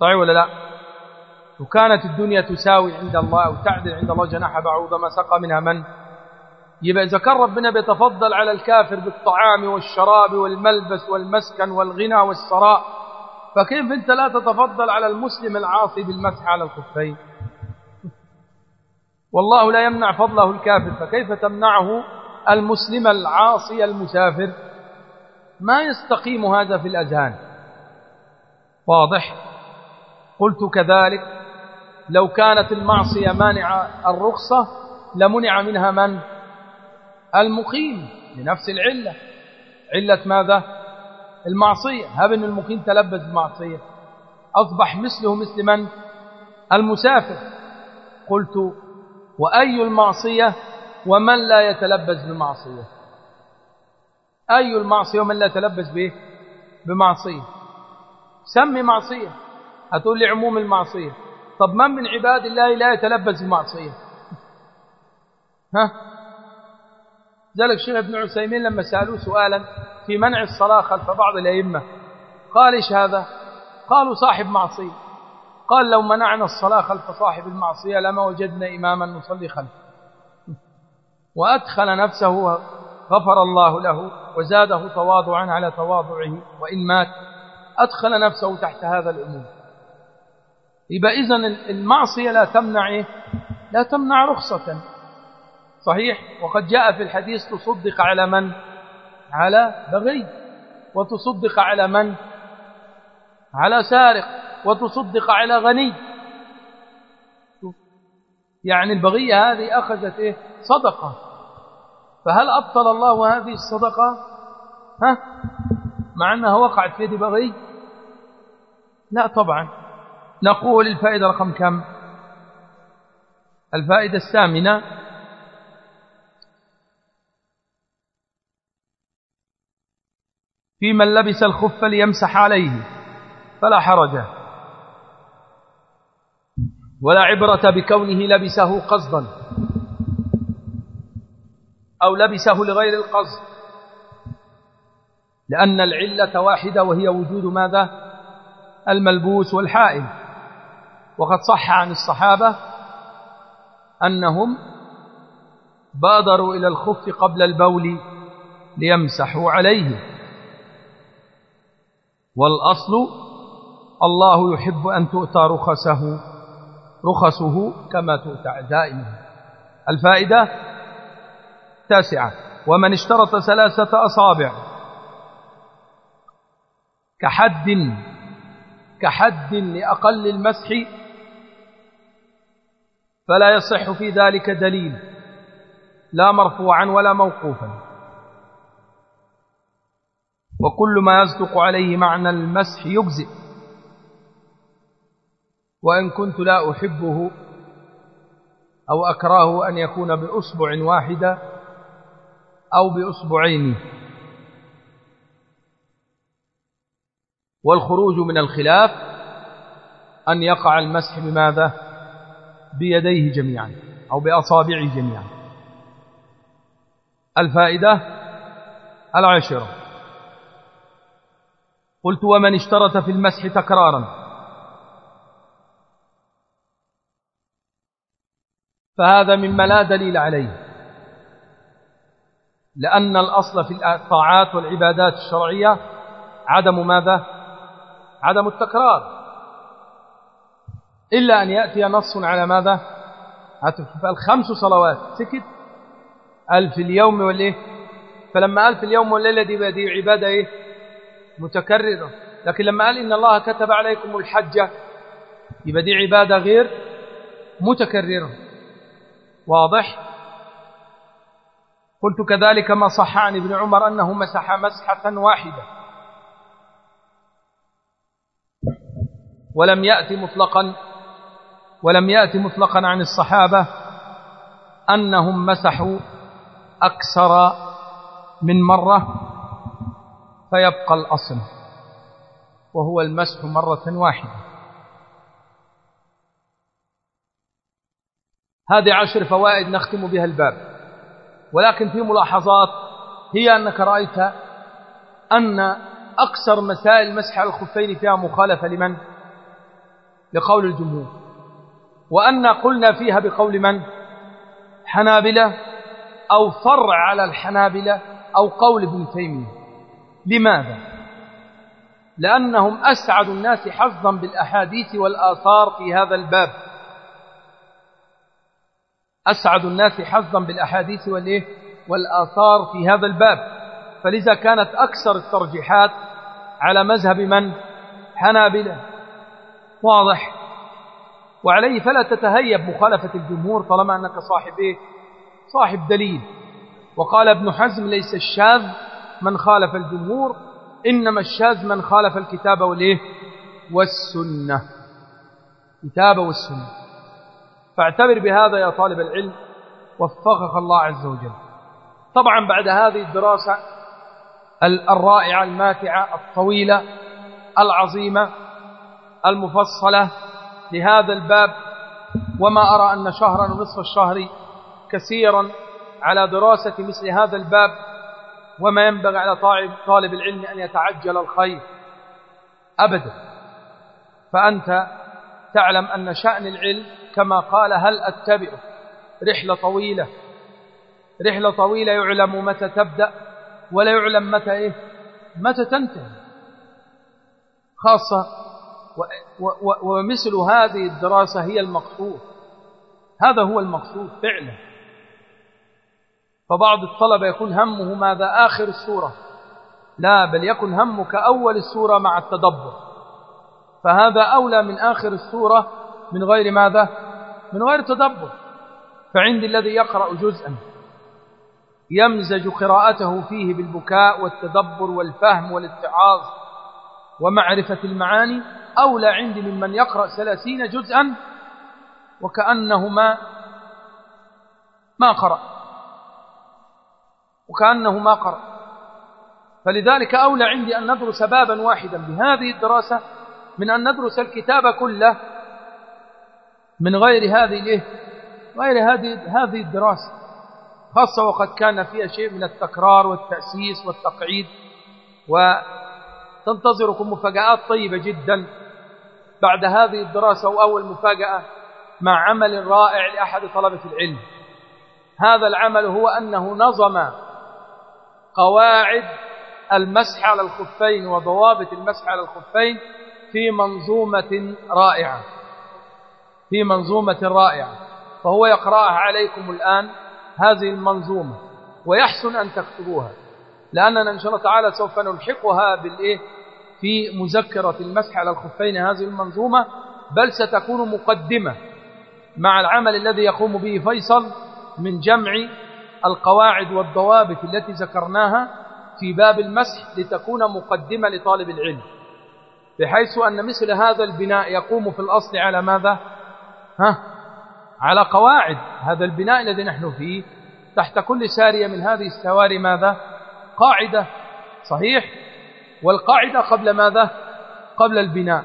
صحيح ولا لا؟ وكانت الدنيا تساوي عند الله أو تعدل عند الله جناح بعوضة ما سقى منها من؟ يبقى إذا كان ربنا بيتفضل على الكافر بالطعام والشراب والملبس والمسكن والغنى والثراء فكيف أنت لا تتفضل على المسلم العاصي بالمسح على الخفين؟ والله لا يمنع فضله الكافر فكيف تمنعه المسلم العاصي المسافر؟ ما يستقيم هذا في الأذهان؟ واضح. قلت كذلك. لو كانت المعصية مانعة الرخصة لمنع منها من؟ المقيم لنفس العلة. علة ماذا؟ المعصية. هب أن المقيم تلبس بمعصية. أصبح مثله مثل من؟ المسافر. قلت وأي المعصية ومن لا يتلبس بمعصية؟ أي المعصية ومن لا يتلبس به؟ بمعصية. سمي معصية. هتقول لي عموم المعصية. طب من من عباد الله لا يتلبس بمعصية ها؟ ذلك الشيخ ابن عثيمين لما سألوه سؤالا في منع الصلاة خلف بعض الأئمة قال إيش هذا؟ قالوا صاحب معصية. قال لو منعنا الصلاة خلف صاحب المعصية لما وجدنا إماما نصلي خلفه. وأدخل نفسه غفر الله له. وزاده تواضعا على تواضعه وإن مات أدخل نفسه تحت هذا الأمور يبقى إذن المعصية لا تمنع إيه؟ لا تمنع رخصة. صحيح؟ وقد جاء في الحديث تصدق على من؟ على بغي. وتصدق على من؟ على سارق. وتصدق على غني. يعني البغية هذه أخذت إيه؟ صدقة. فهل أبطل الله هذه الصدقة؟ ها؟ مع أنها وقعت في يد بغي؟ لا طبعا. نقول الفائدة رقم كم؟ الفائدة الثامنة. في من لبس الخف ليمسح عليه فلا حرج. ولا عبرة بكونه لبسه قصدا. أو لبسه لغير القصد. لأن العلة واحدة وهي وجود ماذا؟ الملبوس والحائل. وقد صح عن الصحابة أنهم بادروا إلى الخف قبل البول ليمسحوا عليه. والأصل الله يحب أن تؤتى رخصه رخصه كما تؤتى عزائمه الفائدة تاسعة ومن اشترط ثلاثة أصابع. كحد كحد لأقل المسح فلا يصح في ذلك دليل لا مرفوعا ولا موقوفا. وكل ما يصدق عليه معنى المسح يجزئ. وإن كنت لا أحبه أو أكراه أن يكون بأصبع واحدة أو بأصبعين. والخروج من الخلاف أن يقع المسح بماذا؟ بيديه جميعا أو بأصابعه جميعا. الفائدة العاشرة. قلت ومن اشترط في المسح تكرارا. فهذا مما لا دليل عليه. لأن الأصل في الطاعات والعبادات الشرعية عدم ماذا؟ عدم التكرار. إلا أن يأتي نص على ماذا؟ الخمس صلوات. سكت. ألف اليوم والإيه؟ فلما ألف اليوم والليلة دي, دي عبادة إيه؟ متكررة. لكن لما قال إن الله كتب عليكم الحجة يبقى دي عبادة غير متكررة. واضح؟ قلت كذلك ما صح عن ابن عمر أنه مسح مسحة واحدة. ولم يأتي مطلقا ولم يأتي مطلقا عن الصحابة أنهم مسحوا أكثر من مرة فيبقى الأصل وهو المسح مرة واحدة. هذه عشر فوائد نختم بها الباب. ولكن في ملاحظات هي أنك رأيت أن أكثر مسائل مسح الخفين فيها مخالفة لمن؟ لقول الجمهور وأن قلنا فيها بقول من؟ حنابلة أو فرع على الحنابلة أو قول ابن تيمية لماذا؟ لأنهم أسعد الناس حظا بالأحاديث والآثار في هذا الباب أسعد الناس حظا بالأحاديث والإيه؟ والآثار في هذا الباب فلذا كانت أكثر الترجيحات على مذهب من؟ حنابلة واضح وعليه فلا تتهيب مخالفة الجمهور طالما أنك صاحب إيه؟ صاحب دليل وقال ابن حزم ليس الشاذ من خالف الجمهور إنما الشاذ من خالف الكتاب والإيه؟ والسنة كتاب والسنة فاعتبر بهذا يا طالب العلم وفقك الله عز وجل. طبعا بعد هذه الدراسة الرائعة الماتعة الطويلة العظيمة المفصلة لهذا الباب وما أرى أن شهرا ونصف الشهر كثيرا على دراسة مثل هذا الباب وما ينبغي على طالب العلم أن يتعجل الخير أبدا. فأنت تعلم أن شأن العلم كما قال هل أتبعه رحلة طويلة. رحلة طويلة يعلم متى تبدأ ولا يعلم متى إيه؟ متى تنتهي. خاصة ومثل هذه الدراسة هي المقصود. هذا هو المقصود فعلا. فبعض الطلبة يكون همه ماذا؟ آخر السورة. لا بل يكن همك أول السورة مع التدبر. فهذا أولى من آخر السورة من غير ماذا؟ من غير تدبر. فعندي الذي يقرأ جزءا يمزج قراءته فيه بالبكاء والتدبر والفهم والاتعاظ ومعرفة المعاني أولى عندي ممن يقرأ ثلاثين جزءا وكأنه ما ما قرأ. وكأنه ما قرأ. فلذلك أولى عندي أن ندرس بابا واحدا بهذه الدراسة من أن ندرس الكتاب كله من غير هذه الايه؟ غير هذه هذه الدراسة. خاصة وقد كان فيها شيء من التكرار والتأسيس والتقعيد. وتنتظركم مفاجآت طيبة جدا بعد هذه الدراسة وأول مفاجأة مع عمل رائع لأحد طلبة العلم. هذا العمل هو أنه نظم قواعد المسح على الخفين وضوابط المسح على الخفين في منظومة رائعة. في منظومة رائعة فهو يقرأها عليكم الآن هذه المنظومة ويحسن أن تكتبوها لأننا إن شاء الله تعالى سوف نلحقها بالإيه؟ في مذكرة المسح على الخفين هذه المنظومة بل ستكون مقدمة مع العمل الذي يقوم به فيصل من جمع القواعد والضوابط التي ذكرناها في باب المسح لتكون مقدمة لطالب العلم بحيث أن مثل هذا البناء يقوم في الأصل على ماذا؟ ها على قواعد هذا البناء الذي نحن فيه تحت كل سارية من هذه السواري ماذا؟ قاعدة صحيح؟ والقاعدة قبل ماذا؟ قبل البناء.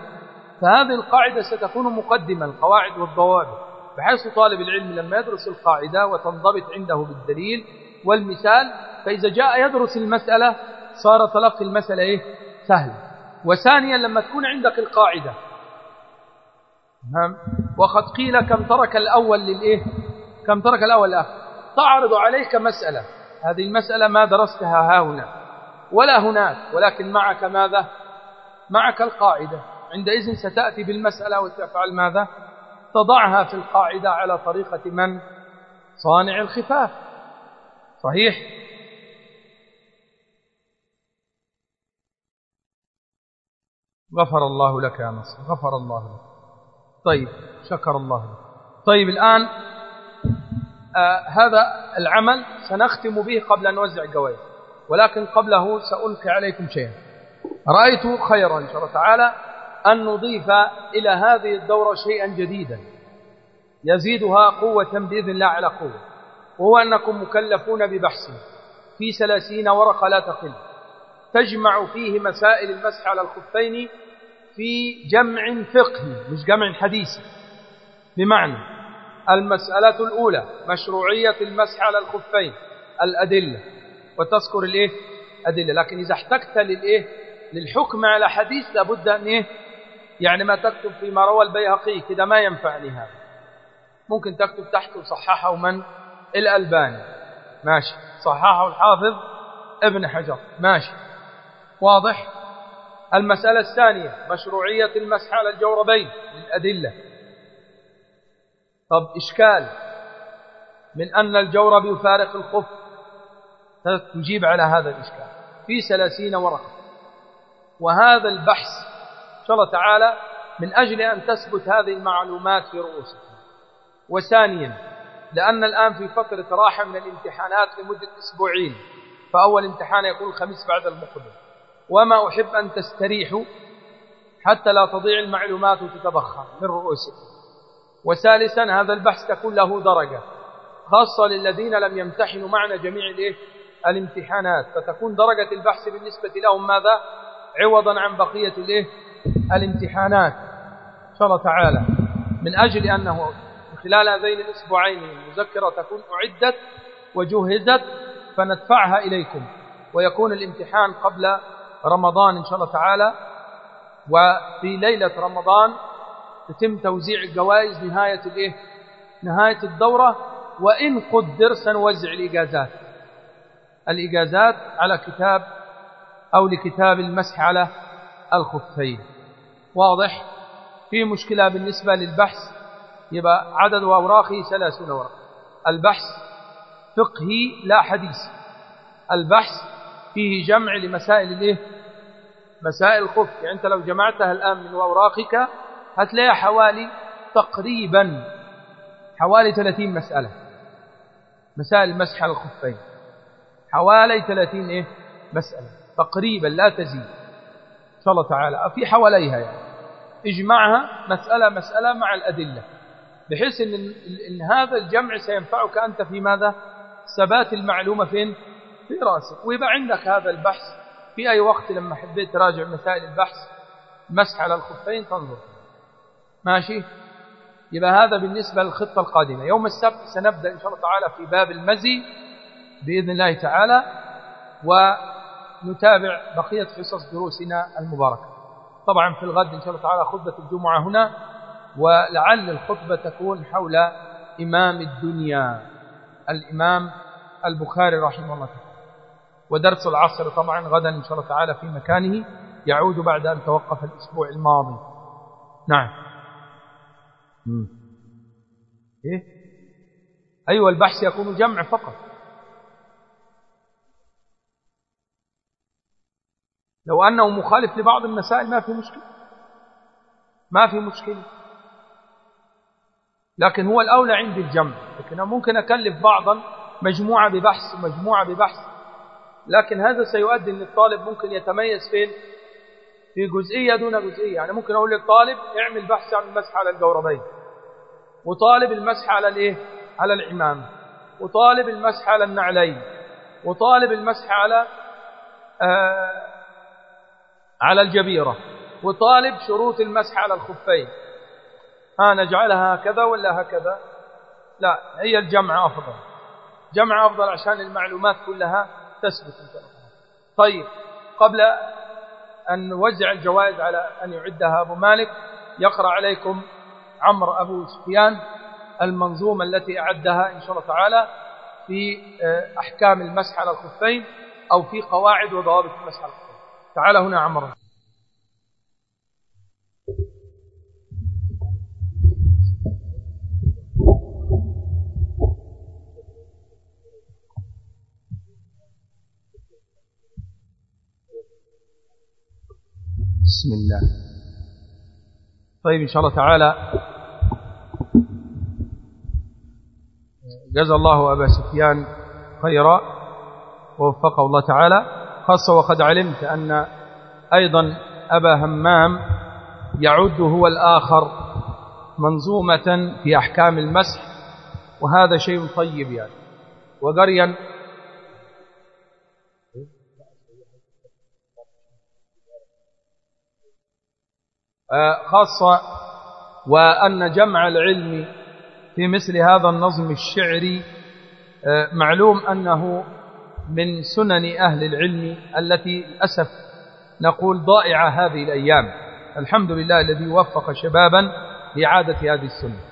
فهذه القاعدة ستكون مقدمة القواعد والضوابط بحيث طالب العلم لما يدرس القاعدة وتنضبط عنده بالدليل والمثال فإذا جاء يدرس المسألة صار تلقي المسألة إيه؟ سهل وثانيا لما تكون عندك القاعدة نعم. وقد قيل كم ترك الأول للإيه؟ كم ترك الأول؟ الآخر تعرض عليك مسألة. هذه المسألة ما درستها ها هنا. ولا هناك. ولكن معك ماذا؟ معك القاعدة. عندئذ ستأتي بالمسألة وتفعل ماذا؟ تضعها في القاعدة على طريقة من؟ صانع الخفاف. صحيح؟ غفر الله لك يا نصر. غفر الله لك. طيب شكر الله. طيب الآن آه هذا العمل سنختم به قبل أن نوزع الجوائز. ولكن قبله سألقي عليكم شيئا. رأيت خيرا إن شاء الله تعالى أن نضيف إلى هذه الدورة شيئا جديدا. يزيدها قوة بإذن الله على قوة. وهو أنكم مكلفون ببحث. في ثلاثين ورقة لا تقل. تجمع فيه مسائل المسح على الخفين في جمع فقهي مش جمع حديثي بمعنى المسألة الأولى مشروعية المسح على الخفين الأدلة. وتذكر الإيه؟ أدلة. لكن إذا احتجت للإيه؟ للحكم على حديث لابد أن إيه؟ يعني ما تكتب فيما روى البيهقي كده ما ينفعني هذا. ممكن تكتب تحته صححه من؟ الألباني. ماشي. صححه الحافظ ابن حجر. ماشي. واضح؟ المسألة الثانية مشروعية المسح على الجوربين للأدلة طب إشكال من أن الجورب يفارق الخف. تجيب على هذا الإشكال. في ثلاثين ورقة. وهذا البحث إن شاء الله تعالى من أجل أن تثبت هذه المعلومات في رؤوسكم وثانيا لأن الآن في فترة راحة من الامتحانات لمدة أسبوعين فأول امتحان يكون الخميس بعد المقبل. وما أحب أن تستريحوا حتى لا تضيع المعلومات وتتبخر من رؤوسكم وثالثا هذا البحث تكون له درجة خاصة للذين لم يمتحنوا معنا جميع الإيه؟ الامتحانات. فتكون درجة البحث بالنسبة لهم ماذا؟ عوضا عن بقية الإيه؟ الامتحانات. إن شاء الله تعالى. من أجل أنه خلال هذين الأسبوعين المذكرة تكون أعدت وجهزت فندفعها إليكم ويكون الامتحان قبل رمضان إن شاء الله تعالى. وفي ليلة رمضان يتم توزيع الجوائز نهاية الإيه؟ نهاية الدورة. وإن قدر سنوزع الإجازات. الإجازات على كتاب أو لكتاب المسح على الخفين. واضح؟ في مشكلة بالنسبة للبحث يبقى عدد أوراقه ثلاثون ورقة. البحث فقهي لا حديث. البحث فيه جمع لمسائل الايه؟ مسائل الخف يعني انت لو جمعتها الآن من أوراقك هتلاقي حوالي تقريبا حوالي 30 مسألة. مسائل على الخفين. حوالي 30 إيه؟ مسألة. تقريبا لا تزيد. إن شاء الله تعالى. في حواليها يعني. اجمعها مسألة مسألة مع الأدلة. بحيث إن, إن هذا الجمع سينفعك أنت في ماذا؟ ثبات المعلومة فين؟ في رأسك ويبقى عندك هذا البحث في أي وقت لما حبيت تراجع مسائل البحث مسح على الخفين تنظر. ماشي؟ يبقى هذا بالنسبة للخطة القادمة. يوم السبت سنبدأ إن شاء الله تعالى في باب المزي بإذن الله تعالى ونتابع بقية حصص دروسنا المباركة. طبعا في الغد إن شاء الله تعالى خطبة الجمعة هنا ولعل الخطبة تكون حول إمام الدنيا الإمام البخاري رحمه الله تعالى. ودرس العصر طبعا غدا إن شاء الله تعالى في مكانه. يعود بعد أن توقف الأسبوع الماضي. نعم. إيه؟ أيوة البحث يكون جمع فقط. لو أنه مخالف لبعض المسائل ما في مشكلة. ما في مشكلة. لكن هو الأولى عندي الجمع. لكن ممكن أكلف بعضا مجموعة ببحث ومجموعة ببحث. لكن هذا سيؤدي أن الطالب ممكن يتميز فين؟ في جزئية دون جزئية. يعني ممكن أقول للطالب اعمل بحث عن المسح على الجوربين. وطالب المسح على الإيه؟ على العمام. وطالب المسح على النعلين. وطالب المسح على آه على الجبيرة. وطالب شروط المسح على الخفين. ها نجعلها هكذا ولا هكذا؟ لا هي الجمع أفضل. جمع أفضل عشان المعلومات كلها تثبت طيب قبل أن نوزع الجوائز على أن يعدها أبو مالك يقرأ عليكم عمرو أبو سفيان المنظومة التي أعدها إن شاء الله تعالى في آه، أحكام المسح على الخفين أو في قواعد وضوابط المسح على الخفين. تعال هنا عمرو. بسم الله. طيب إن شاء الله تعالى. جزا الله أبا سفيان خيرا ووفقه الله تعالى خاصة وقد علمت أن أيضا أبا همام يعد هو الآخر منظومة في أحكام المسح وهذا شيء طيب يعني. وقريا آه، خاصة وأن جمع العلم في مثل هذا النظم الشعري آه، معلوم أنه من سنن أهل العلم التي أسف نقول ضائعة هذه الأيام. الحمد لله الذي وفق شبابا لإعادة هذه السنة.